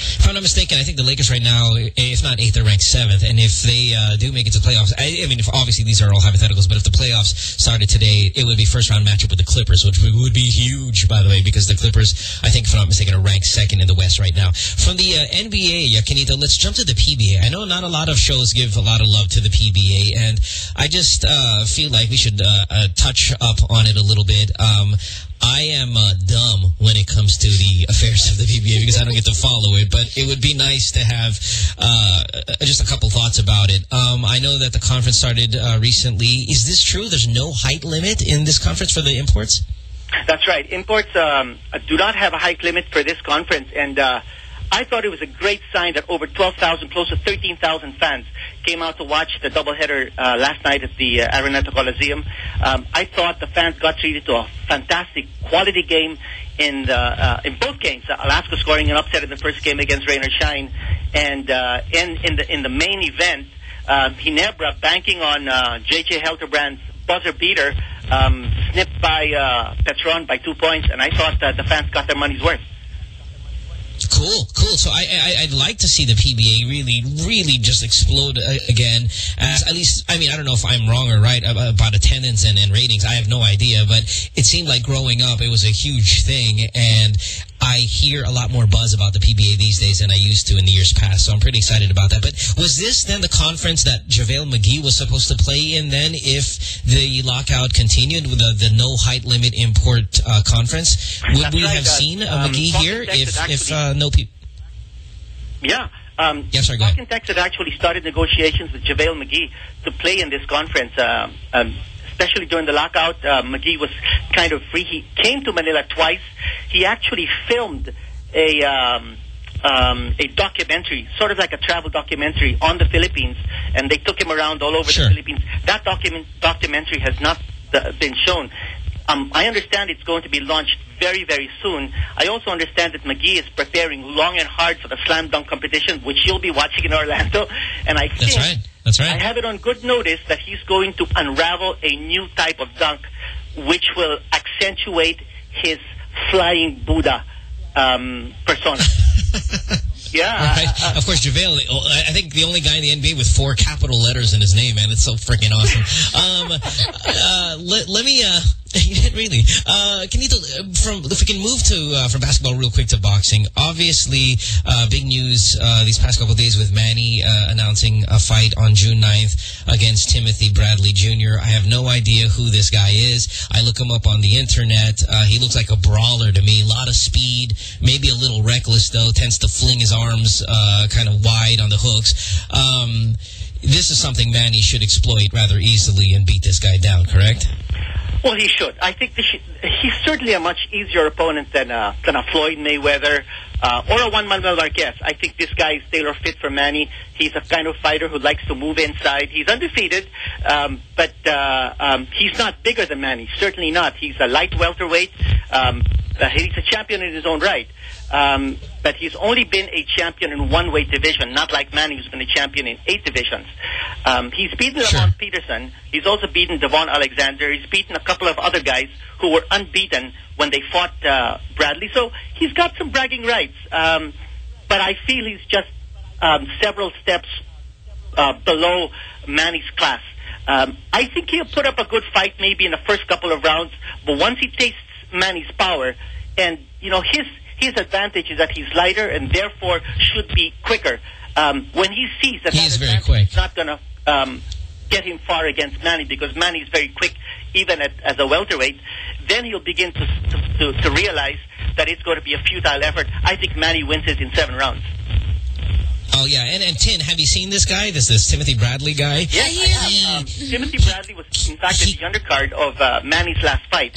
If I'm not mistaken, I think the Lakers right now, if not eighth, they're ranked seventh. And if they uh, do make it to playoffs, I, I mean, if, obviously these are all hypotheticals, but if the playoffs started today, it would be first round matchup with the Clippers, which would be huge, by the way, because the Clippers, I think, if I'm not mistaken, are ranked second in the West right now. From the uh, NBA, Yakinito, let's jump to the PBA. I know not a lot of shows give a lot of love to the PBA, and I just uh, feel like we should uh, uh, touch up on it a little bit. Um, I am uh, dumb when it comes to the affairs of the PBA because I don't get to follow it, but it would be nice to have uh, just a couple thoughts about it. Um, I know that the conference started uh, recently. Is this true? There's no height limit in this conference for the imports? That's right. Imports um, do not have a height limit for this conference, and uh, I thought it was a great sign that over 12,000, close to 13,000 fans came out to watch the doubleheader uh, last night at the uh, Araneta Coliseum. Um, I thought the fans got treated to a fantastic quality game in the uh, in both games. Uh, Alaska scoring an upset in the first game against Rain or Shine, and uh, in in the in the main event. um, Ginebra banking on uh, J.J. Helterbrand's buzzer beater, um, snipped by uh, Petron by two points, and I thought that the fans got their money's worth. Cool, cool. So I, I, I'd like to see the PBA really, really just explode uh, again. As at least, I mean, I don't know if I'm wrong or right about, about attendance and, and ratings. I have no idea, but it seemed like growing up, it was a huge thing. And I hear a lot more buzz about the PBA these days than I used to in the years past. So I'm pretty excited about that. But was this then the conference that JaVale McGee was supposed to play in then if the lockout continued with the, the no height limit import uh, conference? Would That's we right, have uh, seen uh, um, McGee here if, if uh, no. Yeah. Um, sorry, go Fox and Tex had actually started negotiations with JaVale McGee to play in this conference. Um, um, especially during the lockout, uh, McGee was kind of free. He came to Manila twice. He actually filmed a um, um, a documentary, sort of like a travel documentary on the Philippines, and they took him around all over Sure. the Philippines. That document documentary has not uh, been shown. Um, I understand it's going to be launched very, very soon. I also understand that McGee is preparing long and hard for the slam dunk competition, which you'll be watching in Orlando. And I think That's right. That's right. I have it on good notice that he's going to unravel a new type of dunk, which will accentuate his flying Buddha um, persona. yeah. Right. of course, JaVale, I think the only guy in the NBA with four capital letters in his name, man. It's so freaking awesome. um, uh, let, let me, uh, really, uh, can you, from, if we can move to, uh, from basketball real quick to boxing. Obviously, uh, big news, uh, these past couple days with Manny, uh, announcing a fight on June 9th against Timothy Bradley Jr. I have no idea who this guy is. I look him up on the internet. Uh, he looks like a brawler to me. A lot of speed, maybe a little reckless though, tends to fling his arms, uh, kind of wide on the hooks. Um, this is something Manny should exploit rather easily and beat this guy down, correct? Well, he should. I think he's certainly a much easier opponent than a, than a Floyd Mayweather uh, or a Juan Manuel Marquez. I think this guy is tailor fit for Manny. He's a kind of fighter who likes to move inside. He's undefeated, um, but uh, um, he's not bigger than Manny. Certainly not. He's a light welterweight. Um, uh, he's a champion in his own right. Um, but he's only been a champion in one weight division, not like Manny, who's been a champion in eight divisions. Um, he's beaten Lamont Peterson. He's also beaten Devon Alexander. He's beaten a couple of other guys who were unbeaten when they fought uh, Bradley. So he's got some bragging rights. Um, but I feel he's just um, several steps uh, below Manny's class. Um, I think he'll put up a good fight maybe in the first couple of rounds, but once he tastes Manny's power, and you know his his advantage is that he's lighter and therefore should be quicker. Um, when he sees that He's very quick. is not going to um, get him far against Manny because Manny's very quick even at, as a welterweight, then he'll begin to, to, to, to realize that it's going to be a futile effort. I think Manny wins it in seven rounds. Oh, yeah. And, and Tin, have you seen this guy? This this Timothy Bradley guy? Yeah, I have. Um, Timothy Bradley was, in fact, at the undercard of uh, Manny's last fight,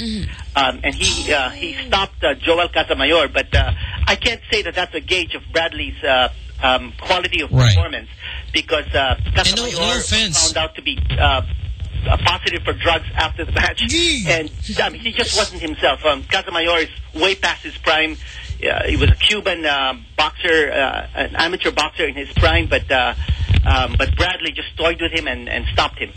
um, and he uh, he stopped uh, Joel Casamayor. But uh, I can't say that that's a gauge of Bradley's uh, um, quality of Right. performance because uh, Casamayor no offense. found out to be. Uh, uh, positive for drugs after the match, and I mean, he just wasn't himself. Um, Casamayor is way past his prime. Uh, he was a Cuban uh, boxer, uh, an amateur boxer in his prime, but uh, um, but Bradley just toyed with him and, and stopped him.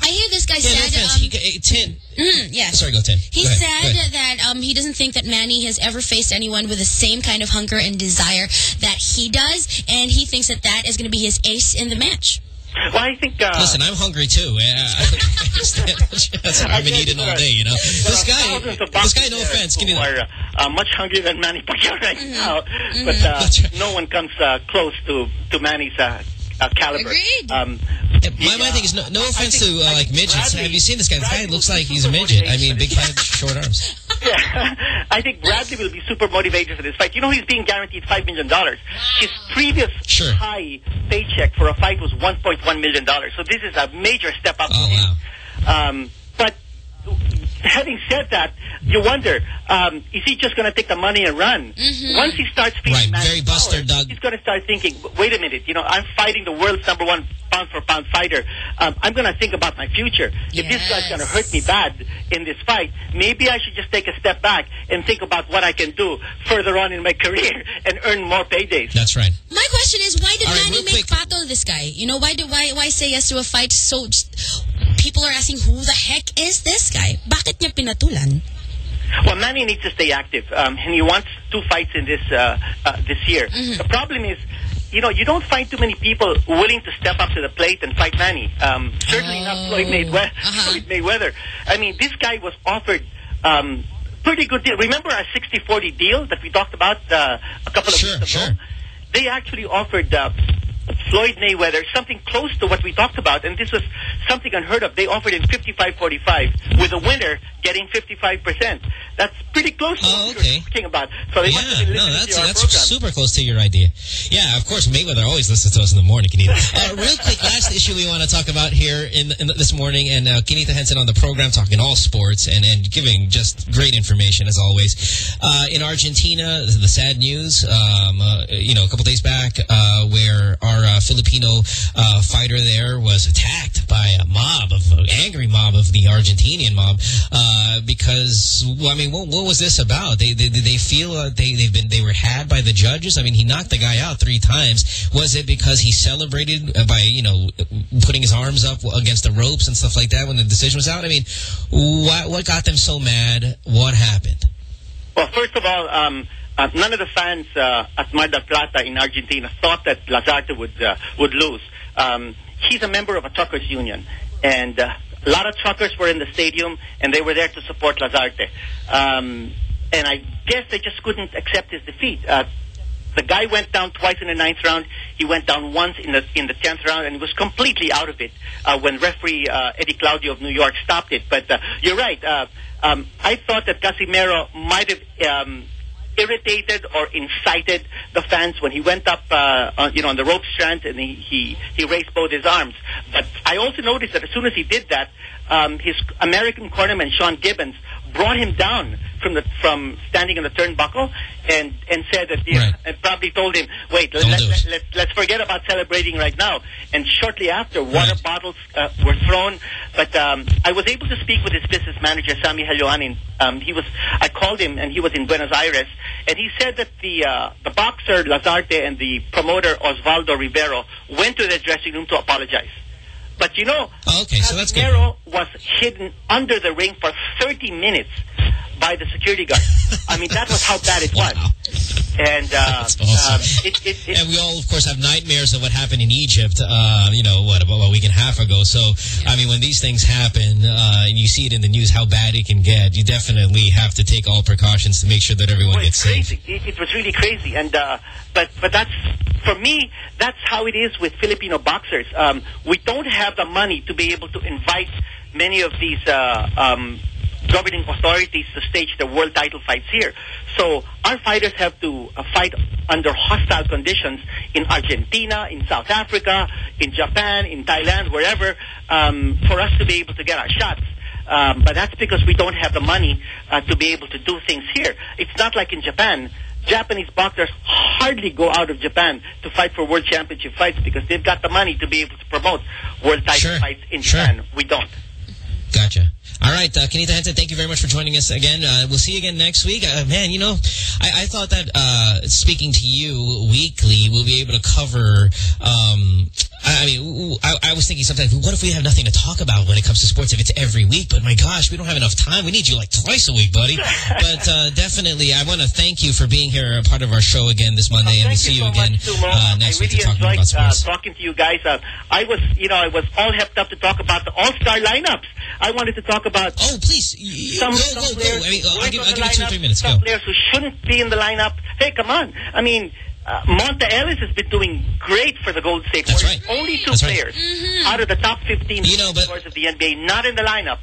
I hear this guy Yeah, said... offense. um, He, Tin. Mm, yeah. Sorry, go Tin. He Go said go ahead. that um, he doesn't think that Manny has ever faced anyone with the same kind of hunger and desire that he does, and he thinks that that is going to be his ace in the match. Well, I think. Uh, Listen, I'm hungry too. I, I understand. I've been eating all day, you know. This guy, this guy, no offense, give me who that. uh, much hungrier than Manny Pacquiao right Mm-hmm. now, but uh, no one comes uh, close to to Manny's uh, caliber. Agreed. Um, My, my thing is, no, no offense to uh, like midgets. Have you seen this guy? This guy looks like he's a midget. I mean, big head, short arms. Yeah, I think Bradley will be super motivated for this fight. You know, he's being guaranteed $5 million. His previous high paycheck for a fight was $1.1 million. So this is a major step up for him. Um, but having said that, you wonder, um, is he just going to take the money and run? Once he starts feeling Right, very Buster Powers, Doug. he's going to start thinking, wait a minute, you know, I'm fighting the world's number one pound for pound fighter. Um, I'm going to think about my future. If this guy's going to hurt me bad in this fight, maybe I should just take a step back and think about what I can do further on in my career and earn more paydays. That's right. My question is, why did All right, Manny real make Pato this guy? You know, why did why why say yes to a fight? So people are asking, who the heck is this guy? Bakit niya pinatulan? Well, Manny needs to stay active, um, and he wants two fights in this uh, uh, this year. The problem is, you know, you don't find too many people willing to step up to the plate and fight Manny. Um, certainly not Floyd Mayweather. Floyd Mayweather. I mean, this guy was offered. Um, Pretty good deal. Remember our 60-40 deal that we talked about uh, a couple of weeks ago? Sure. They actually offered uh, Floyd Mayweather something close to what we talked about, and this was something unheard of. They offered him 55-45, with a winner getting 55%. That's pretty close to what we were talking about. So they must have been No, that's to our that's program. super close to your idea. Yeah, of course, Mayweather always listens to us in the morning, Quinito. Uh, real quick, last issue we want to talk about here in, in this morning, and uh, Quinito Henson on the program talking all sports and, and giving just great information as always. Uh, in Argentina, the sad news, um, uh, you know, a couple days back, uh, where our uh, Filipino uh, fighter there was attacked by a mob of an angry mob of the Argentinian mob uh, because well, I mean, what, what was this about? They they, they feel uh, they they've been they were had by the judges. I mean, he knocked the guy out three times. Was it because he celebrated uh, by you know putting his arms up against the ropes and stuff like that when the decision was out? I mean, what what got them so mad? What happened? Well, first of all, um, uh, none of the fans uh, at Mar del Plata in Argentina thought that Lazarte would uh, would lose. Um, he's a member of a truckers union, and uh, a lot of truckers were in the stadium, and they were there to support Lazarte. Um, and I guess they just couldn't accept his defeat. Uh, the guy went down twice in the ninth round. He went down once in the in the tenth round, and was completely out of it uh, when referee uh, Eddie Claudio of New York stopped it. But uh, you're right. Uh, um, I thought that Casimero might have um, irritated or incited the fans when he went up, uh, on, you know, on the rope strand and he, he he raised both his arms. But I also noticed that as soon as he did that, um, his American cornerman Sean Gibbons brought him down from the from standing in the turnbuckle and and said that he, and probably told him, wait, let, let, let, let, let's forget about celebrating right now. And shortly after, water bottles uh, were thrown. But um, I was able to speak with his business manager, Sammy Gello-ani. Um, he was I called him and he was in Buenos Aires, and he said that the uh, the boxer Lazarte and the promoter Osvaldo Rivero went to the dressing room to apologize. But you know, okay, so that's good. Was hidden under the ring for 30 minutes by the security guard. I mean, that was how bad it was. And uh, um, it, it, it, And we all, of course, have nightmares of what happened in Egypt, uh, you know, what, about a week and a half ago. So, I mean, when these things happen uh, and you see it in the news how bad it can get, you definitely have to take all precautions to make sure that everyone Well, gets it's safe. It, it was really crazy, and uh, but but that's for me. That's how it is with Filipino boxers. Um, we don't have the money to be able to invite many of these uh, um, governing authorities to stage the world title fights here. So our fighters have to uh, fight under hostile conditions in Argentina, in South Africa, in Japan, in Thailand, wherever, um, for us to be able to get our shots. Um, but that's because we don't have the money uh, to be able to do things here. It's not like in Japan. Japanese boxers hardly go out of Japan to fight for world championship fights because they've got the money to be able to promote world title fights in Japan. We don't. Gotcha. All right, uh, Quinito Henson, thank you very much for joining us again. Uh, we'll see you again next week. Uh, man, you know, I, I thought that uh, speaking to you weekly, we'll be able to cover. Um, I, I mean, I, I was thinking sometimes, what if we have nothing to talk about when it comes to sports? If it's every week, but my gosh, we don't have enough time. We need you like twice a week, buddy. but uh, definitely, I want to thank you for being here, a part of our show again this Monday, and we'll see you, again Sumo. uh, next I week to really talk more enjoyed about uh, sports. talking to you guys. Uh, I was, you know, I was all hepped up to talk about the All-Star lineups. I wanted to talk about. Oh, please, some, go, some go, go. players I mean, I'll give- I'll give you two or lineup, three minutes. Some Go. players who shouldn't be in the lineup. Hey, come on. I mean, uh, Monta Ellis has been doing great for the Gold State That's Warriors. right. Only two That's right. players out of the top 15 scores of the NBA not in the lineup.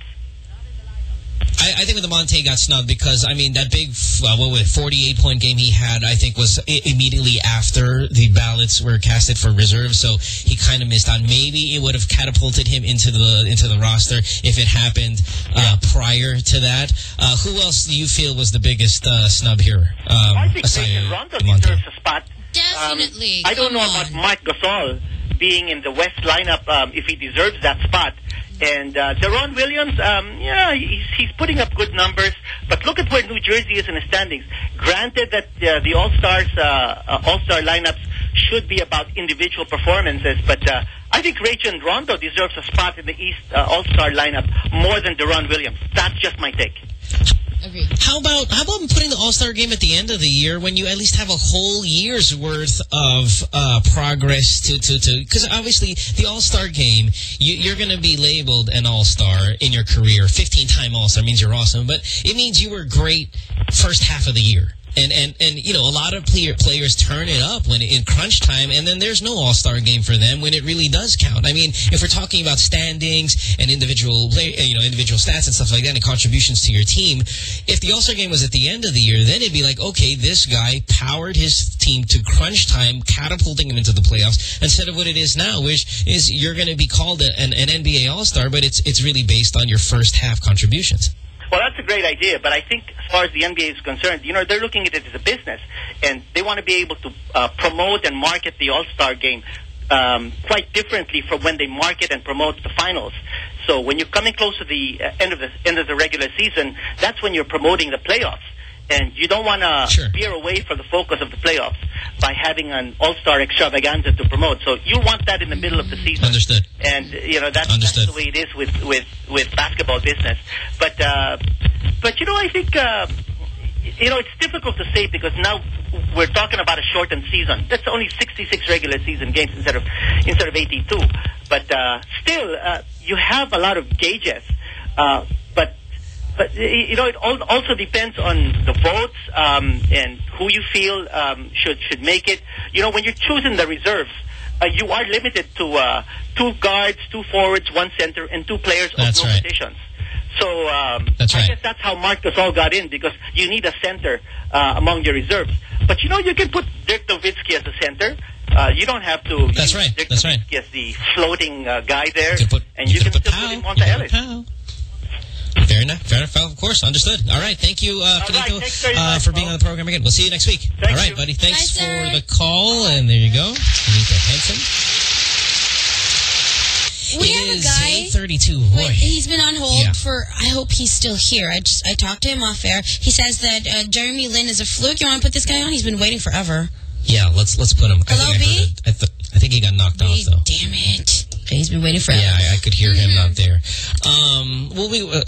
I I, I think with the Monta got snubbed because I mean that big uh, what was it, 48 point game he had I think was immediately after the ballots were casted for reserve, so he kind of missed out. Maybe it would have catapulted him into the into the roster if it happened uh, prior to that. Uh, who else do you feel was the biggest uh, snub here? Um, I think aside Rajon Rondo deserves a spot. Definitely. Um, I don't Come know on. about Mike Gasol being in the West lineup um, if he deserves that spot. And uh, Deron Williams, um, yeah, he's, he's putting up good numbers. But look at where New Jersey is in the standings. Granted that uh, the All Stars, uh, uh, All Star lineups should be about individual performances, but uh, I think Rajon Rondo deserves a spot in the East uh, All Star lineup more than Deron Williams. That's just my take. How about how about putting the All Star game at the end of the year when you at least have a whole year's worth of uh, progress to to to because obviously the All Star game you, you're going to be labeled an All Star in your career. 15 time All Star means you're awesome, but it means you were great first half of the year. And, and, and, you know, a lot of player, players turn it up when in crunch time, and then there's no all-star game for them when it really does count. I mean, if we're talking about standings and individual, play, you know, individual stats and stuff like that and contributions to your team, if the all-star game was at the end of the year, then it'd be like, okay, this guy powered his team to crunch time, catapulting him into the playoffs, instead of what it is now, which is you're going to be called an, an NBA all-star, but it's, it's really based on your first half contributions. Well, that's a great idea, but I think as far as the NBA is concerned, you know, they're looking at it as a business, and they want to be able to uh, promote and market the All-Star game um, quite differently from when they market and promote the finals. So when you're coming close to the uh, end of the end of the regular season, that's when you're promoting the playoffs. And you don't want to veer away from the focus of the playoffs by having an all-star extravaganza to promote. So you want that in the middle of the season. Understood. And you know that's, that's the way it is with with with basketball business. But uh, but you know I think uh, you know it's difficult to say because now we're talking about a shortened season. That's only 66 regular season games instead of instead of 82. But uh, still, uh, you have a lot of gauges. Uh, but you know, it al- also depends on the votes um, and who you feel um, should should make it. You know, when you're choosing the reserves, uh, you are limited to uh, two guards, two forwards, one center, and two players That's of no right. rotations. So um, That's I right. guess that's how Marc Gasol got in because you need a center uh, among your reserves. But you know, you can put Dirk Nowitzki as a center. Uh, you don't have to. That's right. Dirk That's right. Nowitzki as the floating uh, guy there, You can put- and you you, can can, put still Powell. put You can Ellis. Fair enough. Fair enough. Of course. Understood. All right. Thank you, uh, Felico, uh, for being on the program again. We'll see you next week. All right, buddy. Thanks for the call. And there you go. Felico Henson. We It have a guy. 8:32. Boy. Wait, he's been on hold Yeah. for. I hope he's still here. I just I talked to him off air. He says that uh, Jeremy Lin is a fluke. You want to put this guy on? He's been waiting forever. Yeah, let's let's put him. Hello, I think I, B? I, th I think he got knocked off, though. Damn it! He's been waiting forever. Yeah, I, I could hear him out there. Um, well, we, uh,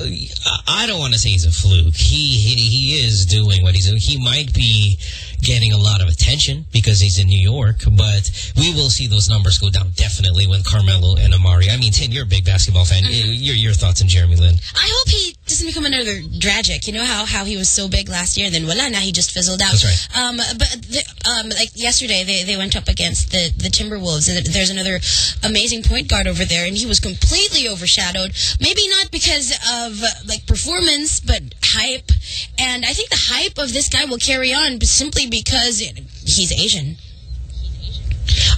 I don't want to say he's a fluke. He, he he is doing what he's doing. He might be getting a lot of attention because he's in New York, but we will see those numbers go down definitely when Carmelo and Amar'e. I mean, Tin, you're a big basketball fan. Your your thoughts on Jeremy Lin? I hope he doesn't become another tragic. You know how, how he was so big last year, and then voila, now he just fizzled out. That's right. Um, but the, um, like yesterday, they, they went up against the the Timberwolves. and There's another amazing point guard over there, and he was completely overshadowed. Maybe not because of like performance, but hype. And I think the hype of this guy will carry on simply because he's Asian.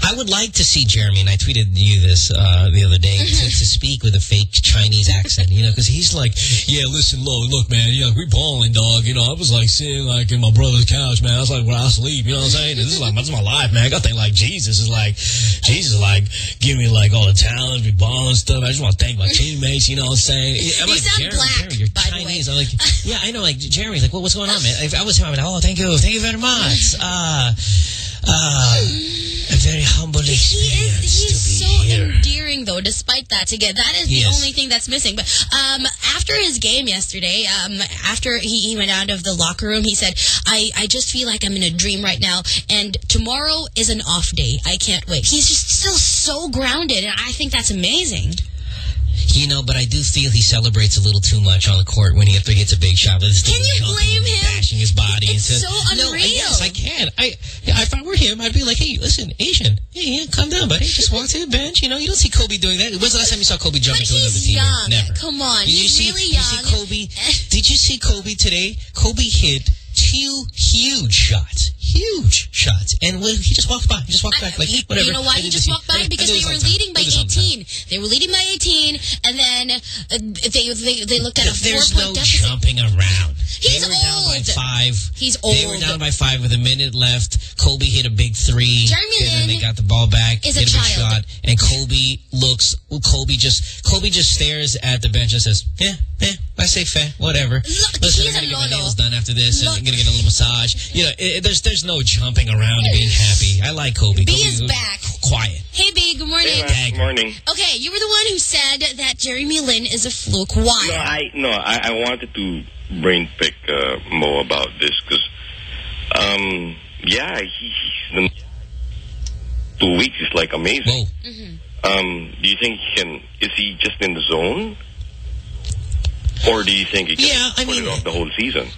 I would like to see Jeremy, and I tweeted you this uh, the other day, to, to speak with a fake Chinese accent, you know, because he's like, yeah, listen, look, look, man, you know, we balling, dog. You know, I was like sitting like in my brother's couch, man. I was like where I sleep, you know what I'm saying? This is like, this is my life, man. I got like Jesus is like, Jesus is like, give me like all the talent, we balling stuff. I just want to thank my teammates, you know what I'm saying? I'm You like, sound Jeremy, black, Jeremy, you're Chinese. I'm like, yeah, I know, like, Jeremy's like, well, what's going on, man? If I was him, I'd be like, oh, thank you, thank you very much. Uh, uh, a very humble experience He's to so be here. endearing, though, despite that. Again, that is the only thing that's missing. But um, after his game yesterday, um, after he, he went out of the locker room, he said, I, I just feel like I'm in a dream right now, and tomorrow is an off day. I can't wait. He's just still so grounded, and I think that's amazing. You know, but I do feel he celebrates a little too much on the court when he after he hits a big shot. With his Can you blame him? Bashing his body. It's and so No, yes, I can. I, if I were him, I'd be like, hey, listen, Asian, hey, yeah, calm down, buddy. Just walk to the bench. You know, you don't see Kobe doing that. When's the last time you saw Kobe jumping But to another he's team? young. Never. Come on. Did you he's see, really did you see Kobe? Did you see Kobe today? Kobe hit two huge shots. Huge shots. And he just walked by. He just walked back like, You- whatever. You know why he just walked by? Because they were leading by I do this all the time. 18. They were leading by 18, and then uh, they, they they looked at a There's four-point no deficit. jumping around. He's they were down by old. five. He's old. They were old. down by five with a minute left. Kobe hit a big three. Jeremy and then they got the ball back. is a hit a big child. shot. And Kobe looks. Kobe just. Kobe just stares at the bench and says, "Yeah, yeah, I say fair, whatever. Look, Listen, he's I'm gonna a get my nails done after this, and I'm gonna get a little massage. You know, it, there's there's no jumping around and being happy. I like Kobe. B Kobe is back. Quiet. Hey, B, good morning. Good morning. Okay, you were the one who said that Jeremy Lin is a fluke. Why? No, I no, I, I wanted to brain pick uh, Mo about this because, um, yeah, he, he's the two weeks is like amazing. Um, do you think he can? Is he just in the zone, or do you think he can Yeah, I put mean- it off the whole season?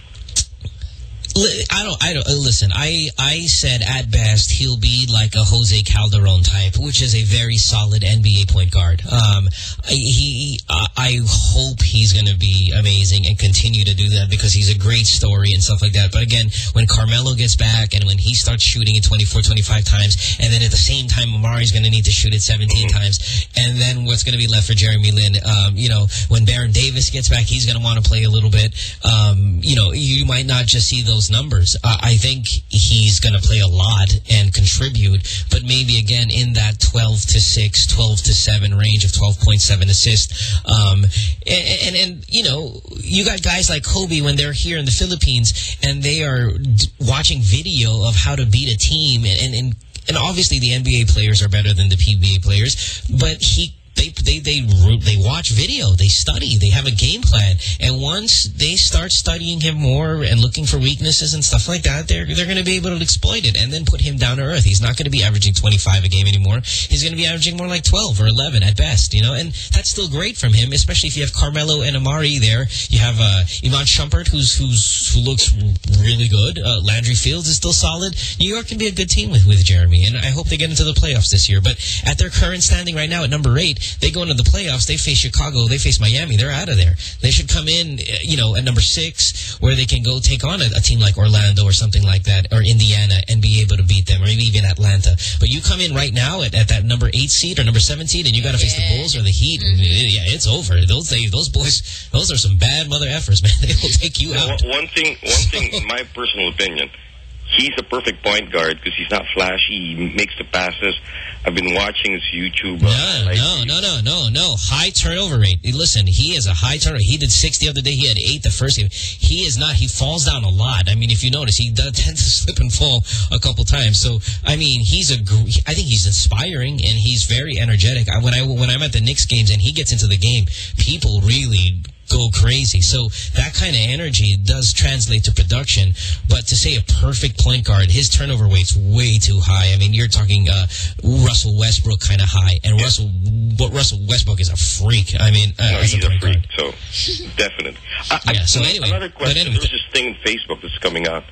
I don't. I don't. uh, Listen, I I said at best he'll be like a Jose Calderon type, which is a very solid NBA point guard. Um, I, he. I, I hope he's going to be amazing and continue to do that because he's a great story and stuff like that. But again, when Carmelo gets back and when he starts shooting it 24, 25 times, and then at the same time Amar'e's going to need to shoot it 17 times, and then what's going to be left for Jeremy Lin? Um, you know, when Baron Davis gets back, he's going to want to play a little bit. Um, you know, you might not just see those numbers. Uh, I think he's going to play a lot and contribute, but maybe again in that 12 to 6, 12 to 7 range of 12.7 assists. Um, and, and, and, you know, you got guys like Kobe when they're here in the Philippines and they are watching video of how to beat a team and, and and obviously the NBA players are better than the PBA players, but he they they they they watch video, they study, they have a game plan, and once they start studying him more and looking for weaknesses and stuff like that, they're they're going to be able to exploit it and then put him down to earth. He's not going to be averaging 25 a game anymore. He's going to be averaging more like 12 or 11 at best, you know, and that's still great from him, especially if you have Carmelo and Amar'e there. You have uh, Iman Shumpert, who's who's who looks really good. Uh, Landry Fields is still solid. New York can be a good team with with Jeremy, and I hope they get into the playoffs this year. But at their current standing right now at number eight, they go into the playoffs. They face Chicago. They face Miami. They're out of there. They should come in, you know, at number six, where they can go take on a, a team like Orlando or something like that, or Indiana, and be able to beat them, or maybe even Atlanta. But you come in right now at, at that number eight seed or number seven seed, and you got to face the Bulls or the Heat. And, uh, yeah, it's over. Those they, those boys, those are some bad mother effers, man. They will take you out. One one thing, one thing, in my personal opinion, he's a perfect point guard because he's not flashy. He makes the passes. I've been watching his YouTube. Uh, like, No, no, no, no, no. High turnover rate. Listen, he has a high turnover. He did six the other day. He had eight the first game. He is not. He falls down a lot. I mean, if you notice, he does tend to slip and fall a couple times. So, I mean, he's a. I think he's inspiring and he's very energetic. I, when I when I'm at the Knicks games and he gets into the game, people really go crazy. So that kind of energy does translate to production. But to say a perfect point guard, his turnover rate's way too high. I mean, you're talking uh, Russell Westbrook kind of high, and Russell, but Russell Westbrook is a freak. I mean, uh, no, he's a a freak. guard. So definitely. I, I- Yeah, so anyway, another question. anyway- There's this thing on Facebook that's coming out.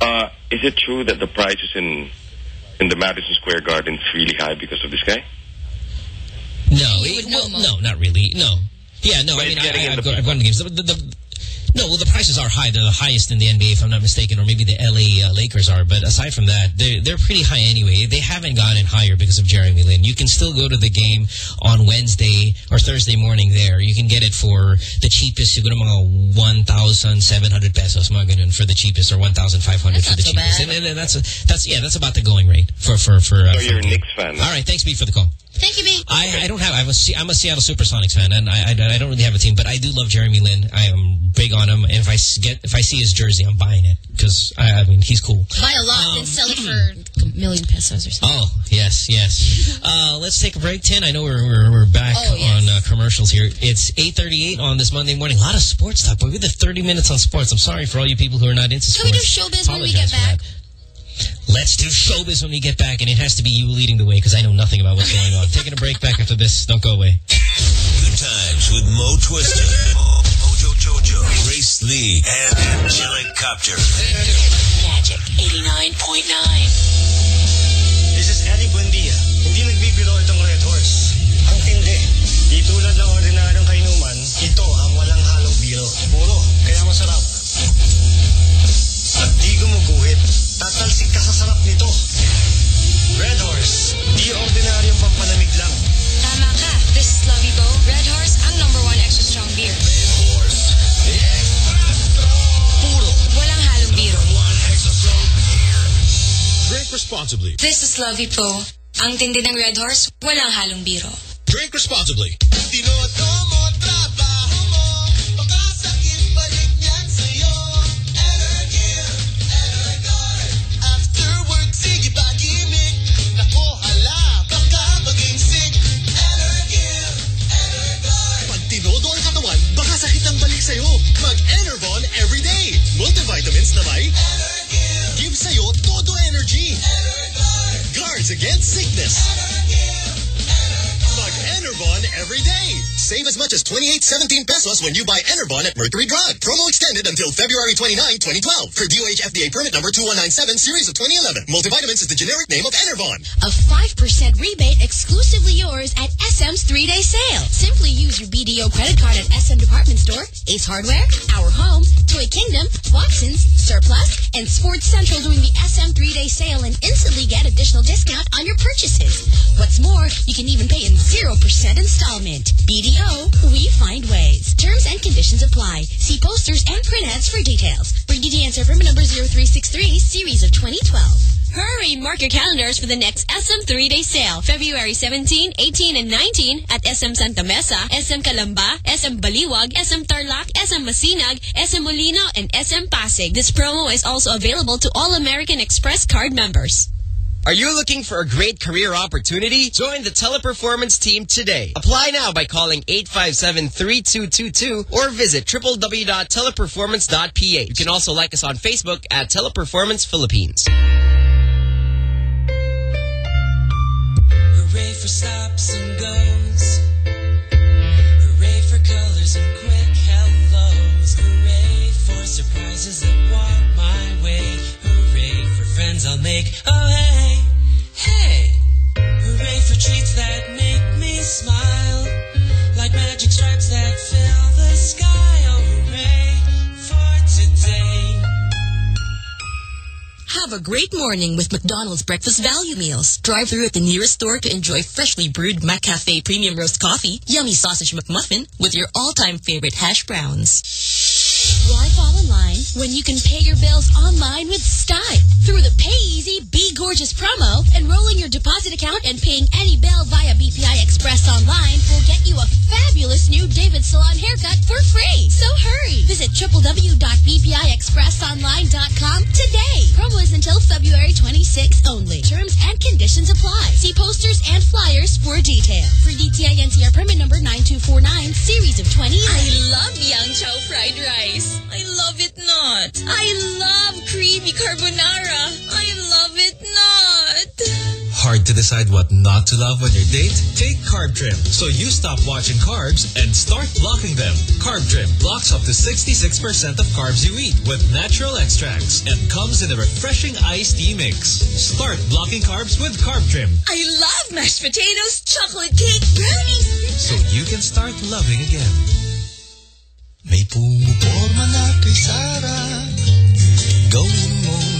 Uh, is it true that the prices in in the Madison Square Garden is really high because of this guy? No, it- well, no, not really. No. Yeah, no, I mean, I, I, I've, gone, I've gone to games. The, the, the, no, well, the prices are high. They're the highest in the NBA, if I'm not mistaken, or maybe the LA uh, Lakers are. But aside from that, they're, they're pretty high anyway. They haven't gotten higher because of Jeremy Lin. You can still go to the game on Wednesday or Thursday morning there. You can get it for the cheapest. Siguro mga 1,700 pesos, mga ganun, for the cheapest, or 1,500 for the so cheapest. bad. And, and, and that's, a, that's, yeah, that's about the going rate for, for, for, uh, So for you're a. Knicks fan. All right, thanks, B, for the call. Thank you, B. I, I don't have. I'm a, I'm a Seattle SuperSonics fan, and I, I I don't really have a team, but I do love Jeremy Lin. I am big on him, and if I get if I see his jersey, I'm buying it because I, I mean he's cool. Buy a lot and sell it for a million pesos or something. Oh yes, yes. uh, let's take a break, Ten. I know we're we're, we're back Oh, yes. on uh, commercials here. It's 8:38 on this Monday morning. A lot of sports talk, but we did 30 minutes on sports. I'm sorry for all you people who are not into Can sports. we do showbiz when we get back? that. Let's do showbiz when we get back, and it has to be you leading the way because I know nothing about what's going on. Taking a break back after this. Don't go away. Good times Times with Mo Twister, Mo, Mojo Jojo, Grace Lee, and Angelic Copter. Magic 89.9. responsibly. This is Lovey Po. Ang tindi ng Red Horse, walang halong biro. Drink responsibly. Guards against sickness. Mag-Enervon everyday. Save as much as 28.17 pesos when you buy Enervon at Mercury Drug. Promo extended until February 29, 2012. For DOH FDA permit number 2197 series of 2011. Multivitamins is the generic name of Enervon. A 5% rebate exclusively yours at SM's three-day sale. Simply use your BDO credit card at SM Department Store, Ace Hardware, Our Home, Toy Kingdom, Watson's, Surplus, and Sports Central during the SM three-day sale and instantly get additional discount on your purchases. What's more, you can even pay in 0% installment. BDO, we find ways. Terms and conditions apply. See posters and print ads for details. For DTN permit number 0363, series of 2012. Hurry! Mark your calendars for the next SM three-day sale. February 17, 18, and 19 at SM Santa Mesa, SM Calamba, SM Baliwag, SM Tarlac, SM Masinag, SM Molino, and SM Pasig. This promo is also available to all American Express card members. Are you looking for a great career opportunity? Join the Teleperformance team today. Apply now by calling 857-3222 or visit www.teleperformance.ph. You can also like us on Facebook at Teleperformance Philippines. Hooray for stops and goes. Hooray for colors and quick hellos. Hooray for surprises that walk my way. Hooray for friends I'll make. Oh, hey. Have a great morning with McDonald's breakfast value meals. Drive through at the nearest store to enjoy freshly brewed McCafe premium roast coffee, yummy sausage McMuffin with your all-time favorite hash browns. Why fall in line when you can pay your bills online with style? Through the Pay Easy Be Gorgeous promo, enrolling your deposit account and paying any bill via BPI Express online will get you a fabulous new David Salon haircut for free. So hurry! Visit www.bpiexpressonline.com today. Promo is until February 26 only. Terms and conditions apply. See posters and flyers for detail. For DTI NCR permit number 9249, series of 20. I love Yang Chow fried rice. I love it not. I love creamy carbonara. I love it not. Hard to decide what not to love on your date? Take Carb Trim so you stop watching carbs and start blocking them. Carb Trim blocks up to 66% of carbs you eat with natural extracts and comes in a refreshing iced tea mix. Start blocking carbs with Carb Trim I love mashed potatoes, chocolate cake, brownies. so you can start loving again. May pumuporma na kay Sarah Gawin mong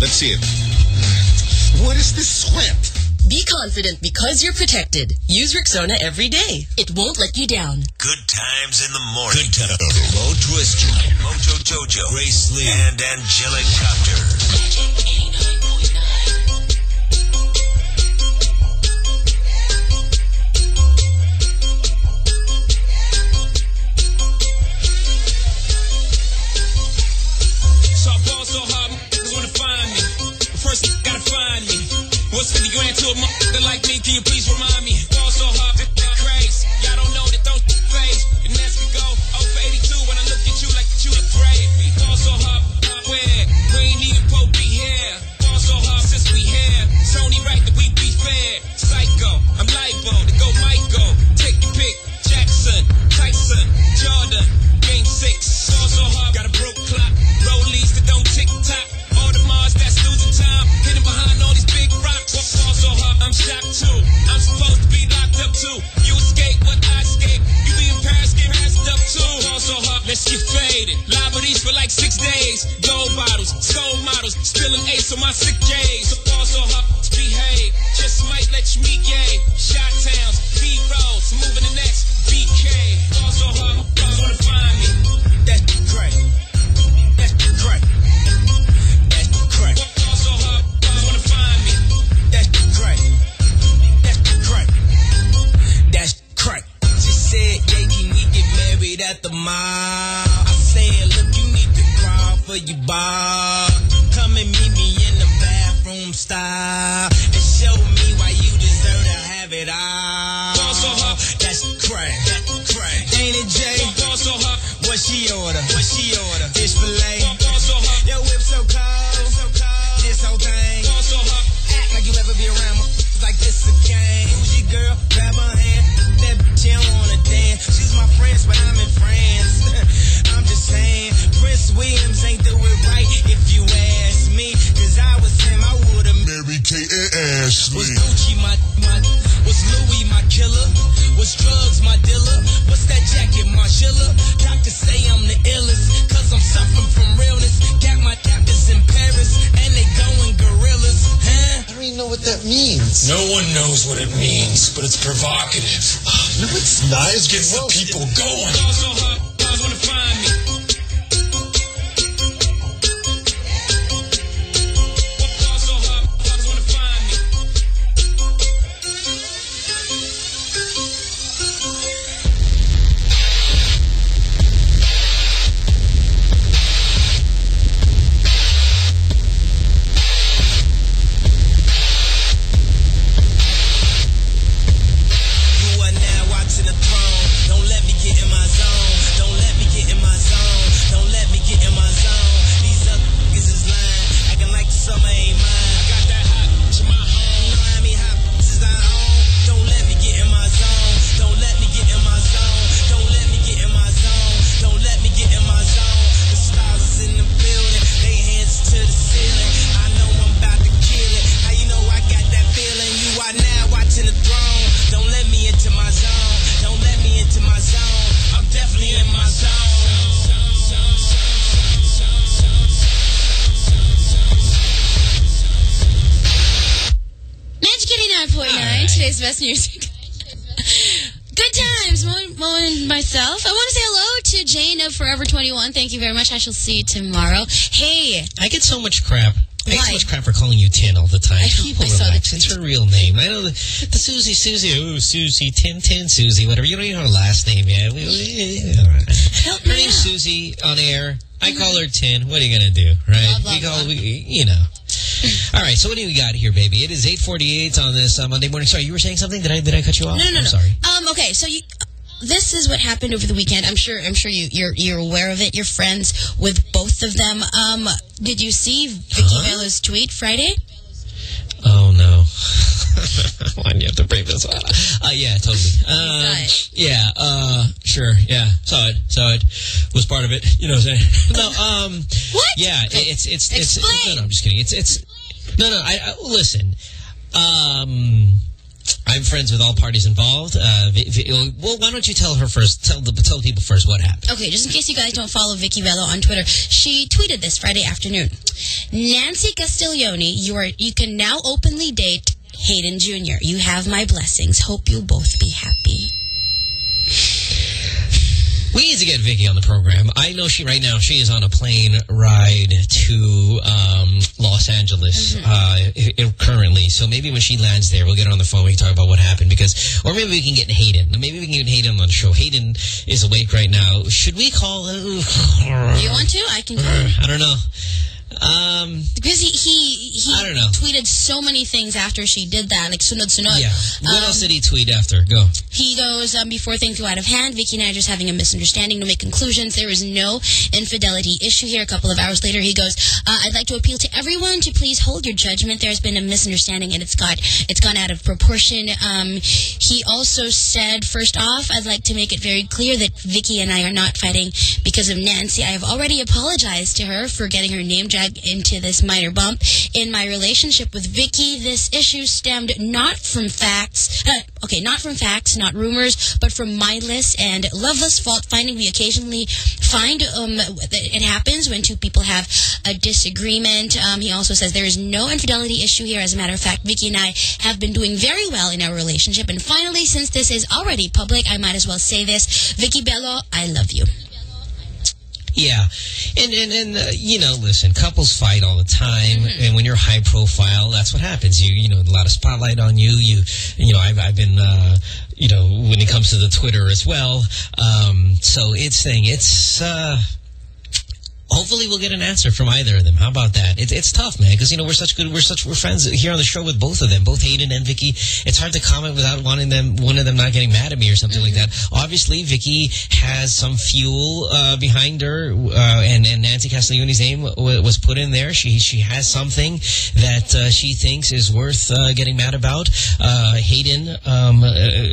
Let's see it. What is this sweat? Be confident because you're protected. Use Rexona every day. It won't let you down. Good times in the morning. Good times. Mo Twister, Mojo Jojo, Grace Lee, and Angelic Copter. to a mother like me, can you please remind me? is getting woke. you very much. I shall see you tomorrow. Hey. I get so much crap. I get so much crap for calling you Tin all the time. I People I relax. It's her real name. I know the, the Susie, Susie, ooh, Susie, Tin, Tin, Susie, whatever. You don't even know her last name yet. We, we. Help her name's out. Susie on air. I call her Tin. What are you going to do, right? Blah, blah, we call, blah. we, you know. All right, so what do we got here, baby? It is 8.48 on this uh, Monday morning. Sorry, you were saying something? Did I did I cut you off? No, no, no. I'm sorry. Um, okay, so you, this is what happened over the weekend. I'm sure. I'm sure you, you're you're aware of it. You're friends with both of them. Um, did you see Vicky huh? Tweet Friday? Oh no. Why do you have to bring this up? Uh, yeah, totally. Um, yeah, uh, sure. Yeah, saw it. Saw it. Was part of it. You know what I'm saying? No. Um, what? Yeah, it's it's it's. It's no, no, I'm just kidding. It's it's. No, no. I, I listen. Um. I'm friends with all parties involved. Uh, well, why don't you tell her first? Tell the tell people first what happened. Okay, just in case you guys don't follow Vicky Belo on Twitter, she tweeted this Friday afternoon. Nancy Castiglione, you are you can now openly date Hayden Jr. You have my blessings. Hope you both be happy. We need to get Vicky on the program. I know she right now. She is on a plane ride to um, Los Angeles Mm-hmm. uh, i- i- currently. So maybe when she lands there, we'll get her on the phone. We can talk about what happened because, or maybe we can get Hayden. Maybe we can get Hayden on the show. Hayden is awake right now. Should we call? You want to? I can. I don't know. Um, Because he he he I don't know. tweeted so many things after she did that, like sunod sunod. yeah. What Um, else did he tweet after? Go. He goes, um, before things go out of hand, Vicky and I are just having a misunderstanding to make conclusions. There is no infidelity issue here. A couple of hours later, he goes, uh, I'd like to appeal to everyone to please hold your judgment. There's been a misunderstanding and it's got, it's gone out of proportion. Um, he also said, first off, I'd like to make it very clear that Vicky and I are not fighting because of Nancy. I have already apologized to her for getting her name dragged into this minor bump. In my relationship with Vicky, this issue stemmed not from facts, uh, okay, not from facts, not rumors, but from mindless and loveless fault finding. We occasionally find um, it happens when two people have a disagreement. Um, he also says there is no infidelity issue here. As a matter of fact, Vicky and I have been doing very well in our relationship. And finally, since this is already public, I might as well say this. Vicky Belo, I love you. Yeah, and and and uh, you know, listen, couples fight all the time, Mm-hmm. and when you're high profile, that's what happens. You you know, a lot of spotlight on you. You you know, I've I've been uh, you know when it comes to the Twitter as well. Um, so it's thing. It's uh, hopefully we'll get an answer from either of them. How about that? It, it's tough, man, because you know we're such good, we're such we're friends here on the show with both of them, both Hayden and Vicky. It's hard to comment without wanting them, one of them not getting mad at me or something like that. Obviously, Vicky has some fuel uh, behind her, uh, and and Nancy Castiglione's name w was put in there. She she has something that uh, she thinks is worth uh, getting mad about. Uh, Hayden, um, uh,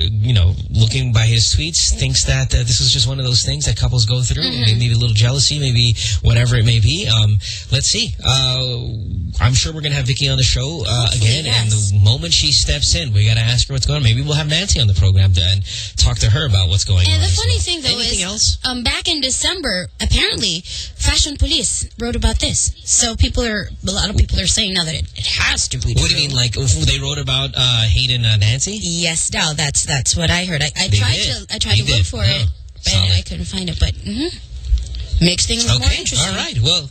you know, looking by his tweets, thinks that uh, this is just one of those things that couples go through. Maybe, maybe a little jealousy, maybe whatever it may be. Um, let's see. Uh, I'm sure we're going to have Vicky on the show uh, again. And the moment she steps in, we got to ask her what's going on. Maybe we'll have Nancy on the program to, and talk to her about what's going And on. the funny well. thing, though, Anything is? Um, back in December, apparently, Fashion Police wrote about this. So people are, a lot of people are saying now that it, it has to be What do you mean, like they wrote about uh, Hayden uh, Nancy? Yes, now that's that's what I heard. I, I tried did. to I tried They to look did. for Oh, it, and I couldn't find it. But mm makes things more Okay, interesting. all right. Well,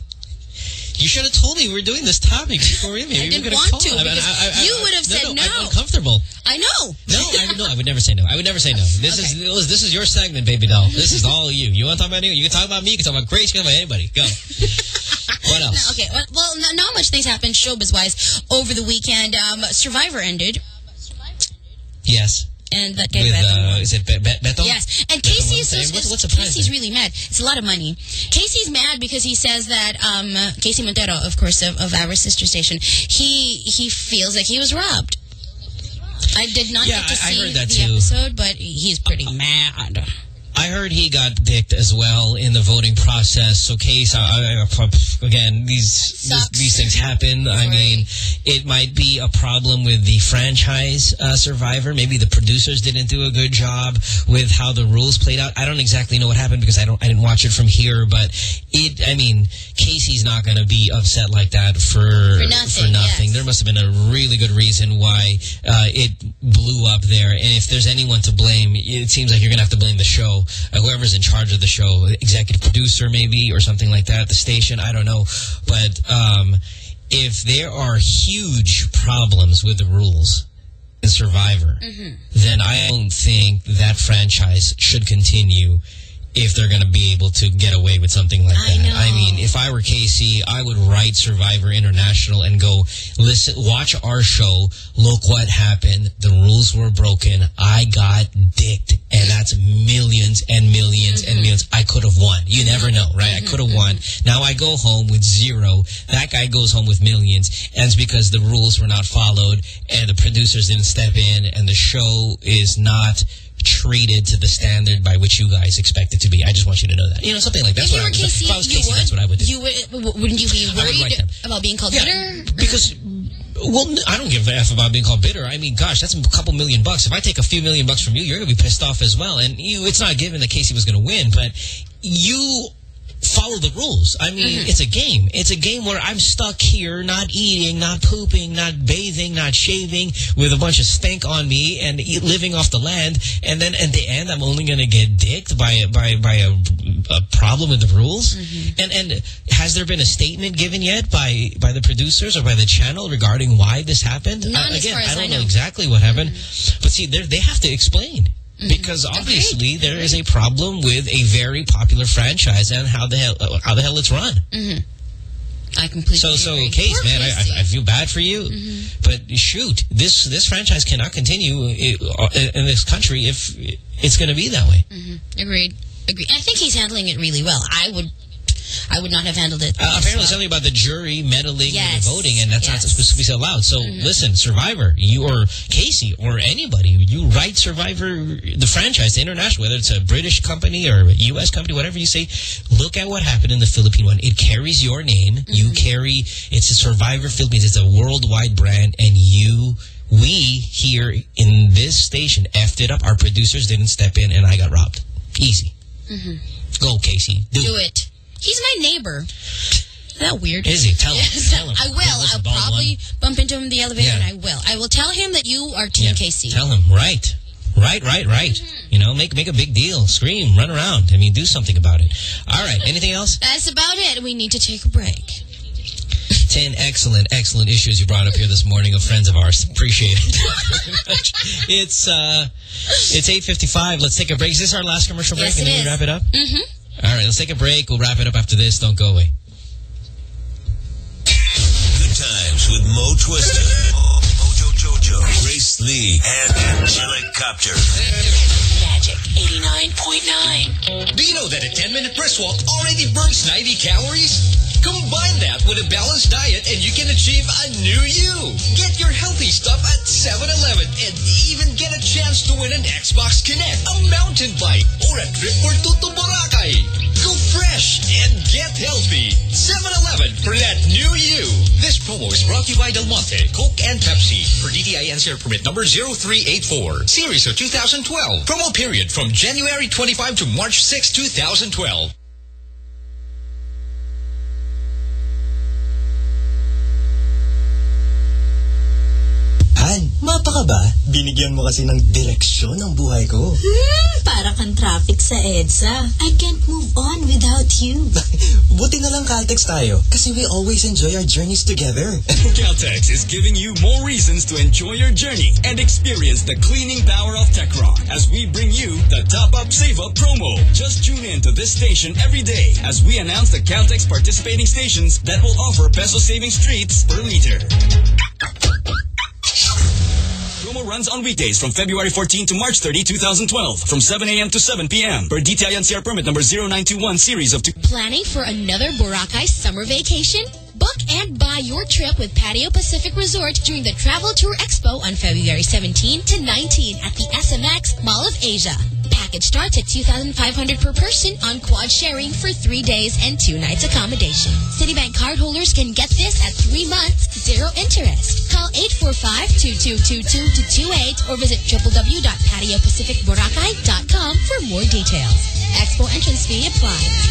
you should have told me we were doing this topic before we. Maybe I we didn't could've want to, I mean, I- I- you would have said I'm no. uncomfortable. I know. No, I would no. I would never say no. I would never say no. This is this is your segment, baby doll. This is all you. You want to talk about anyone? You can talk about me. You can talk about Grace. You can talk about anybody. Go. what else? No, okay, well, well not, not much things happened showbiz-wise over the weekend. Um, Survivor ended, Yes. And that gave With uh, is it Be Be Beto? Yes, and Casey's won? is, What's, is- what's? Casey's really mad. It's a lot of money. Casey's mad because he says that um, Casey Montero, of course, of, of our sister station, he he feels like he was robbed. I did not Yeah, get to I- I see heard that the too. episode, but he's pretty mad. I heard he got dicked as well in the voting process. So, case I, I, again, these this, these things happen. I mean, it might be a problem with the franchise uh, Survivor. Maybe the producers didn't do a good job with how the rules played out. I don't exactly know what happened because I don't I didn't watch it from here. But it, I mean, Casey's not going to be upset like that for For nothing, For nothing. yes. There must have been a really good reason why uh, it blew up there. And if there's anyone to blame, it seems like you're going to have to blame the show. Whoever's in charge of the show, executive producer maybe, or something like that, at the station, I don't know. But um, if there are huge problems with the rules in Survivor, then I don't think that franchise should continue if they're going to be able to get away with something like that. I mean, if I were Casey, I would write Survivor International and go, listen, watch our show. Look what happened. The rules were broken. I got dicked. And that's millions and 1000000s and mm-hmm. millions. I could have won. You never mm-hmm. know, right? I mm-hmm. could have won. Now I go home with zero. That guy goes home with millions. And it's because the rules were not followed and the producers didn't step in and the show is not treated to the standard by which you guys expect it to be. I just want you to know that. You know, something like that. if That's you what were I, Casey, if I was you Casey, would, that's what I would do. You would, wouldn't you be I would write worried about being called Yeah, bitter? because Well, I don't give a F about being called bitter. I mean, gosh, that's a couple million bucks. If I take a few million bucks from you, you're going to be pissed off as well. And you, it's not given that Casey was going to win, but you follow the rules. I mean, Mm-hmm. it's a game. It's a game where I'm stuck here, not eating, not pooping, not bathing, not shaving, with a bunch of stank on me and eat, living off the land. And then at the end, I'm only going to get dicked by by by a, a problem with the rules. Mm-hmm. And and has there been a statement given yet by by the producers or by the channel regarding why this happened? None Uh, again, I don't I know know. exactly what happened, but see, they have to explain. Because obviously there is a problem with a very popular franchise and how the hell how the hell it's run. Mm-hmm. I completely So so agree. case man, I, I feel bad for you, but shoot, this this franchise cannot continue in this country if it's going to be that way. Mhm. Agreed. Agreed. I think he's handling it really well. I would, I would not have handled it. Uh, apparently, something about the jury meddling Yes. in voting, and that's not Yes. supposed to be allowed. So, listen, Survivor, you or Casey or anybody, you write Survivor, the franchise, the international, whether it's a British company or a U.S. company, whatever you say, look at what happened in the Philippine one. It carries your name. You carry, it's a Survivor Philippines. It's a worldwide brand, and you, we here in this station effed it up. Our producers didn't step in, and I got robbed. Easy. Mhm. Go, Casey. Do, Do it. He's my neighbor. Is that weird? Is he? Tell him. Tell him. I will. I'll probably bump into him in the elevator, Yeah. and I will. I will tell him that you are Team Yeah, Casey. Tell him, right. Right, right, right. You know, make make a big deal. Scream, run around. I mean, do something about it. All right. Anything else? That's about it. We need to take a break. Ten excellent, excellent issues you brought up here this morning of friends of ours. Appreciate it very much. It's uh, it's eight fifty five. Let's take a break. Is this our last commercial break, Yes, and then we wrap it up? Mm-hmm. All right. Let's take a break. We'll wrap it up after this. Don't go away. Good times with Mo Twister, Mojo Jojo, Grace Lee, and Angelic Copter. Magic 89.9. Do you know that a 10-minute brisk walk already burns 90 calories? Combine that with a balanced diet and you can achieve a new you. Get your healthy stuff at 7-Eleven and even get a chance to win an Xbox Kinect, a mountain bike, or a trip for Tuto Boracay. Go fresh and get healthy. 7-Eleven for that new you. This promo is brought to you by Del Monte, Coke, and Pepsi for DTI NCR permit number 0384, series of 2012. Promo period from January 25 to March 6, 2012. Han, mapa ka ba? Binigyan mo kasi ng direksyon ang buhay ko. Hmm, para kang traffic sa EDSA. I can't move on without you. Buti na lang Caltex tayo kasi we always enjoy our journeys together. Caltex is giving you more reasons to enjoy your journey and experience the cleaning power of Techrock as we bring you the Top Up Save Up promo. Just tune in to this station every day as we announce the Caltex participating stations that will offer peso saving streets per liter. Runs on weekdays from February 14 to March 30, 2012 from 7 a.m. to 7 p.m. per DTI NCR permit number 0921 series of two. Planning for another Boracay summer vacation? Book and buy your trip with Patio Pacific Resort during the Travel Tour Expo on February 17 to 19 at the SMX Mall of Asia. Package starts at 2500 per person on quad sharing for three days and two nights accommodation. Citibank cardholders can get this at three months, zero interest. Call 845-2222-28 or visit www.patiopacificboracay.com for more details. Expo entrance fee applies.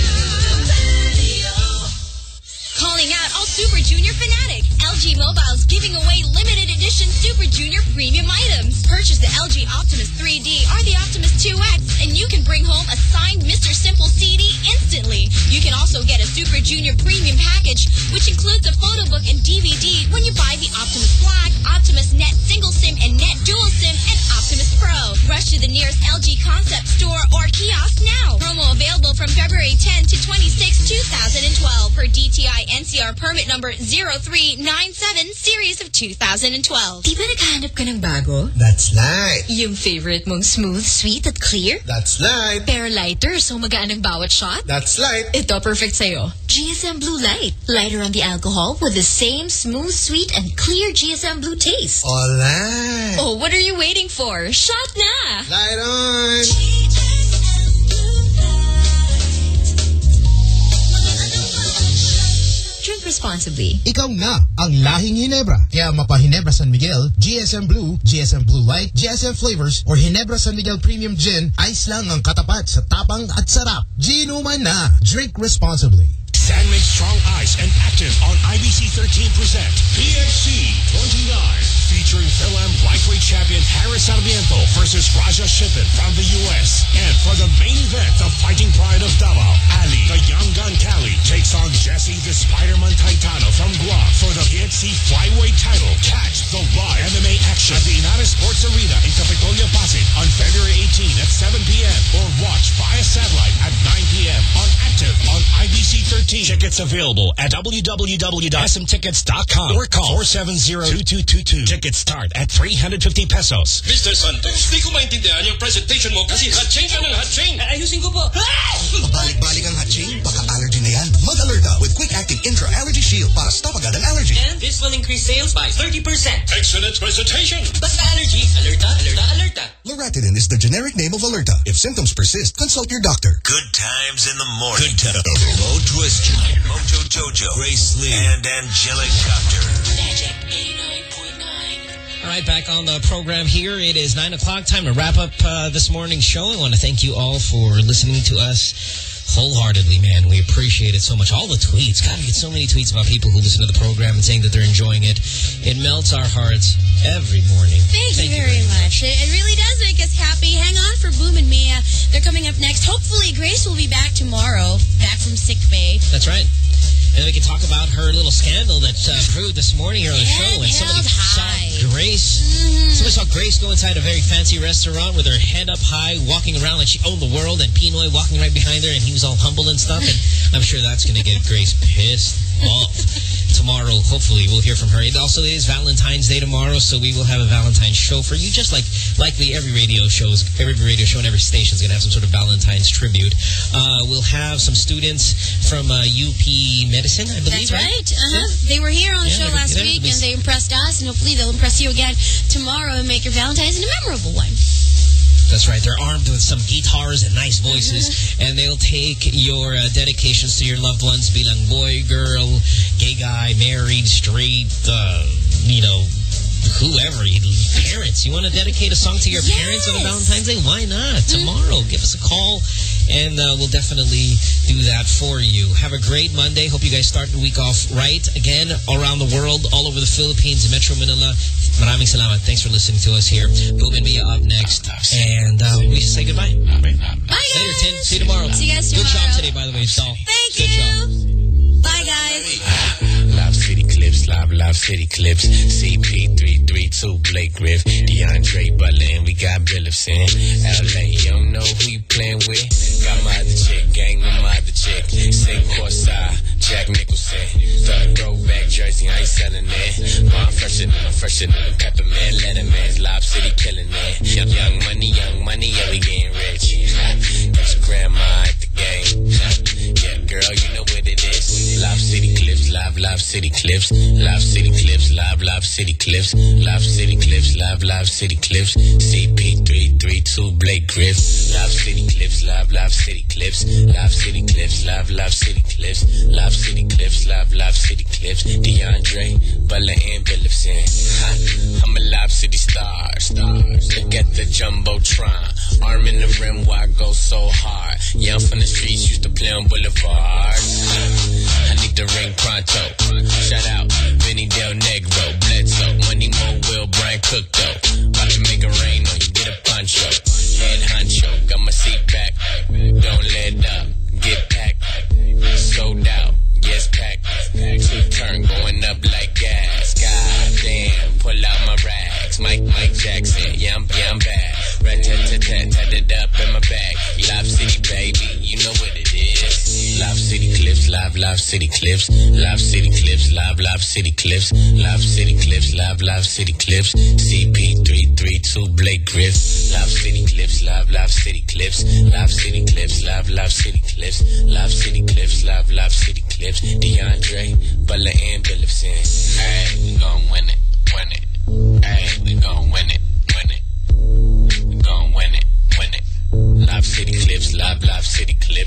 Calling out all Super Junior fanatic. LG Mobile's giving away limited edition Super Junior premium items. Purchase the LG Optimus 3D or the Optimus 2X and you can bring home a signed Mr. Simple CD instantly. You can also get a Super Junior premium package which includes a photo book and DVD when you buy the Optimus Black, Optimus Net Single SIM and Net Dual SIM and Optimus Pro. Rush to the nearest LG concept store or kiosk now. Promo available from February 10 to 26, 2012 for DTI NCR permit number 0397 series of 2012. Di ba naghahanap ka ng bago? That's light. Yung favorite mong smooth, sweet at clear? That's light. Pero lighter, so magaan ang bawat shot? That's light. Ito, perfect sa'yo. GSM Blue Light. Lighter on the alcohol with the same smooth, sweet, and clear GSM Blue taste. Alright. Oh, what are you waiting for? Shot na! Light on. Drink responsibly. Ikaw na ang lahing Hinebra. Kaya mapa Hinebra San Miguel, GSM Blue, GSM Blue Light, GSM Flavors, or Hinebra San Miguel Premium Gin, ice lang ang katapat sa tapang at sarap. Ginuman na. Drink responsibly. San Mig Strong Ice and AKTV on IBC 13 present PXC 29 featuring Phil-Am lightweight champion Harris Sarmiento versus Raja Shippen from the U.S. And for the main event, the fighting pride of Davao, Ali, the young gun Cali, takes on Jesse the Spider-Man Taitano from Guam for the PXC flyweight title. Catch the live MMA action at the Ynares Sports Arena in Kapitolyo, Pasig on February 18 at 7 p.m. or watch via satellite at 9 p.m. on AKTV on IBC 13. Tickets available at www.smtickets.com or call 470-2222. Tickets start at 350 pesos. Mr. Santos, di ko maintindihan yung presentation mo kasi hatching ka ng hatching. Ayusin ko po. Balik-balik ang hatching, baka allergy na yan. Mag-alerta with quick-acting intra-allergy shield para stop agad ang allergy. And this will increase sales by 30%. Excellent presentation. Basta allergy, alerta, alerta, alerta. Loratadine is the generic name of Alerta. If symptoms persist, consult your doctor. Good times in the morning. Good times. Mo Twister, Mojo Jojo, Grace Lee, and Angelic Doctor. Magic 89.9. All right, back on the program here. It is 9 o'clock. Time to wrap up uh, this morning's show. I want to thank you all for listening to us wholeheartedly, man. We appreciate it so much. All the tweets. God, we get so many tweets about people who listen to the program and saying that they're enjoying it. It melts our hearts every morning. Thank, you very much. It, it really does make us happy. Hang on for Boom and Mia. They're coming up next. Hopefully, Grace will be back tomorrow, back from sick bay. That's right. And we can talk about her little scandal that uh, brewed this morning here on the show. And somebody saw Grace. Somebody saw Grace go inside a very fancy restaurant with her head up high, walking around like she owned the world, and PNoy walking right behind her, and he was all humble and stuff. And I'm sure that's going to get Grace pissed off. Tomorrow, hopefully, we'll hear from her. It also is Valentine's Day tomorrow, so we will have a Valentine's show for you, just like likely every radio show is, every radio show and every station is going to have some sort of Valentine's tribute. Uh, we'll have some students from uh, UP I believe. That's right. Uh-huh. They were here on the Yeah, show last week, and they impressed us, and hopefully they'll impress you again tomorrow and make your Valentine's a memorable one. That's right. They're armed with some guitars and nice voices, and they'll take your uh, dedications to your loved ones, bilang boy, girl, gay guy, married, straight, uh, you know, whoever, you- parents. You want to dedicate a song to your parents on a Valentine's Day? Why not? Tomorrow, give us a call, and uh, we'll definitely do that for you. Have a great Monday. Hope you guys start the week off right. Again, around the world, all over the Philippines, Metro Manila. Maraming salamat. Thanks for listening to us here. Boom and Mia up next. And uh, we say goodbye. Bye, guys. Later, Tin. See you tomorrow. See you guys Good job today, by the way, Saul. Thank Good you. job. Bye, guys. Live City Clips, live, live City Clips. CP332, Blake Griff, DeAndre Butler, we got Billifson. LA, you don't know who you playing with. Got my other chick, gang with my other chick. Same courtside, Jack Nicholson. The throwback jersey, I ain't selling it. But I'm fresher than, I'm fresher than Peppermint, Letterman's, Live City killing. Young, young money, young money, yeah, we getting rich. Got your grandma at the game. Yeah, girl, you know what it is. Live City Clips, live, live City Clips. Live City Clips, live, live City Clips. Live City Clips, live, live City Clips. CP332, Blake Griff. Live City Clips, live, live City Clips. Live City Clips, live, live City Clips. Live City Clips, live, live City Clips. DeAndre, Butler, and Billifson. Ha, I'm a live city star. Stars. Look at the Jumbotron. Arm in the rim, why I go so hard? Yeah, I'm from the streets, used to play on Boulevard. I need the ring pronto. Shout out, Vinny Del Negro, Bledsoe, Money Mo, Will, Brian Cook though. About to make it rain on you, get a poncho. Head honcho, got my seat back. Don't let up, get packed. Sold out, yes packed. Two turn going up like gas. God damn, pull out my rags. Mike, Mike Jackson, yeah, I'm, yeah, I'm back. Rat tat tat tat, tat it up in my bag. Live City, baby, you know what it is. Live City Clips, live, live City Clips. Live City Clips, live, live City Clips. Live City Clips, live, live City Clips. CP332, Blake Griff. Live City Clips, live, live City Clips. Live City Clips, live, live City Clips. Live City Clips, live, live City Clips. DeAndre, Butler, and Billifson. Alright, we gon' win it, win it. Alright, we gon' win it, Live City Clips, Live Live City Clips.